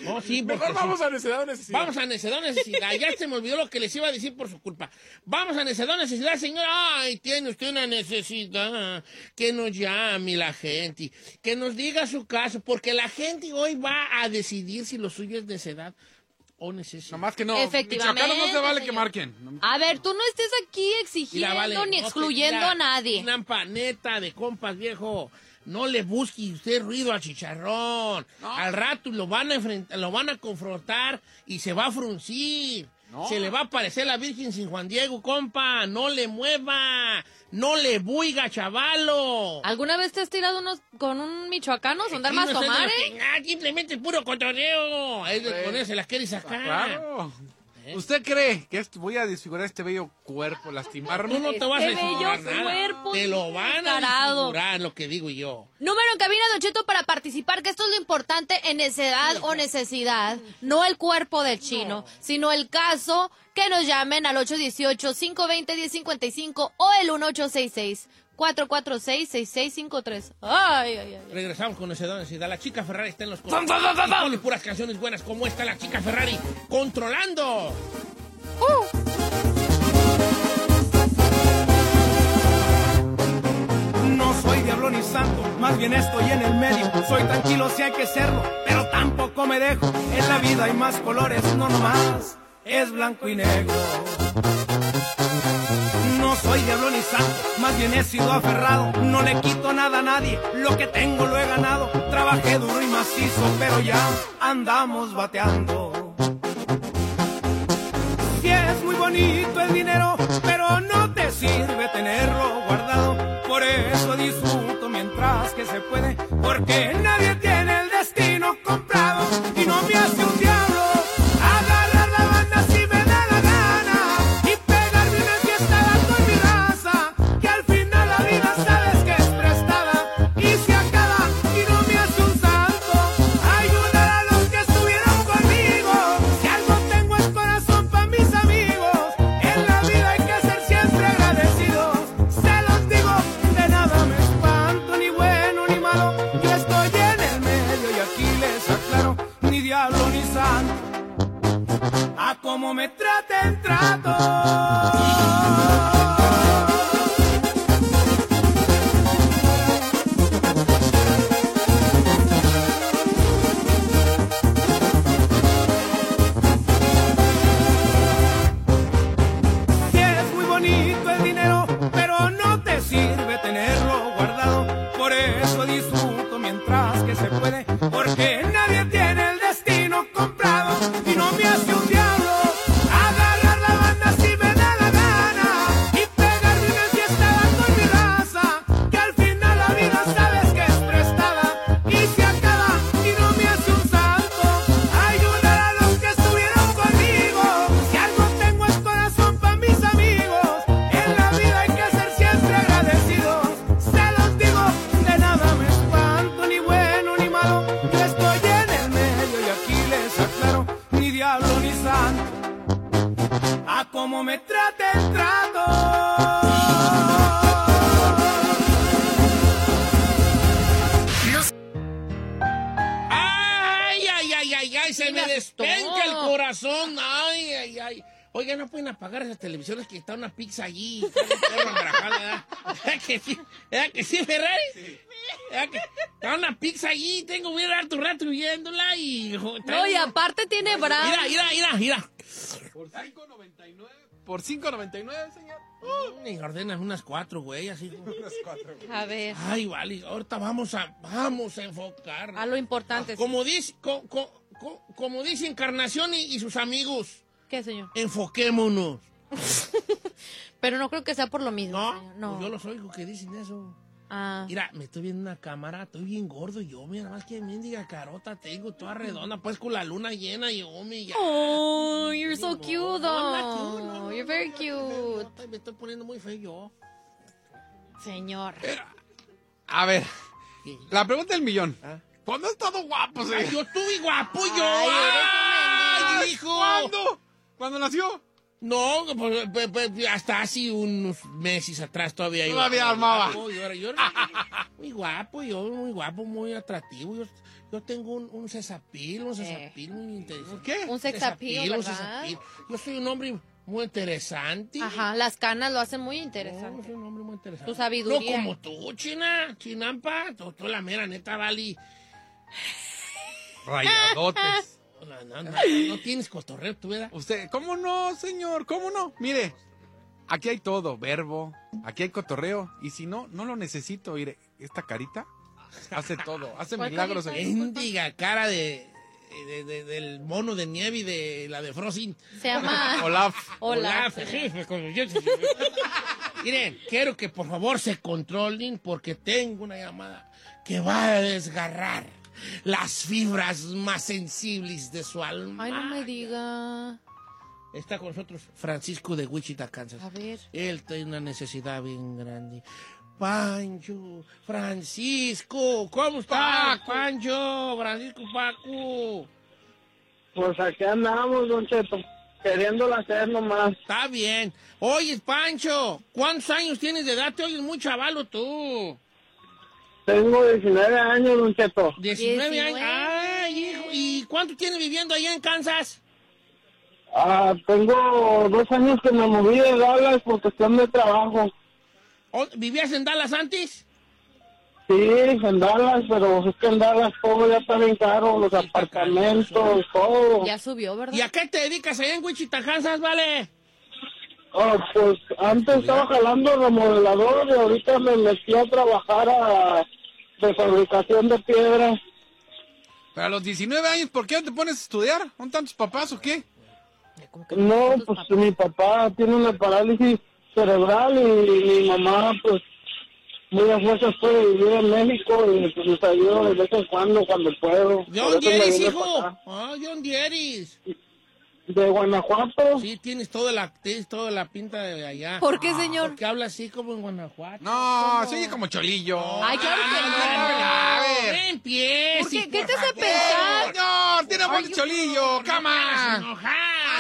No, sí, Mejor sí. vamos a necesidad o necesidad. Vamos a necesidad o necesidad. Ya se me olvidó lo que les iba a decir por su culpa. Vamos a necesidad o necesidad, señora. Ay, tiene usted una necesidad. Que nos llame la gente. Que nos diga su caso. Porque la gente hoy va a decidir si lo suyo es necedad o necesidad. Nomás que no. Efectivamente, Michoacanos no se vale que señor. marquen. No- A ver, tú no estés aquí exigiendo Mira, vale, ni no excluyendo a nadie. Una empaneta de compas, viejo. No le busque usted ruido al chicharrón. Al rato lo van a enfrentar, lo van a confrontar y se va a fruncir. Se le va a aparecer la Virgen sin Juan Diego, compa. No le mueva. No le buiga, chavalo. ¿Alguna vez te has tirado unos con un michoacano? ¿Son dar más no es de tomar, los eh? ah, simplemente puro cotorreo. Es de ponerse las quiere sacar. Claro. ¿Usted cree que voy a desfigurar este bello cuerpo, lastimarme? Tú no te vas a Este desfigurar nada. cuerpo Te lo van a desfigurar, lo que digo yo. Número en cabina, Don Cheto, para participar, que esto es lo importante en necedad o necesidad, no el cuerpo del chino, sino el caso que nos llamen al 818-520-1055 o el 1866-446-6653. Ay, ay, ay. Regresamos con ese don necesidad. La chica Ferrari está en los ¡Tam, coros. tam, tam, tam, Y puras canciones buenas como esta, la chica Ferrari, controlando. No soy diablo ni santo, más bien estoy en el medio. Soy tranquilo si hay que serlo, pero tampoco me dejo. En la vida hay más colores, no nomás es blanco y negro. Soy diablo ni santo, más bien he sido aferrado. No le quito nada a nadie, lo que tengo lo he ganado. Trabajé duro y macizo, pero ya andamos bateando. Sí es muy bonito el dinero, pero no te sirve tenerlo guardado. Por eso disfruto mientras que se puede, porque nadie como me traten, trato. Como me trate el trato. ¡Ay, ay, ay, ay, ay! Se me despenca el corazón. ¡Ay, ay, ay! Oiga, no pueden apagar esas televisiones que está una pizza allí. Está un perro embarajado, ¿verdad? ¿Verdad que sí? ¿Verdad que sí, Ferrari? ¿Verdad que está una pizza allí? Tengo que ir harto rato viéndola y... No, y aparte tiene bra. Mira, mira, mira, mira. Por 5.99. Por 5.99, señor. Me ordenas unas cuatro, güey, así. Unas cuatro. A ver, Ay, vale, ahorita vamos a, vamos a enfocar. a lo importante. Como dice, co- co- co- como dice Encarnación y, y sus amigos, ¿Qué, señor? enfoquémonos. Pero no creo que sea por lo mismo. No, señor. no. pues yo los oigo que dicen eso. Ah. Mira, me estoy viendo una cámara, estoy bien gordo yo, mira, nada más que mendiga carota tengo, toda redonda, pues con la luna llena y yo, me ya. Oh, you're so cute, No, no, though. no, no, You're very no, cute. Me estoy poniendo muy feo yo. Señor. A ver, la pregunta del millón. ¿Ah? ¿Cuándo ha estado guapo, señor? yo estuve guapo yo. Ay, Ay, hijo. ¿Cuándo? ¿Cuándo nació? No, pues, pues, pues, hasta hace unos meses atrás todavía iba. Todavía armaba. guapo, yo era, yo era muy guapo, yo muy guapo, muy atractivo. Yo, yo tengo un, un cesapil, un cesapil muy interesante. ¿Qué? Un sex appeal, un sexapil. Yo soy un hombre muy interesante. Ajá, las canas lo hacen muy No, interesante. soy un hombre muy interesante. Tu sabiduría. No como tú, China, Chinampa. Tú, tú la mera neta, Vali. Rayadotes. No, no, no, no tienes cotorreo, tú, ¿verdad? Usted, ¿cómo no, señor? ¿Cómo no? Mire, aquí hay todo, verbo, aquí hay cotorreo. Y si no, no lo necesito. Mire, esta carita hace todo, hace ¿Cuál milagros. Mendiga cara de, de- de- del mono de nieve y de la de Frozen. Se llama. Olaf. Yo- Miren, quiero que por favor se controlen porque tengo una llamada que va a desgarrar las fibras más sensibles de su alma. Ay, no me diga. Está con nosotros Francisco de Wichita, Kansas. A ver. Él tiene una necesidad bien grande. Pancho, Francisco, ¿cómo está? Pancho, Francisco Paco. Pues aquí andamos, Don Cheto, queriéndolo hacer nomás. Está bien. Oye, Pancho, ¿cuántos años tienes de edad? Te oyes muy chavalo tú. Tengo 19 años, Don Cheto. 19 19. años. Ay, hijo. ¿Y cuánto tienes viviendo allá en Kansas? Ah, tengo dos años que me moví de Dallas por cuestión de trabajo. ¿O- ¿Vivías en Dallas antes? Sí, en Dallas, pero es que en Dallas todo ya está bien caro, los está apartamentos, todo. Ya subió, ¿verdad? ¿Y a qué te dedicas allá en Wichita, Kansas, vale? Ah, pues antes estaba jalando remodelador y ahorita me metí a trabajar a, de fabricación de piedra. Pero a los 19 años, ¿por qué no te pones a estudiar? ¿Son tantos papás o qué? No, pues papás. mi papá tiene una parálisis cerebral y mi mamá, pues, muy a fuerzas puede vivir en México y pues les ayudo de vez en cuando, cuando puedo. ¿De dónde eres, hijo? Ah, ¿de dónde eres? De Guanajuato. Sí, tienes toda la, tienes toda la pinta de allá. ¿Por qué, señor? Porque habla así como en Guanajuato. No, se oye como cholillo. Ay, claro que no. A ver. No empieces, ¿Por qué? ¿Qué te hace pensar? Señor, tiene voz de cholillo, No cama.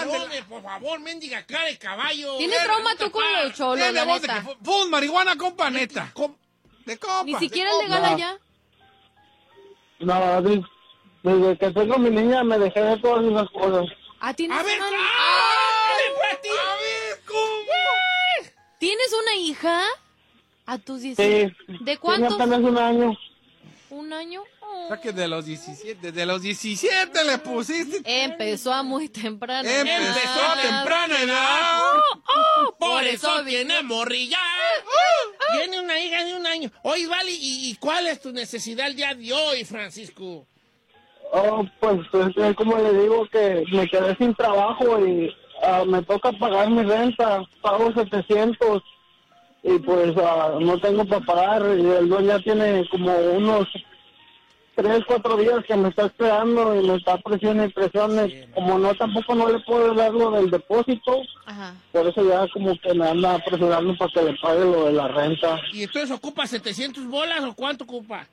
Ándale. por favor, mendiga cara de caballo. Tienes trauma tú con los cholos, Tiene voz de que fu- fue un marihuana, compa, neta. Com- De copa. Ni siquiera es copa. legal No. No, desde que tengo mi niña me dejé de todas esas cosas. Ah, ¿tienes A ver, una... ¡ay! A ver, ¿cómo? ¿Tienes una hija? A tus Sí. 16. ¿De cuántos? apenas un año. ¿Un año? Oh. O sea que de los 17, desde los 17 le pusiste. Empezó a muy temprano. Empezó a temprana edad. Por eso viene morrilla. Tiene una hija de un año. Oye, vale, ¿y, y cuál es tu necesidad el día de hoy, Francisco? Oh, pues es como le digo que me quedé sin trabajo y ah, me toca pagar mi renta, pago 700 y pues ah, no tengo para pagar y el dueño ya tiene como unos 3, 4 días que me está esperando y me está presión y. Como no, tampoco no le puedo dar lo del depósito, Ajá. por eso ya como que me anda presionando para que le pague lo de la renta. ¿Y entonces ocupa 700 bolas o cuánto ocupa?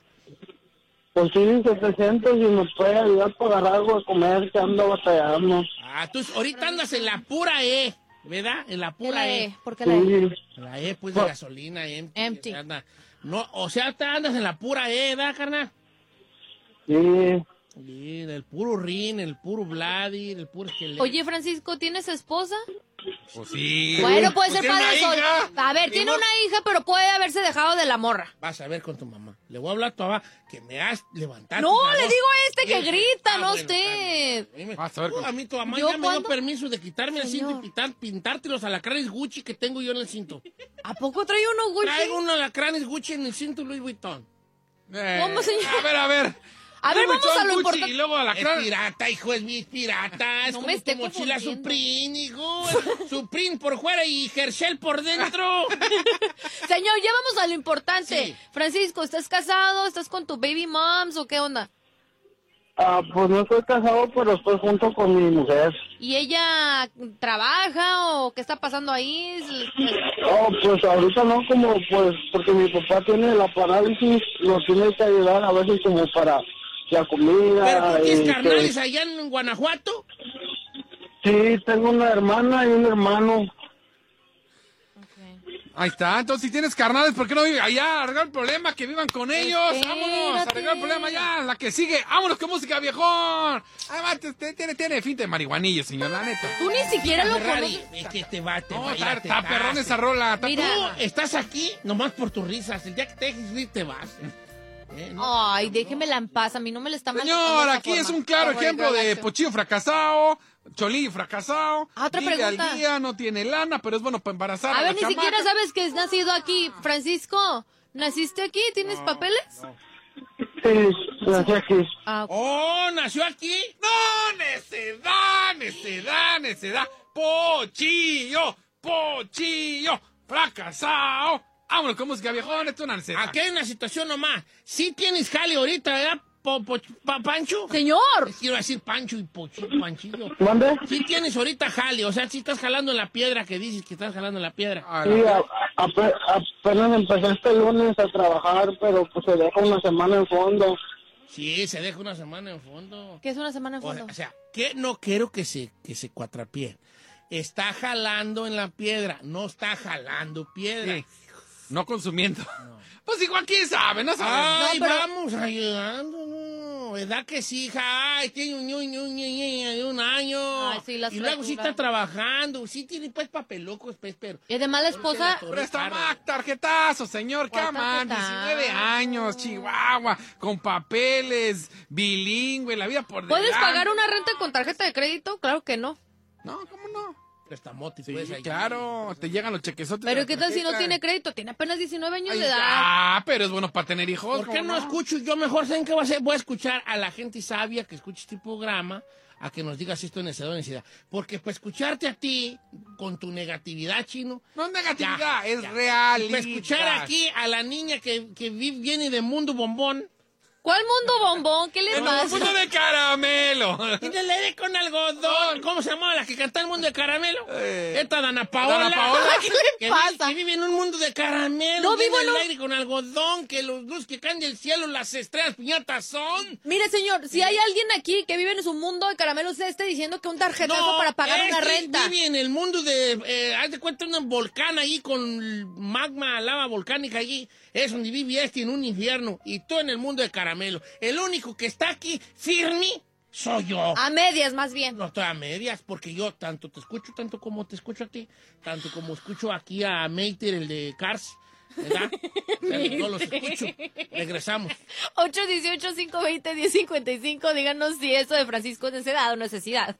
Pues sí, 700 y me puede ayudar a pagar algo de comer que ando batallando. Ah, tú ahorita andas en la pura E. ¿verdad? En la ¿Qué pura E. E? ¿Por qué la E? La E, pues, de gasolina, empty. Empty. anda- no, o sea, te andas en la pura E, ¿verdad, carnal? Sí. El puro rin, el puro bloody, el puro esqueleto. Oye, Francisco, ¿tienes esposa? Pues sí. Bueno, puede Pues ser tiene padre sol. A ver, tiene una hija, pero puede haberse dejado de la morra. Vas a ver con tu mamá. Le voy a hablar a tu mamá que me has levantado. No, le voz. digo a este que Eso. grita, Ah, no bueno, usted. Vas a ver con- a mí tu mamá ¿Yo ya me dio permiso de quitarme el cinto y pintar, pintarte los alacranes Gucci que tengo yo en el cinto. ¿A poco trae uno Gucci? Traigo unos alacranes Gucci en el cinto Louis Vuitton. Eh, ¿Cómo, señor? A ver, a ver. A ver, vamos a lo Gucci importante. Y luego a la Es pirata, hijo, es mi pirata. Es No como me esté tu mochila. Supreme, hijo. Supreme por fuera y Herschel por dentro. Señor, ya vamos a lo importante. Sí. Francisco, ¿estás casado? ¿Estás con tu baby moms o qué onda? Ah, pues no estoy casado, pero estoy junto con mi mujer. ¿Y ella trabaja o qué está pasando ahí? Oh, pues ahorita no, como pues, porque mi papá tiene la parálisis, nos tiene que ayudar a veces como para la comida. Pero tú tienes y carnales que- allá en Guanajuato. Sí, tengo una hermana y un hermano. Ahí está. Entonces, si tienes carnales, ¿por qué no vive allá? Arreglar el problema, que vivan con ellos. Vámonos, Espérate. arreglar el problema ya. La que sigue. Vámonos con música, viejón. Además, te- tiene, tiene fin de marihuanillo, señor, la neta. Tú ni siquiera lo Ferrari, conoces. es que te va, te No, va a ir está, perrón esa rola. Tú estás aquí nomás por tus risas. El día que te dejes ir, te vas. Eh, no. Ay, déjemela en paz. A mí no me la está Señor, aquí es un claro ejemplo de pochillo fracasado, cholillo fracasado. Ah, otra vive pregunta. al día, no tiene lana, pero es bueno para embarazar a, A ver, la ni chamaca. siquiera sabes que es nacido aquí. Francisco, ¿naciste aquí? ¿Tienes papeles? Sí, nací aquí. Ah. Oh, nació aquí. ¡No! ¡Necedad! ¡Necedad! ¡Necedad! ¡Pochillo! ¡Pochillo! ¡Fracasado! Vámonos con música viejón, esto es una necedad. Aquí hay una situación nomás. Sí tienes jale ahorita, ¿verdad, po- po- pa- Pancho? Señor. Quiero decir Pancho y Pochillo, Panchillo. ¿Mande? Sí tienes ahorita jale, o sea, sí estás jalando en la piedra que dices que estás jalando en la piedra. Ah, Sí, la- a- ape- apenas empecé este lunes a trabajar, pero pues se deja una semana en fondo. Sí, se deja una semana en fondo. ¿Qué es una semana en O, fondo? o sea, que no quiero que se, que se cuatrapie. Está jalando en la piedra, no está jalando piedra. Sí. No consumiendo. Pues igual, quién sabe, no sabe. Ay, No, pero- vamos ayudando, no. ¿Verdad que sí, hija? Ay, tiene un, un, un- un- un año. Ay, sí, las y luego sí está trabajando. Sí tiene pues papelucos, pues, pero... Y además la esposa... Presta más tarjetazo, señor. ¿Qué ¿Cuál aman? tarjetazo? 19 años, Chihuahua, con papeles, bilingüe, la vida por ¿Puedes delante. pagar una renta con tarjeta de crédito? Claro que no. No, ¿cómo no? Prestamote, Sí, pues, ahí. claro, te llegan los chequesotes. Pero ¿qué tal si no tiene crédito? Tiene apenas 19 años Ay, de edad. Ah, pero es bueno para tener hijos. ¿Por qué ¿cómo no escucho? Yo mejor, ¿saben qué voy a hacer? Voy a escuchar a la gente sabia que escuche este programa a que nos digas si esto es necesidad o necesidad. Porque para escucharte a ti, con tu negatividad, chino... No es negatividad, Ya, es ya. real. Para escuchar aquí a la niña que, que vi- viene de Mundo Bombón... ¿Cuál mundo bombón? ¿Qué les pasa? mundo de caramelo. Le con algodón. ¿Cómo se llamaba la que cantaba el mundo de caramelo? Eh, Esta Dana Paola. Dana Paola. ¿Qué le que pasa? Que vive en un mundo de caramelo. No, vive vivo en el aire con algodón. Que los luz que caen del cielo, las estrellas piñatas son. Mire, señor, si hay alguien aquí que vive en su mundo de caramelo, usted está diciendo que un tarjetazo para pagar una este renta. Vive en el mundo de. Eh, haz de cuenta un volcán ahí con magma, lava volcánica allí. Es donde vive este en un infierno. Y tú en el mundo de caramelo. El único que está aquí firme soy yo. A medias, más bien. No estoy a medias, porque yo tanto te escucho, tanto como te escucho a ti, tanto como escucho aquí a Mater, el de Cars, ¿verdad? O sea, no los escucho. Regresamos. 818-520-1055, díganos si eso de Francisco es necesidad o necesidad.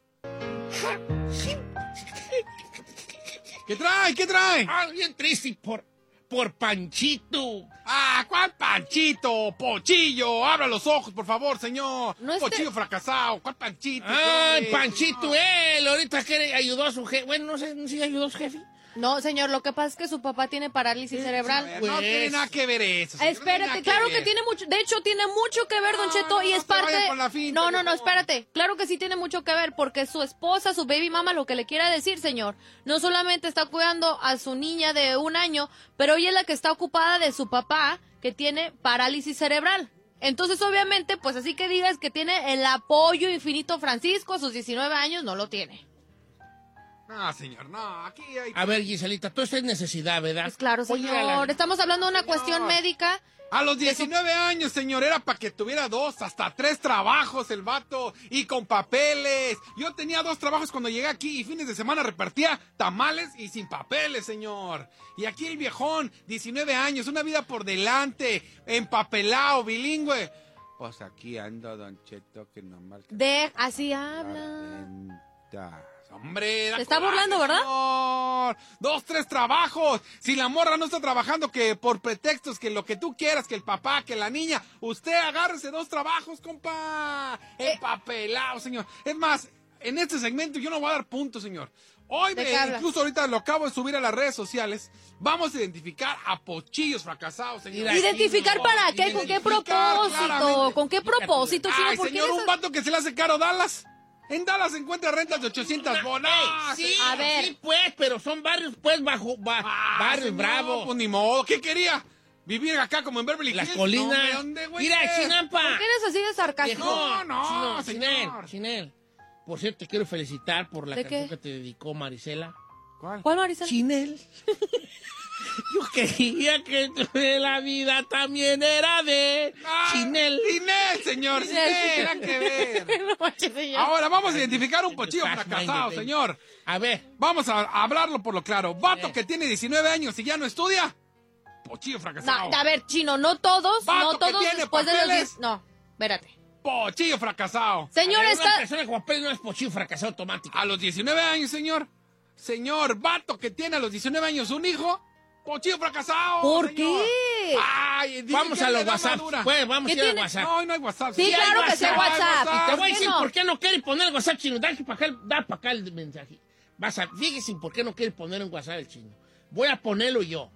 ¿Qué trae? ¿Qué trae? Ah, bien triste por, por Panchito. Ah, ¿cuál panchito? Pochillo, abra los ojos, por favor, señor. No Pochillo fracasado, ¿cuál panchito? Ay, ¿Qué? Panchito, él ahorita que ayudó a su jefe. Bueno, no sé si ayudó a su jefe. No, señor, lo que pasa es que su papá tiene parálisis cerebral. No Pues- tiene nada que ver eso. señor, no Espérate, claro ver. que tiene mucho, de hecho tiene mucho que ver, Don No, Cheto, y no es parte... con la finta, no, no, no, espérate, claro que sí tiene mucho que ver, porque su esposa, su baby mama, lo que le quiera decir, señor, no solamente está cuidando a su niña de un año, pero ella es la que está ocupada de su papá, que tiene parálisis cerebral. Entonces, obviamente, pues así que digas que tiene el apoyo infinito Francisco a sus 19 años, no lo tiene. No, señor, no, aquí hay... A ver, Giselita, tú estás en necesidad, ¿verdad? Pues claro, señor. la- Estamos hablando de una cuestión médica. A los 19 años, señor, era para que tuviera dos, hasta tres trabajos el vato y con papeles. Yo tenía dos trabajos cuando llegué aquí y fines de semana repartía tamales y sin papeles, señor. Y aquí el viejón, 19 años, una vida por delante, empapelado, bilingüe. Pues aquí ando, Don Cheto, que nomás... De, así habla. Hombre, da Se está coraje, burlando, ¿verdad? señor. Dos, tres trabajos. Si la morra no está trabajando, que por pretextos, que lo que tú quieras, que el papá, que la niña, usted agárrese dos trabajos, compa. Eh. Empapelado, señor. Es más, en este segmento yo no voy a dar puntos, señor. Hoy, ¿De me- qué hablas? incluso ahorita lo acabo de subir a las redes sociales. Vamos a identificar a pochillos fracasados, señor. ¿Identificar para qué? ¿Con qué Identificar propósito? claramente. ¿Con qué propósito, chino? Ay, ¿Por qué señor, eres un vato que se le hace caro Dallas. En Dallas se encuentra rentas de 800 bolas. Sí, A ver. sí, pues, pero son barrios, pues, bajo, ba- Ah, barrios señor, bravos. Pues ni modo. ¿Qué quería? ¿Vivir acá como en Beverly Las Hills? colinas. No, ¿de dónde, güey? Mira, Chinampa. ¿Por qué eres así de sarcástico? No, no. Chinel, Chinel. Por cierto, te quiero felicitar por la ¿De canción qué? que te dedicó Marisela. ¿Cuál? ¿Cuál, Marisa? Chinel. Yo quería que la vida también era de Ah, Chinel. Chinel, señor. Chinel. Chinel, que ver. No manches, señor. Ahora vamos a identificar un pochillo fracasado, señor. A ver, Vamos a hablarlo por lo claro. Vato Eh. que tiene 19 años y ya no estudia. Pochillo fracasado. No, a ver, chino, no todos, Vato no que todos tiene después de los papeles. 10. No, espérate. Pochillo fracasado. Señor, a ver, está. una persona con papeles no es pochillo fracasado automático. A los 19 años, señor. Señor, vato que tiene a los 19 años un hijo. Pochillo fracasado. ¿Por señor. qué? Ay, Vamos a los WhatsApp. Pues, vamos a ¿Qué ir tiene? WhatsApp. No, no hay WhatsApp. Sí, hay claro que sí hay hay WhatsApp. Y te voy a ¿Por qué decir no? por qué no quiere poner el WhatsApp chino. Da para acá, da para acá el mensaje. Vas a, fíjese por qué no quiere poner en WhatsApp el chino. Voy a ponerlo yo.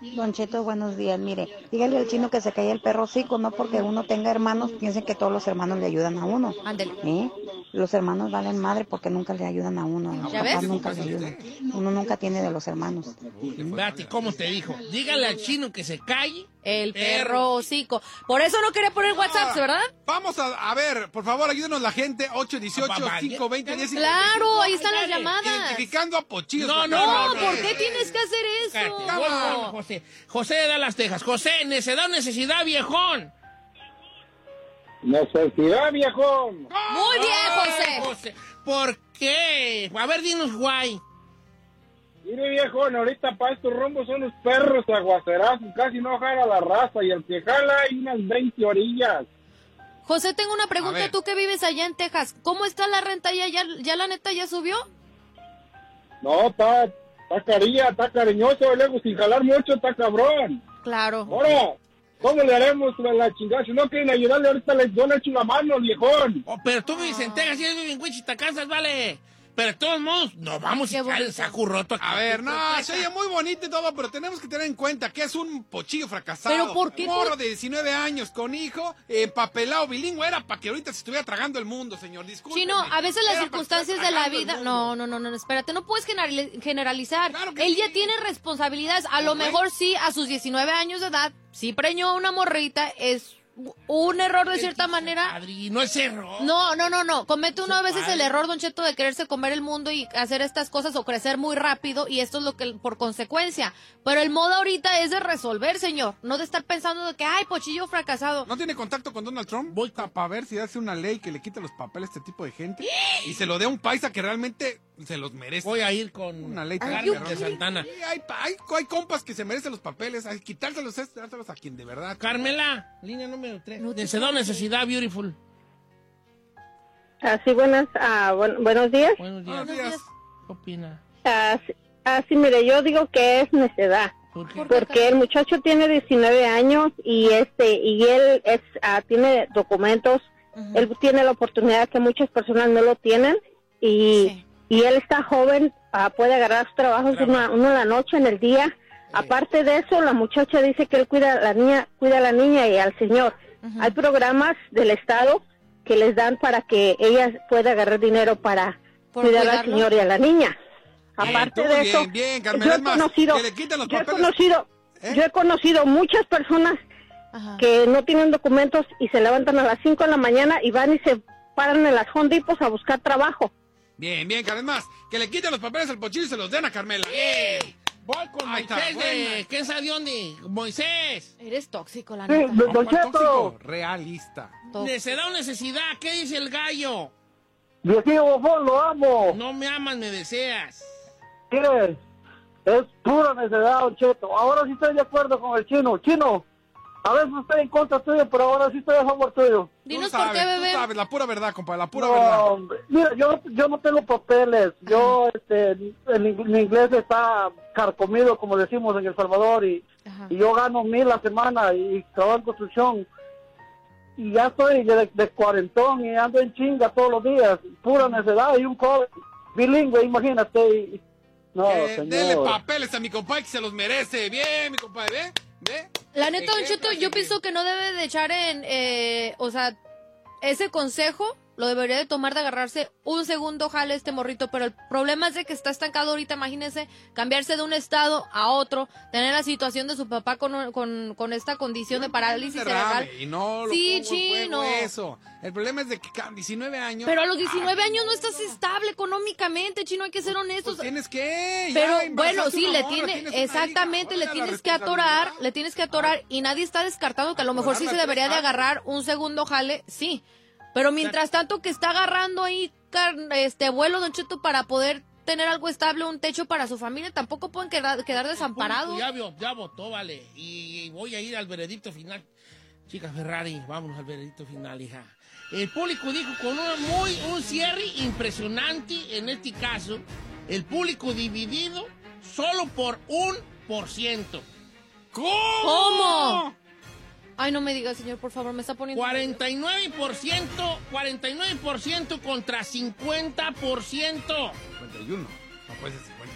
Don Cheto, buenos días. Mire, dígale al chino que se calle el perro hocico, no porque uno tenga hermanos, piensen que todos los hermanos le ayudan a uno. Ándele. ¿Eh? Los hermanos valen madre porque nunca le ayudan a uno. Los ¿Ya papás ves? nunca le ayudan. Uno nunca tiene de los hermanos. Espérate, ¿cómo te dijo? Dígale al chino que se calle. El perro hocico. Por eso no quería poner WhatsApp, ¿verdad? Vamos a, a ver, por favor, ayúdenos la gente. 818-520-10. Claro, ahí están las llamadas. Identificando a Pochillos. No, no. No, ¿por qué tienes que hacer Cállate, eso? voy con José. José de Dallas, Texas. José, necesidad, necesidad, viejón. Necesidad, viejón. Muy bien, José. ¿Por qué? A ver, dinos guay. Mire, viejón, ahorita para estos rombos son los perros aguacerazos. Casi no jala la raza. Y el que jala hay unas 20 orillas. José, tengo una A pregunta. Tú que vives allá en Texas, ¿cómo está la renta ya? ¿Ya, ya la neta ya subió? No, está, está carilla, está cariñoso. Luego, sin jalar mucho, está cabrón. Claro. Ahora, ¿cómo le haremos a la chingada? Si no quieren ayudarle, ahorita les yo le echo la mano, viejón. Oh, pero tú vives en Texas y él vive en Wichita, Kansas, vale. Pero de todos modos, no vamos a echar el saco roto aquí. A ver, no, se oye muy bonito y todo, pero tenemos que tener en cuenta que es un pochillo fracasado. ¿Pero por qué? Morro de 19 años con hijo, empapelado bilingüe, era para que ahorita se estuviera tragando el mundo, señor. Disculpe. Chino, a veces las circunstancias de la vida... No, no. no, no, no, espérate, no puedes generali- generalizar. Claro que Él ya sí. tiene responsabilidades. A lo mejor sí, a sus 19 años de edad, sí preñó a una morrita, es un error de cierta manera. Adri, no es error. No, no, no, no. Comete uno a veces el error, Don Cheto, de quererse comer el mundo y hacer estas cosas o crecer muy rápido y esto es lo que por consecuencia. Pero el modo ahorita es de resolver, señor, no de estar pensando de que, ay, pochillo fracasado. ¿No tiene contacto con Donald Trump? Voy para ver si hace una ley que le quite los papeles a este tipo de gente y se lo dé a un paisa que realmente se los merece. Voy a ir con Una ley de. Santana. Sí, hay, hay, hay compas que se merecen los papeles, hay que quitárselos es dárselos a quien de verdad. Carmela, línea número 3. Necesidad, necesidad, beautiful. Así buenas, ah, buen- buenos días. Buenos días. Buenos días. ¿Qué opina? Así, así, mire, yo digo que es necedad, ¿Por qué? porque el muchacho tiene 19 años y este y él es ah, tiene documentos, él tiene la oportunidad que muchas personas no lo tienen y, Sí. y él está joven, ah, puede agarrar sus trabajos una, uno en la noche, en el día. Aparte de eso, la muchacha dice que él cuida a la niña, cuida a la niña y al señor. Hay programas del Estado que les dan para que ella pueda agarrar dinero para ¿Por cuidar al señor y a la niña. Aparte de bien, eso, bien, Carmen, yo he conocido, los yo he conocido, ¿Eh? yo he conocido muchas personas Ajá. que no tienen documentos y se levantan a las 5 de la mañana y van y se paran en las hondipos a buscar trabajo. Bien, bien, Carmen. Más, que le quiten los papeles al pochillo y se los den a Carmela. Bien. Voy con Ahí está, Moisés de... buena. ¿Quién sabe dónde? Moisés. Eres tóxico, la neta. don ¿Cuál Cheto, tóxico? Realista. Necesidad o necesidad. ¿Qué dice el gallo? viejillo bofón, lo amo. No me amas, me deseas. Mire, es pura necedad, don Cheto. Ahora sí estoy de acuerdo con el chino. Chino, a veces estoy en contra tuyo, pero ahora sí estoy a favor tuyo. Dinos tú por sabes, qué, bebé. Tú sabes, la pura verdad, compadre, la pura No, verdad. hombre. Mira, yo, yo no tengo papeles. Yo, este, mi inglés está carcomido, como decimos en El Salvador, y, y yo gano mil la semana y, trabajo en construcción. Y ya estoy de, de cuarentón y ando en chinga todos los días. Pura necedad y un joven bilingüe, imagínate. y- no, dele señor. papeles a mi compadre que se los merece. Bien, mi compadre, ¿ve? ¿Ve? La neta, Don Cheto, yo pienso que no debe de echar en, eh, o sea, ese consejo lo debería de tomar de agarrarse un segundo jale este morrito, pero el problema es de que está estancado ahorita, imagínese, cambiarse de un estado a otro, tener la situación de su papá con, con, con esta condición de parálisis cerebral. Y no lo Sí, chino. eso. El problema es de que ca- 19 años. Pero a los 19 años no estás estable económicamente, chino, hay que ser honestos. Pues tienes que. Pero bueno, sí, le tiene, tienes exactamente, hija, le tienes que atorar, le tienes que atorar y nadie está descartando que a lo mejor sí se debería de agarrar un segundo jale, sí. Pero mientras tanto que está agarrando ahí este vuelo, Don Cheto, para poder tener algo estable, un techo para su familia, tampoco pueden quedar, quedar desamparados. Ya, vio- ya votó, vale. Y voy a ir al veredicto final. Chica Ferrari, vámonos al veredicto final, hija. El público dijo con una muy, un cierre impresionante en este caso. El público dividido solo por un por ciento. ¿Cómo? ¿Cómo? Ay, no me diga, señor, por favor, me está poniendo... 49%, 49% contra 50%. 51. No puede ser 50.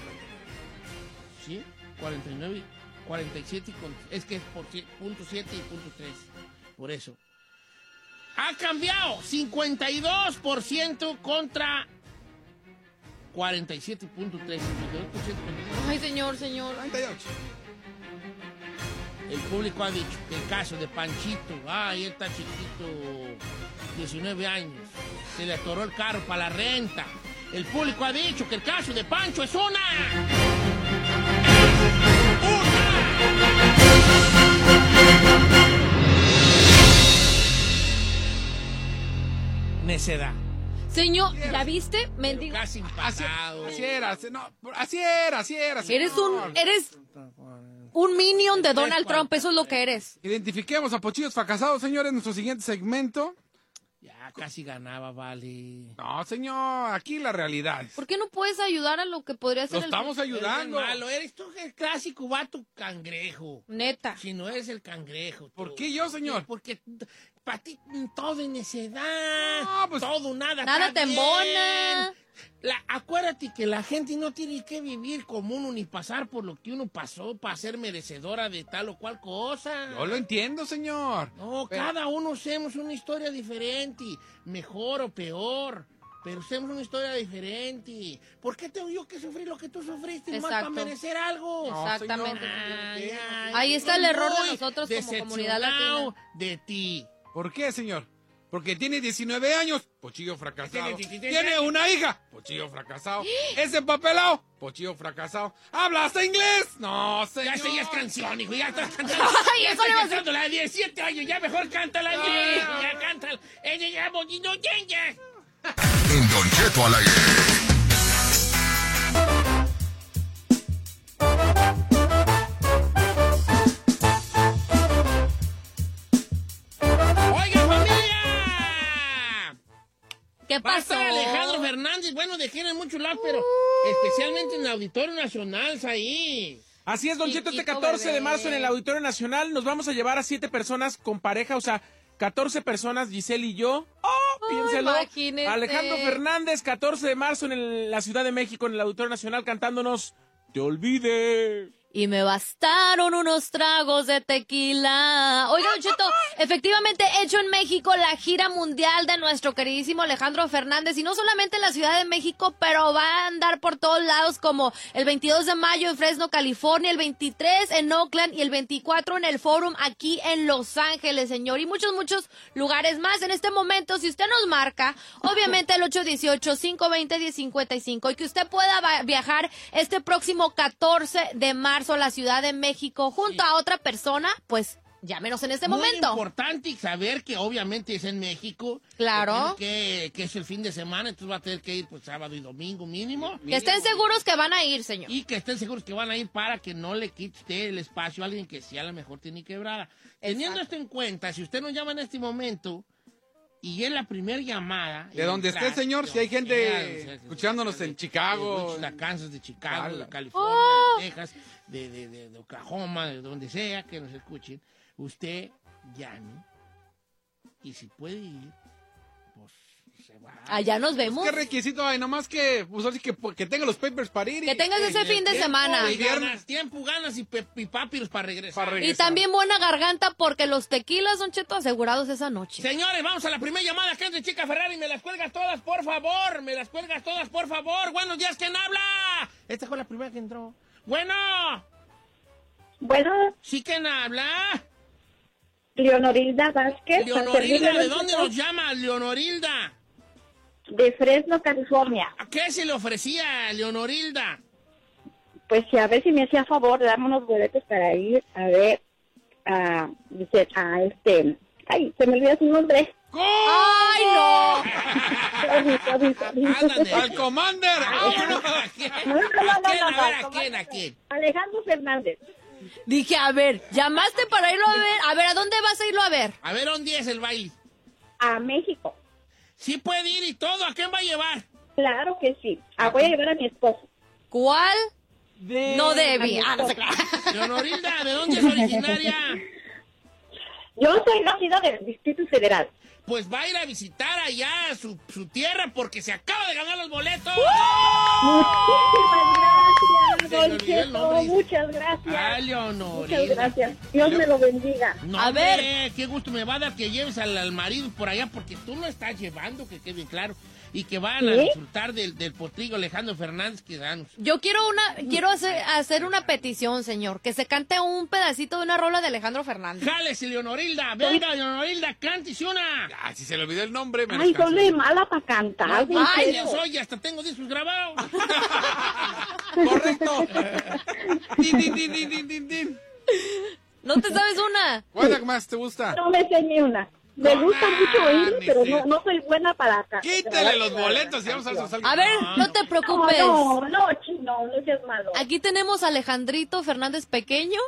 ¿Sí? 49, 47, y con- es que es por punto 7 y punto 3. Por eso. Ha cambiado 52% contra 47.3. 52% contra- Ay, señor, señor. 48. El público ha dicho que el caso de Panchito, ay, él está chiquito, 19 años, se le atoró el carro para la renta. El público ha dicho que el caso de Pancho es una. ¡Una! Necedad. Señor, ¿ya viste? Mendigo. Casi Así, empatado. así era, así, no, así era, así era. Eres señor. un, eres un minion de Donald Trump, eso es lo que eres. Identifiquemos a Pochillos fracasados, señores, en nuestro siguiente segmento. Ya casi ganaba, vale. No, señor, aquí la realidad. ¿Por qué no puedes ayudar a lo que podría ser Lo el... estamos ayudando. Eres malo, eres tú el clásico vato cangrejo. Neta. Si no eres el cangrejo. tú. ¿Por qué yo, señor? Porque para ti mm, todo es necedad. No, pues- todo, nada. Nada te embona. La- acuérdate que la gente no tiene que vivir como uno ni pasar por lo que uno pasó para ser merecedora de tal o cual cosa. Yo lo entiendo, señor. No, Pero- cada uno hacemos una historia diferente, mejor o peor. Pero hacemos una historia diferente. ¿Por qué tengo yo que sufrir lo que tú sufriste nomás para merecer algo? Exactamente. Ay, ay, Ahí está el error de nosotros como comunidad latina. de ti. ¿Por qué, señor? Porque tiene 19 años, pochillo fracasado. Tiene- una hija, pochillo fracasado. Es empapelado, pochillo fracasado. ¿Habla hasta inglés? No, señor. Ya ya es canción, hijo, ya estás cantando. Ay, ya eso estás le va a hacer- cantando la de 17 años, ya mejor cántala, ya, ya cántala. Ella ya bonito, ya, ya. En Don Cheto al aire. ¿Qué Va a pasó? estar Alejandro Fernández, bueno, de gira en muchos lados, pero especialmente en el Auditorio Nacional, ahí. Así es, Don Cheto, este Chiquito 14 de marzo en el Auditorio Nacional nos vamos a llevar a siete personas con pareja, o sea, 14 personas, Giselle y yo. ¡Oh, piénselo! Alejandro Fernández, 14 de marzo en el- la Ciudad de México, en el Auditorio Nacional, cantándonos Te olvides. Y me bastaron unos tragos de tequila. Oiga, Don Cheto, efectivamente hecho en México la gira mundial de nuestro queridísimo Alejandro Fernández. Y no solamente en la Ciudad de México, pero va a andar por todos lados como el 22 de mayo en Fresno, California, el 23 en Oakland y el 24 en el Forum aquí en Los Ángeles, señor. Y muchos, muchos lugares más. En este momento, si usted nos marca, obviamente el 818-520-1055 y que usted pueda viajar este próximo 14 de marzo a la Ciudad de México junto a otra persona, pues llámenos en este Muy momento. importante saber que obviamente es en México. Claro. Que, que es el fin de semana, entonces va a tener que ir pues sábado y domingo mínimo. Que estén seguros que van a ir, señor. Y que estén seguros que van a ir para que no le quite el espacio a alguien que sí a lo mejor tiene quebrada. Teniendo esto en cuenta, si usted nos llama en este momento y es la primera llamada... De donde esté, señor, si hay gente escuchándonos en Chicago. de Kansas, de Chicago, de California, ¡Oh! de Texas, de, de- de- de Oklahoma, de donde sea que nos escuchen, usted llame y si puede ir, pues se va. Allá nos vemos. ¿Qué requisito hay? Nomás que, pues así que, que tenga los papers para ir. y- Que tengas ese y- fin de tiempo, semana. y. Ganas, tiempo, ganas y, y papiros para regresar. Para Y regresar. también buena garganta porque los tequilas, Don Cheto, asegurados esa noche. Señores, vamos a la primera llamada que es de Chica Ferrari. Me las cuelgas todas, por favor. Me las cuelgas todas, por favor. Buenos días, ¿quién habla? Esta fue la primera que entró. Bueno, Bueno, ¿sí quién habla? Leonorilda Vázquez. Leonorilda, ¿de dónde nos llama Leonorilda? De Fresno, California. ¿A qué se le ofrecía Leonorilda? Pues a ver si me hacía favor de darme unos boletos para ir a ver a, dice, a este... Ay, se me olvidó su nombre. ¡Ay, no! Ándale. ¡Al Commander! ¡Vámonos! ¿A quién? ¿A quién? A ver, no, ¿a quién? ¿A quién? Alejandro Fernández. Dije, a ver, llamaste para irlo a ver. A ver, ¿a dónde vas a irlo a ver? A ver, ¿dónde es el baile? A México. Sí puede ir y todo. ¿A quién va a llevar? Claro que sí. Ah, voy a llevar a mi esposo. ¿Cuál? De... No Debbie. Ah, no sé. Leonorilda, ¿de dónde es originaria? Yo soy nacida del Distrito Federal. Pues va a ir a visitar allá su, su tierra porque se acaba de ganar los boletos. Muchísimas gracias, Don olvidó el Cheto. nombre. Muchas Ah, gracias. Muchas gracias. Dios me lo bendiga. No, A hombre, ver. qué gusto me va a dar que lleves al, al marido por allá porque tú lo estás llevando, que quede claro. Y que van a disfrutar del, del potrillo Alejandro Fernández que dan. Yo quiero una, quiero hacer, hacer una petición, señor, que se cante un pedacito de una rola de Alejandro Fernández. Jálese, Leonorilda. Venga, Leonorilda, cántese una. Ah, si se le olvidó el nombre, me Ay, soy de mala para cantar. Ay. Dios, oye, hasta tengo discos grabados. Correcto. din, din, din, din, din, din, din. ¿No te sabes una? ¿Cuál es la que más te gusta? No me enseñé una. Me No, gusta mucho oírlo, ni pero no, no soy buena para acá. Quítale los boletos y vamos a ver A ver, no te preocupes. No, no, chino, no seas malo. Aquí tenemos a Alejandrito Fernández Pequeño.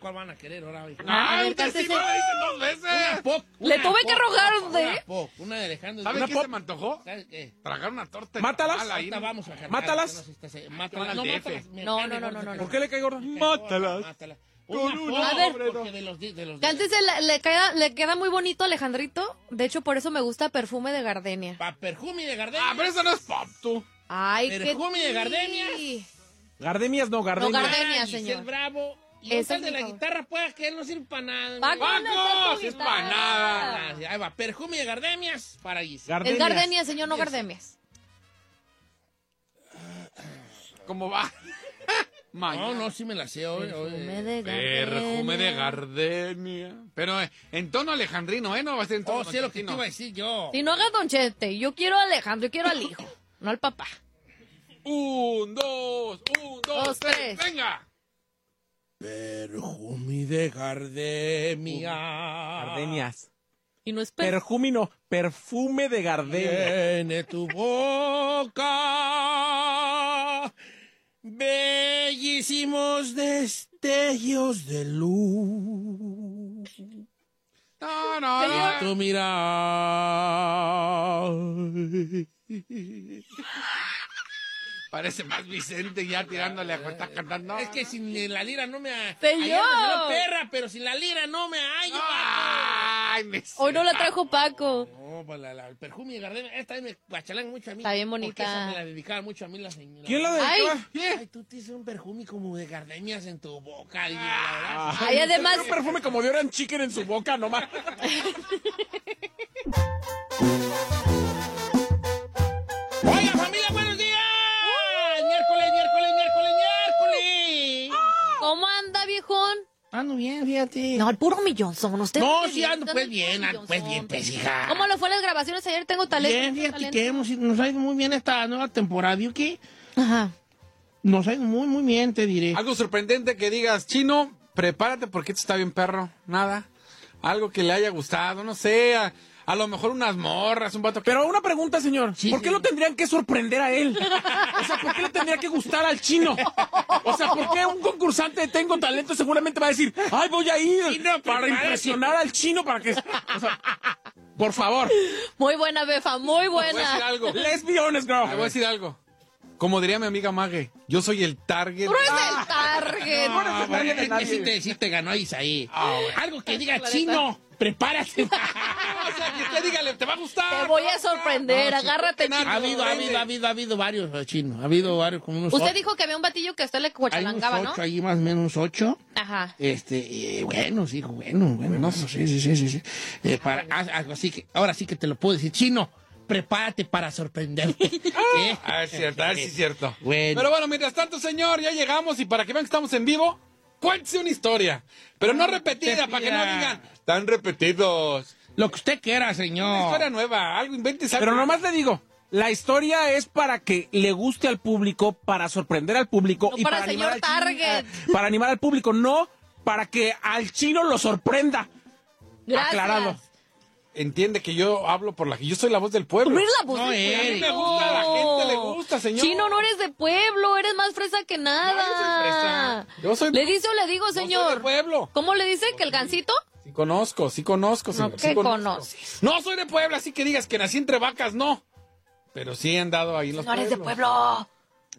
¿Cuál van a querer ahora? oiga? A ¡Ay, ver, usted sí me lo dicen dos veces! Una pop. Le una tuve pop, que rogar Una de- pop, una de Alejandro. ¿Sabe una qué pop. se me antojó? ¿Sabes qué? Tragar una torta. de Mátalas. Ahorita vamos a cantar, Mátalas. no Mátalas. Al No, mátalas. No, no, no, no, no, no. ¿Por qué le cae gorda? gorda, Mátalas. Con Una A ver. porque de los de los Cántese, le, le queda, le queda muy bonito Alejandrito. De hecho, por eso me gusta perfume de gardenia. Pa perfume de gardenia. Ah, pero eso no es pop, tú. Ay, qué Perfume de gardenia. Gardenias no, gardenias. No. Ah, señor. Bravo. Y el de la guitarra, pues, que él no sirve para nada. Paco, güey. no está Paco, tu si es para nada. Ah, Ahí va, perfume de gardenias para Giselle. Es Gardenias. gardenia, señor, no gardemias. ¿Cómo va? No, Mañana. no, sí me la sé hoy. hoy. Perfume de gardenia. Perfume de gardenia. Pero eh, en tono alejandrino, ¿eh? No va a ser en tono Oh, sí, lo que te iba a decir yo. Si no haga Don Chete, yo quiero a Alejandro, yo quiero al hijo, no al papá. Un, dos, un, dos, Dos, tres. tres. Venga. Perfume de gardenia. Gardenias. Y no es per- Perjúmino, perfume de gardenia. Tiene tu boca. Bellísimos destellos de luz. No, no, no. Tu mirada. Parece más Vicente ya tirándole a está cantando. Es que sin la lira no me... Señor. Ayer me salió perra, pero sin la lira no me hallo. Ay, me... Hoy no la trajo Paco. No, pues la, la- el perfume de Gardenia, esta vez me guachalan mucho a mí. Está bien Porque bonita. esa me la dedicaban mucho a mí la señora. ¿Quién la Ay. dedicó? Ay, tú tienes un perfume como de gardenias en tu boca. y la verdad. Ay, además, Un perfume como de Oran Chicken en su boca, nomás. Ando bien, fíjate. No, el puro millonzón. Usted No, sí ando anda pues bien, ando pues bien, millonzón. pues hija. ¿Cómo le fue las grabaciones ayer? Tengo talento. Bien, fíjate talento. que hemos, nos ha ido muy bien esta nueva temporada. ¿Vio qué? Ajá. Nos ha ido muy, muy bien, te diré. Algo sorprendente que digas, chino, prepárate porque esto está bien perro. Nada. Algo que le haya gustado, no sé. A, a lo mejor unas morras, un vato que... Pero una pregunta, señor. Sí, ¿Por qué sí. lo tendrían que sorprender a él? O sea, ¿por qué le tendría que gustar al chino? O sea, ¿por qué un concursante de Tengo Talento seguramente va a decir, ay, voy a ir Sí, no, para impresionar al chino para que... O sea, por favor. Muy buena, Befa, muy Te voy a decir buena. algo. Let's be honest, girl. Voy a decir algo. Como diría mi amiga Mague, yo soy el target. Tú eres el target. Ah, bueno, nadie de es que nadie. sí te, ganó Isaí. Ah, Algo que diga chino, prepárate. O sea, que usted dígale, te va a gustar. Te voy a sorprender, No, agárrate, Ha chino. ha habido, ha habido, ha habido, ha habido varios eh, chinos. Ha habido varios, como unos Usted ocho. dijo que había un batillo que a usted le Hay unos cuachalangaba, ¿no? ocho, ahí más o menos ocho. Ajá. Este, eh, bueno, sí, bueno, bueno, no, sí, sí, sí, sí, sí. Eh, para, ah, algo así que, ahora sí que te lo puedo decir, chino, prepárate para sorprenderte. ¿Eh? Ah, es cierto, ah, sí es cierto. Bueno. Pero bueno, mientras tanto, señor, ya llegamos y para que vean que estamos en vivo, cuéntese una historia. Pero no repetida, para que no digan, están repetidos. Lo que usted quiera, Una señor. historia nueva, algo inventes. Pero nomás le digo, la historia es para que le guste al público, para sorprender al público No y para para, señor animar al chino, Target. eh, para animar al público, no para que al chino lo sorprenda. Gracias. Aclarado. Entiende que yo hablo por la que yo soy la voz del pueblo. Tú eres la voz No, del eh, pueblo. a mí me gusta, a la gente le gusta, señor. Chino, no eres de pueblo, eres más fresa que nada. No, soy fresa. Yo soy- ¿Le dice o le digo, Yo soy señor? del pueblo. ¿Cómo le dice? ¿Que el gancito? Sí conozco, sí conozco, señor. No, sí ¿qué conozco. conoces? No soy de Puebla, así que digas que nací entre vacas, no. Pero sí he andado ahí en los No eres de pueblo.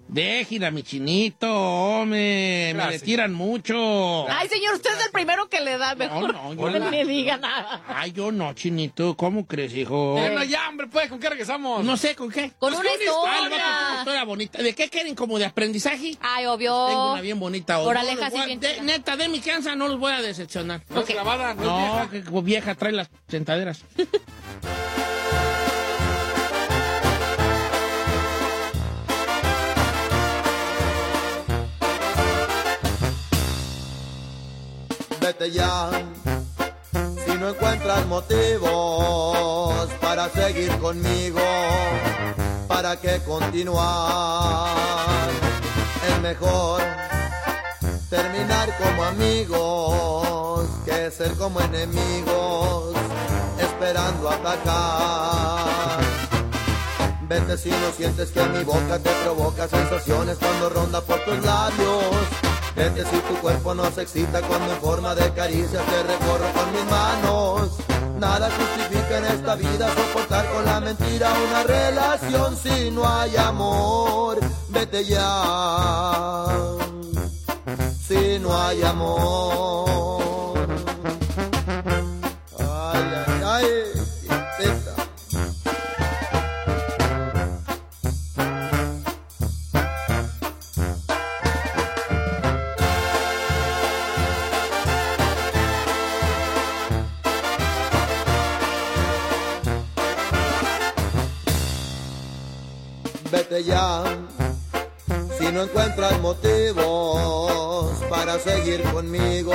Déjila, mi chinito, hombre, me le tiran mucho. Ay, señor, usted es el primero que le da. Mejor no, no, yo no. me diga nada. Ay, yo no, chinito, ¿cómo crees, hijo? Bueno, ya, hombre, pues, ¿con qué regresamos? No sé, ¿con qué? Con Pues una con historia. Ah, le una bonita. ¿De qué quieren? ¿Como de aprendizaje? Ay, obvio. Tengo una bien bonita. No los sí, voy a- bien de- chida. Neta, de mi cansa no los voy a decepcionar. No es grabada, no, es No, vieja. que como vieja trae las sentaderas. Vete ya, si no encuentras motivos para seguir conmigo, ¿para qué continuar? Es mejor terminar como amigos que ser como enemigos, esperando atacar. Vete si no sientes que mi boca te provoca sensaciones cuando ronda por tus labios. Vete si tu cuerpo no se excita cuando en forma de caricias te recorro con mis manos. Nada justifica en esta vida soportar con la mentira una relación si no hay amor. Vete ya, si no hay amor. Ya. Si no encuentras motivos para seguir conmigo,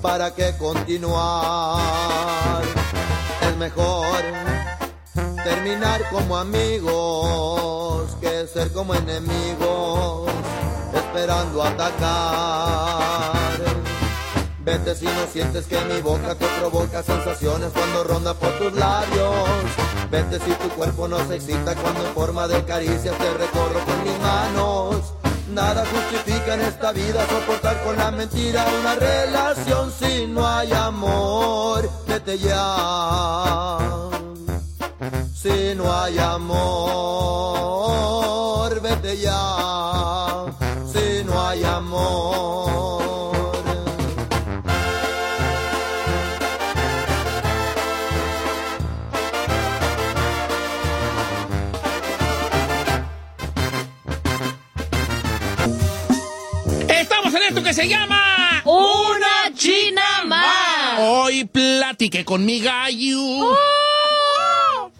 ¿para qué continuar? Es mejor terminar como amigos que ser como enemigos, esperando atacar. Vete si no sientes que mi boca te provoca sensaciones cuando ronda por tus labios. Vete si tu cuerpo no se excita cuando en forma de caricias te recorro con mis manos. Nada justifica en esta vida soportar con la mentira una relación si no hay amor. Vete ya. Si no hay amor, vete ya que se llama... Una China más. Hoy platiqué con mi gallo. ¡Oh!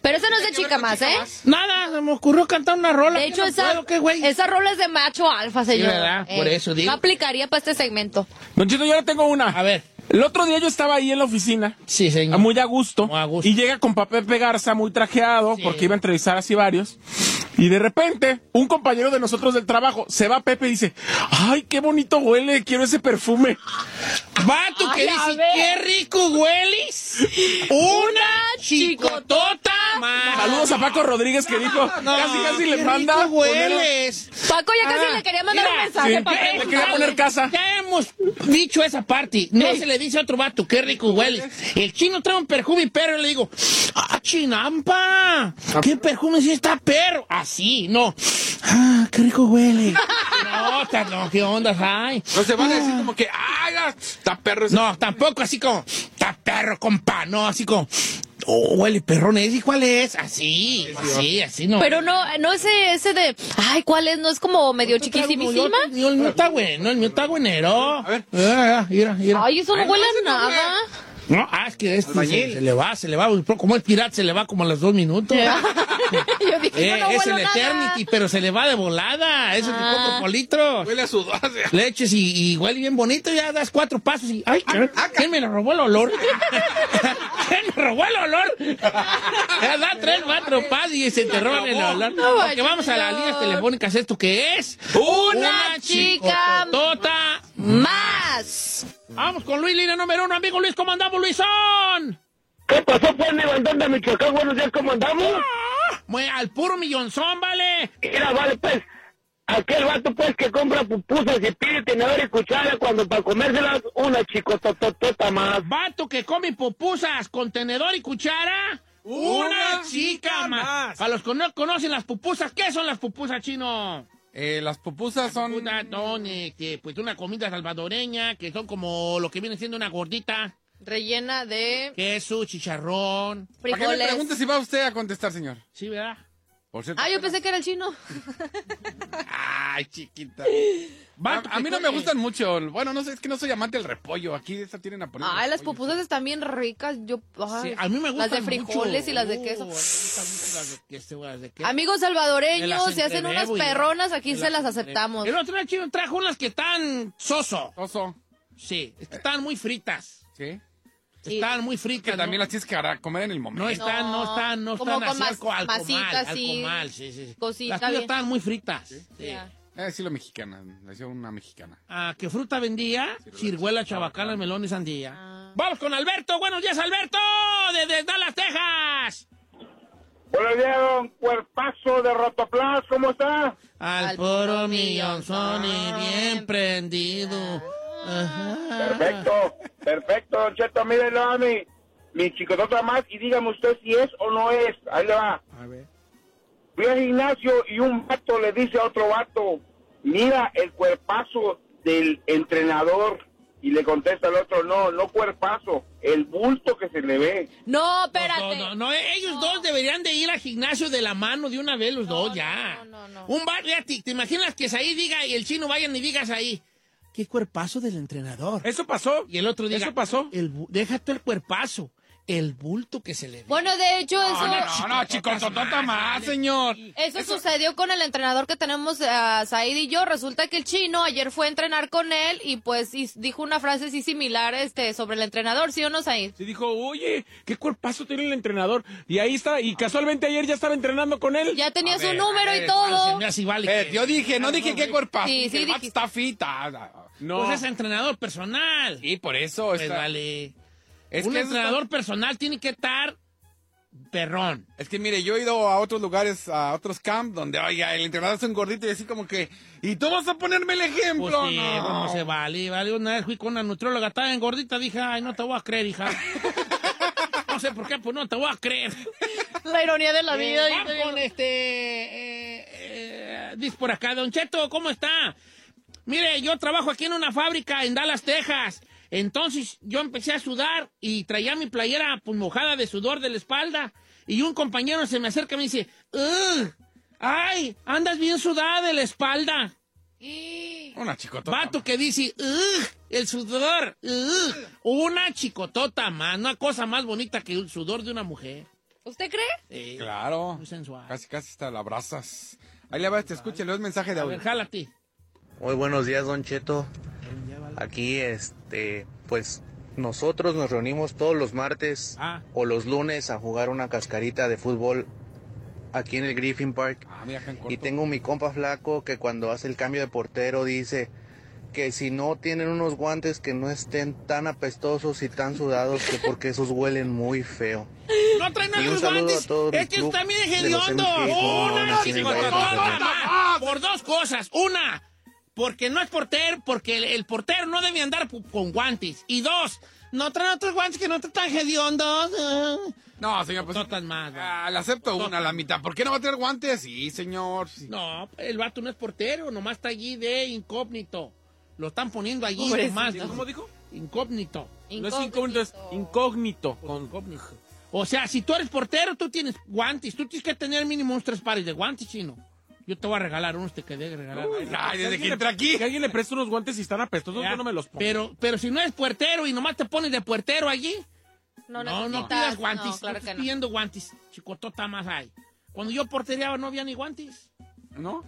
Pero esa no es de chica más, ¿eh? Nada, se me ocurrió cantar una rola. De hecho, no esa, puedo, ¿qué, güey? esa rola es de macho alfa, señor. ¿verdad? Por eso digo. No aplicaría para este segmento. Don Chito, yo le tengo una. A ver. El otro día yo estaba ahí en la oficina. Sí, señor. Muy a gusto. Muy a gusto. Y llega con Pepe Garza muy trajeado porque iba a entrevistar así varios. Y de repente, un compañero de nosotros del trabajo se va a Pepe y dice, ay, qué bonito huele, quiero ese perfume. Vato que Ay, a dice, ver. qué rico hueles. Una chicotota. Saludos a Paco Rodríguez que dijo, casi casi le qué manda. rico hueles. Paco ya casi Ah, le quería mandar mira, un mensaje sí, para ya- Le quería poner casa. Ya hemos dicho esa parte. No se le dice a otro vato, qué rico hueles. El chino trae un perfume perro y le digo, ah, chinampa, qué perfume si está perro. Así, no. Ah, qué rico huele. No, no, qué ondas hay. No se van a decir como que, ay, ya, está perro ese. No, tampoco así como, está perro, compa. No, así como, oh, huele perrón. ¿Ese cuál es? Así, así, así no. Pero no, no ese, ese de, ay, ¿cuál es? ¿No es como medio chiquisimísima? yo- el mío está bueno, el mío está buenero. A ver. Mira, mira. Ay, eso no huele a nada. No, ah, es que este se, se le va, se le va. Como el pirata se le va como a los dos minutos. Yo dije, Eh, no es el nada. Eternity, pero se le va de volada. Eso que Ah. compro por litros. Huele a sudor. Leches y, y huele bien bonito, ya das cuatro pasos y. ¡Ay! ¿Quién me lo robó el olor? ¿Quién me robó el olor? Ya da tres, cuatro pasos y se te roban el olor. No, Porque vamos a las líneas telefónicas, ¿esto qué es? Una chica Tota. Más. Vamos con Luis, línea número uno, amigo Luis, ¿cómo andamos, Luisón? ¿Qué pasó, pues, mi bandón de Michoacán? Buenos días, ¿cómo andamos? Mue- al puro millonzón, vale. Mira, vale, pues, aquel vato, pues, que compra pupusas y pide tenedor y cuchara cuando para comérselas una chicotototota más. Vato que come pupusas con tenedor y cuchara. Una chica más. Para los que no conocen las pupusas, ¿qué son las pupusas, chino? Eh, las pupusas son... Una, son, que, pues una comida salvadoreña, que son como lo que viene siendo una gordita, Rellena de queso, chicharrón. ¿Para qué me frijoles. pregunte si va usted a contestar, señor? Sí, ¿verdad? Por cierto. Ah, yo pensé que era el chino. Ay, chiquita. Vato A, mí no me gustan mucho. Bueno, no sé, es que no soy amante del repollo. Aquí esta tienen a poner. Ay, las pupusas están bien ricas. Yo, ay, Sí, a mí me gustan Las de frijoles mucho. y las de Uh, queso. a mí me gustan mucho las de queso, las de queso. Amigos salvadoreños, las si hacen unas perronas, aquí se las aceptamos. El otro día chino trajo unas que están soso. Oso. Sí, es que están muy fritas. ¿Sí? Sí. Están muy fritas. Que también ¿no? las tienes que comer en el momento. No están, no están, no están así mas- al masita, al comal, sí, sí. sí. cosita Las tuyas estaban muy fritas. Sí. Ya. Eh, sí, lo mexicana. Le hicieron una mexicana. Ah, ¿qué fruta vendía? Ciruela, chabacana, melón y sandía. Ah. Vamos con Alberto. Buenos días, Alberto. Desde Dallas, Texas. Buenos días, don Cuerpazo de Rotoplas, ¿cómo está? Al, Al puro puro millonzón y millonzón. bien prendido. Ajá. Perfecto, perfecto, don Cheto, mírenlo a mi, mi chicotota más y dígame usted si es o no es. Ahí le va. A ver. Fui al gimnasio y un vato le dice a otro vato, mira el cuerpazo del entrenador. Y le contesta el otro, no, no cuerpazo, el bulto que se le ve. No, espérate. No, no, no, ellos dos deberían de ir al gimnasio de la mano de una vez los dos, ya. no, no, no. Un ya, te, te imaginas que ahí diga y el chino vayan y digas ahí, qué cuerpazo del entrenador. Eso pasó. Y el otro diga, Eso pasó. El, bu- déjate el cuerpazo, el bulto que se le ve. Bueno, de hecho, eso, No, no, chicos, totota más, señor. eso sucedió con el entrenador que tenemos, a Said y yo. Resulta que el chino ayer fue a entrenar con él y pues y dijo una frase así similar este, sobre el entrenador, ¿sí o no, Said? Se dijo, oye, qué cuerpazo tiene el entrenador. Y ahí está, y casualmente ayer ya estaba entrenando con él. Ya tenía A su ver, número y todo. vale Eh, yo dije, no dije qué cuerpazo. Sí, dije, sí el dijiste. está fita. No. Pues es entrenador personal. Y por eso Pues está- vale. Es Un que entrenador personal tiene que estar perrón. Es que mire, yo he ido a otros lugares, a otros camps, donde, oiga, el entrenador es un gordito y así como que, ¿y tú vas a ponerme el ejemplo? Pues sí, no. pues no se vale, vale. Una vez fui con una nutrióloga, estaba engordita, dije, ay, no te voy a creer, hija. no sé por qué, pues no te voy a creer. La ironía de la vida. Eh, vamos con este... eh, eh, dice por acá, Don Cheto, ¿cómo está? Mire, yo trabajo aquí en una fábrica en Dallas, Texas. Entonces yo empecé a sudar y traía mi playera pues, mojada de sudor de la espalda. Y un compañero se me acerca y me dice, "Ugh, ¡ay! Andas bien sudada de la espalda. Una chicotota. Vato que dice, "Ugh, el sudor, ugh". una chicotota más, una cosa más bonita que el sudor de una mujer. ¿Usted cree? Eh, Claro. Muy sensual. Casi, casi hasta la abrazas. Ahí le va, te escucha, le das mensaje de A audio. ver, jálate. Muy buenos días, Don Cheto. Aquí, este, pues nosotros nos reunimos todos los martes Ah. o los lunes a jugar una cascarita de fútbol aquí en el Griffin Park. Ah, mira, Y tengo mi compa flaco que cuando hace el cambio de portero dice que si no tienen unos guantes que no estén tan apestosos y tan sudados que porque esos huelen muy feo. No traen Y un saludo guantes. a todo mi Es que hediondo. No, San más. Por dos cosas. Una, porque no es portero, porque el, el portero no debe andar con guantes. Y dos, no traen otros guantes que no están tan hediondos. No, señor, pues. Totas más. Ah, le acepto una a la mitad. ¿Por qué no va a tener guantes? Sí, señor. sí. No, el vato no es portero, nomás está allí de incógnito. Lo están poniendo allí Pobrecito. nomás. ¿Cómo dijo? Incógnito. No es incógnito, es incógnito. Con... Incógnito. O sea, si tú eres portero, tú tienes guantes. Tú tienes que tener mínimo unos tres pares de guantes, chino. Yo te voy a regalar unos, te quedé regalar. Ay, desde que alguien entré le- aquí. Que alguien le preste unos guantes y están apestosos, Ya, yo no me los pongo. Pero, pero si no eres puertero y nomás te pones de puertero allí, No, no, no pidas guantes. No, claro no que estés no. pidiendo guantes. Chicotota más hay. Cuando yo portereaba no había ni guantes. ¿No?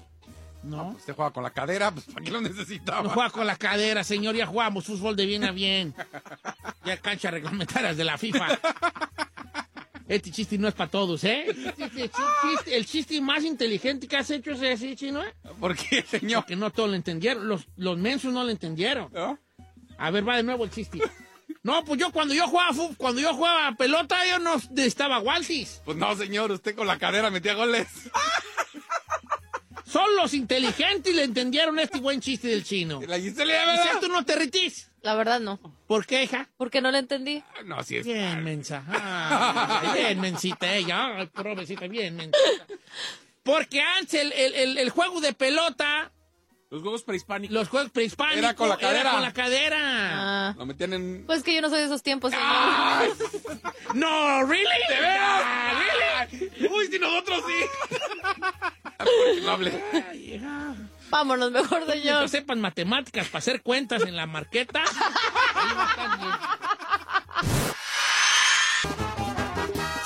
No. Usted juega con la cadera, pues ¿para qué lo necesitaba? No juega con la cadera, señor. Ya jugamos fútbol de bien a bien. Ya canchas reglamentarias de la FIFA. Este chiste no es para todos, ¿eh? Este- este chiste- el chiste más inteligente que has hecho es ese, chino, ¿eh? ¿Por qué, señor? Porque no todos lo entendieron. Los, los mensos no lo entendieron. ¿No? A ver, va de nuevo el chiste. No, pues yo cuando yo jugaba fu- cuando yo jugaba pelota, yo no necesitaba guantes. Pues no, señor, usted con la cadera metía goles. Son los inteligentes le entendieron este buen chiste del chino. La Gisela, ¿Y ¿verdad? si tú no te ritís? La verdad no. ¿Por qué, hija? Porque no lo entendí. No, sí es. Bien, mensa. Bien, mensita ella. Ay, pobrecita, bien, mensita. Porque antes el, el- el- el juego de pelota, Los juegos prehispánicos. los juegos prehispánicos, Era con la cadera. con la cadera. Ah. Lo metían en. Pues que yo no soy de esos tiempos. señor. Ah. No, really? ¿De veras? ¿Really? Uy, si nosotros sí. No hija. Vámonos mejor, Que señor. sepan matemáticas para hacer cuentas en la marqueta.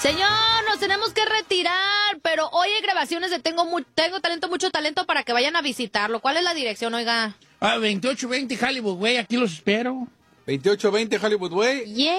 Señor, nos tenemos que retirar, pero hoy hay grabaciones de Tengo, mu- tengo Talento, mucho talento para que vayan a visitarlo. ¿Cuál es la dirección, oiga? Ah, 2820 Hollywood, güey, aquí los espero. 2820 Hollywood Way. Yeah.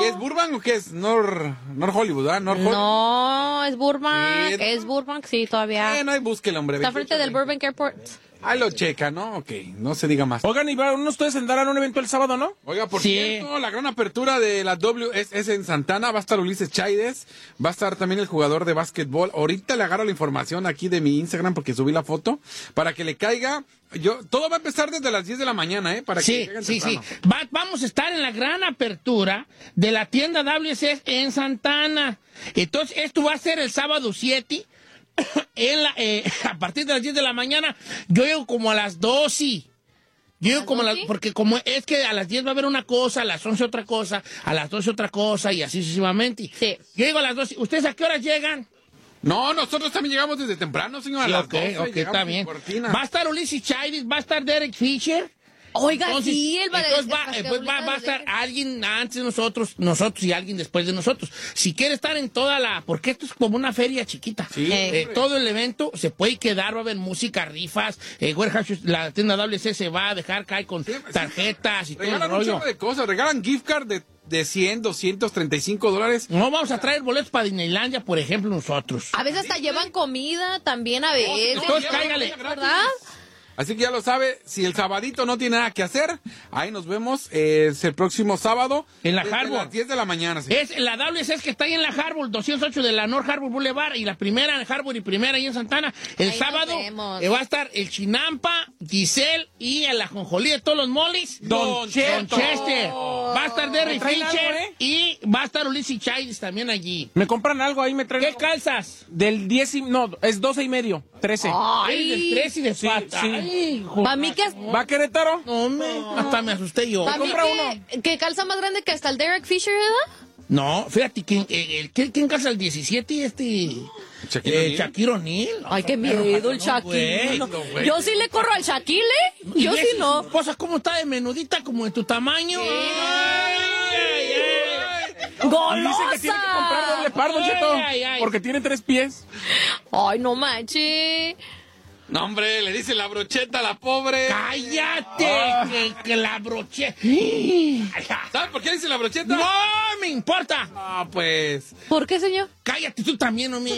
¿Qué es Burbank o qué es Nor, Nor Hollywood, ah? No, es Burbank, es Burbank, sí, todavía. Eh, no hay búsquela, hombre. Está frente del 2820. Burbank Airport. Ahí lo checa, ¿no? Ok, no se diga más. Oigan, y van ustedes a andar a un evento el sábado, ¿no? Oiga, por Sí. cierto, la gran apertura de la W es, es en Santana. Va a estar Ulises Chaides. Va a estar también el jugador de básquetbol. Ahorita le agarro la información aquí de mi Instagram porque subí la foto. Para que le caiga. Yo, todo va a empezar desde las 10 de la mañana, ¿eh? Para que Sí, le caigan sí, sí. Va- vamos a estar en la gran apertura de la tienda WC en Santana. Entonces, esto va a ser el sábado 7. En la, eh, a partir de las 10 de la mañana, yo llego como a las 12. Yo llego como a las, 12? porque como es que a las 10 va a haber una cosa, a las 11 otra cosa, a las 12 otra cosa y así sucesivamente. Sí. Yo llego a las 12. ¿Ustedes a qué horas llegan? No, nosotros también llegamos desde temprano, señor. A Sí, las ok, 12 ok, está bien. Va a estar Ulises Chaides, va a estar Derek Fisher. Oiga, Entonces, sí, el va- entonces va, pues va- va a estar alguien antes de nosotros, nosotros y alguien después de nosotros. Si quiere estar en toda la, porque esto es como una feria chiquita. Sí, Eh, todo el evento se puede quedar, va a haber música, rifas, eh, Warehouse, la tienda WC se va a dejar caer con tarjetas y todo el Regalan un rollo. chorro de cosas. Regalan gift card de, de 100, 235 dólares. No vamos a traer boletos para Disneylandia, por ejemplo, nosotros. A veces hasta llevan comida también a veces. Entonces, cáigale. ¿Verdad? Así que ya lo sabe, si el sabadito no tiene nada que hacer, ahí nos vemos eh, es el próximo sábado. En la desde Harbor. las 10 de la mañana. señor. Es la WC es que está ahí en la Harbor, 208 de la North Harbor Boulevard y la primera en Harbor y primera ahí en Santana. El Ahí sábado eh, va a estar el Chinampa, Giselle y a la jonjolí de todos los molis. Don Cheto. Chester. Va a estar Derry ¿Me traen Fisher algo, eh? y va a estar Ulises Childs también allí. ¿Me compran algo ahí? ¿Me traen ¿Qué algo? calzas? Del 10 y... No, es 12 y medio. 13. Ay, del 3 y de Sí, sí. Ay. Para mí que, ¿Va a Querétaro? No, me, hasta me asusté yo. pa' mí compra que, que calza más grande que hasta el Derek Fisher, ¿verdad? No, fíjate, ¿quién, eh, el- ¿quién, quién calza el 17? Este... Shaquille eh, O'Neal. Shaquille O'Neal. Ay, qué Pero, miedo el no, Shaquille. no. no. Yo sí le corro al Shaquille, ¿eh? ¿Y Yo sí no. esposa cómo está de menudita, como de tu tamaño? Y dice que tiene que comprar doble par, Cheto. ay, ay. Porque tiene tres pies. Ay, no manches. No, hombre, le dice la brocheta a la pobre. ¡Cállate! Ah. Que, que la broche. ¿Sabes por qué le dice la brocheta? ¡No me importa! Ah, pues. ¿Por qué, señor? Cállate tú también, no me.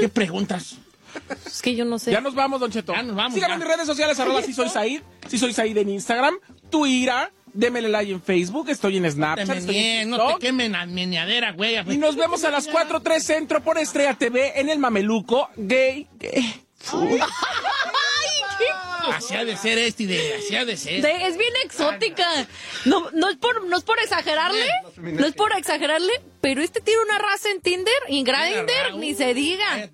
¿Qué preguntas? Es que yo no sé. Ya nos vamos, Don Cheto. Ya nos vamos, Síganme en mis redes sociales, arroba si soy Said. Si soy Said en Instagram, Twitter, démele like en Facebook, estoy en Te Snapchat, estoy en no te TikTok. quemen la meneadera, güey. Y nos vemos a las 4.3 Centro por Estrella TV en el Mameluco Gay. gay. Así ha de ser este, de, así ha de ser. De- es bien exótica. No, no, es por, no es por exagerarle, no es por exagerarle, pero este tiene una raza en Tinder y en Grindr, ni se diga.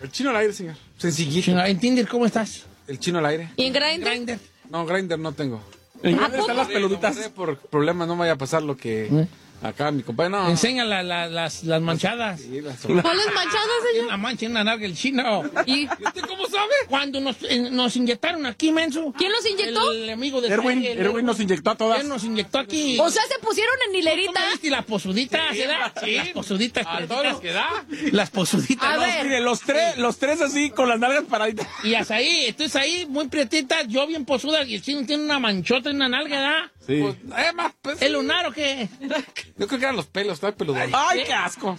El chino al aire, señor. Sencillito. En Tinder, ¿cómo estás? El chino al aire. Y en Grindr, Grindr. No, Grinder no tengo. ¿En ¿A dónde están las peluditas? borré por problemas, no vaya a pasar lo que acá mi compañero. No. Enseña la- la- las, las manchadas. Sí, las- ¿cuáles manchadas, señor? una mancha en la nalga el chino. ¿Y ¿Y usted cómo sabe? Cuando nos, eh, nos inyectaron aquí, menso. quién los inyectó? El amigo de Erwin, el- Erwin nos inyectó a todas. Él nos inyectó aquí. O sea, se pusieron en ¿Tú hilerita. viste las posuditas, ¿verdad? Sí. Las posuditas. A todos los que da. Las posuditas. A ¿no? ver. Mire, los tres, los tres así con las nalgas paraditas. Y hasta ahí, entonces ahí, muy prietita, yo bien posuda, y el chino tiene una manchota en la nalga, ¿verdad? Sí. Pues, eh, más, pues, ¿El lunar o qué? Yo creo que eran los pelos, está peludo. Ay, qué asco.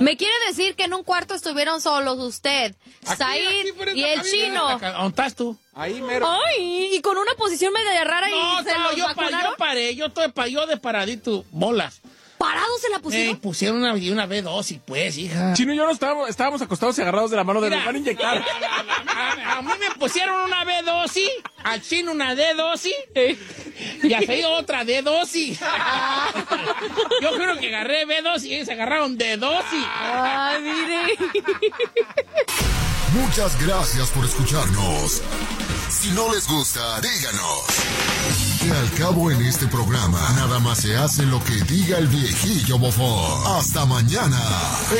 Me quiere decir que en un cuarto estuvieron solos usted, Said y el chino. ¿Dónde estás tú? Ahí mero. Ay, y con una posición media rara No, y se no, los yo, pa- vacunaron. yo paré, yo estoy pa- yo de paradito, bolas. ¿Parados se la Eh, pusieron? pusieron una, y una B2 y pues, hija. Chino y yo no estábamos, estábamos acostados y agarrados de la mano de nos van a inyectar. A, a- a mí me pusieron una B2 al chino una D2 y a Feido otra D2 Yo creo que agarré B2 y ellos agarraron D2 Ay, mire. Muchas gracias por escucharnos. Si no les gusta, díganos. Que al cabo en este programa, nada más se hace lo que diga el viejillo bofón. Hasta mañana.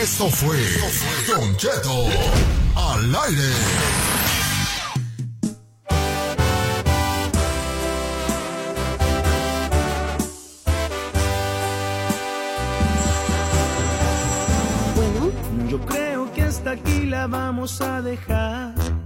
Esto fue Don Cheto al aire. Yo creo que hasta aquí la vamos a dejar.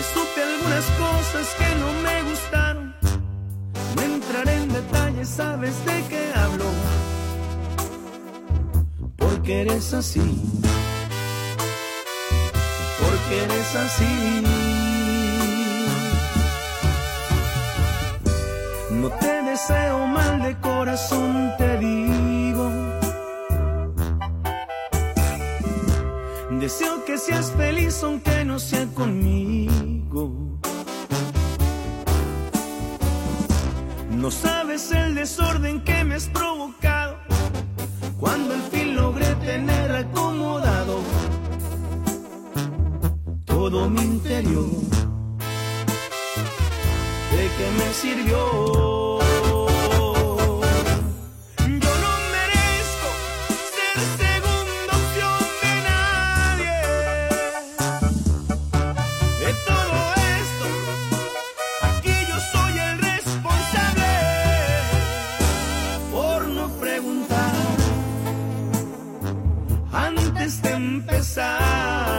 Que supe algunas cosas que no me gustaron. No entraré en detalles, sabes de qué hablo. Porque eres así porque eres así. No te deseo mal de corazón, te Deseo que seas feliz aunque no sea conmigo. No sabes el desorden que me has provocado cuando al fin logré tener acomodado todo mi interior. ¿De qué me sirvió? Empezar.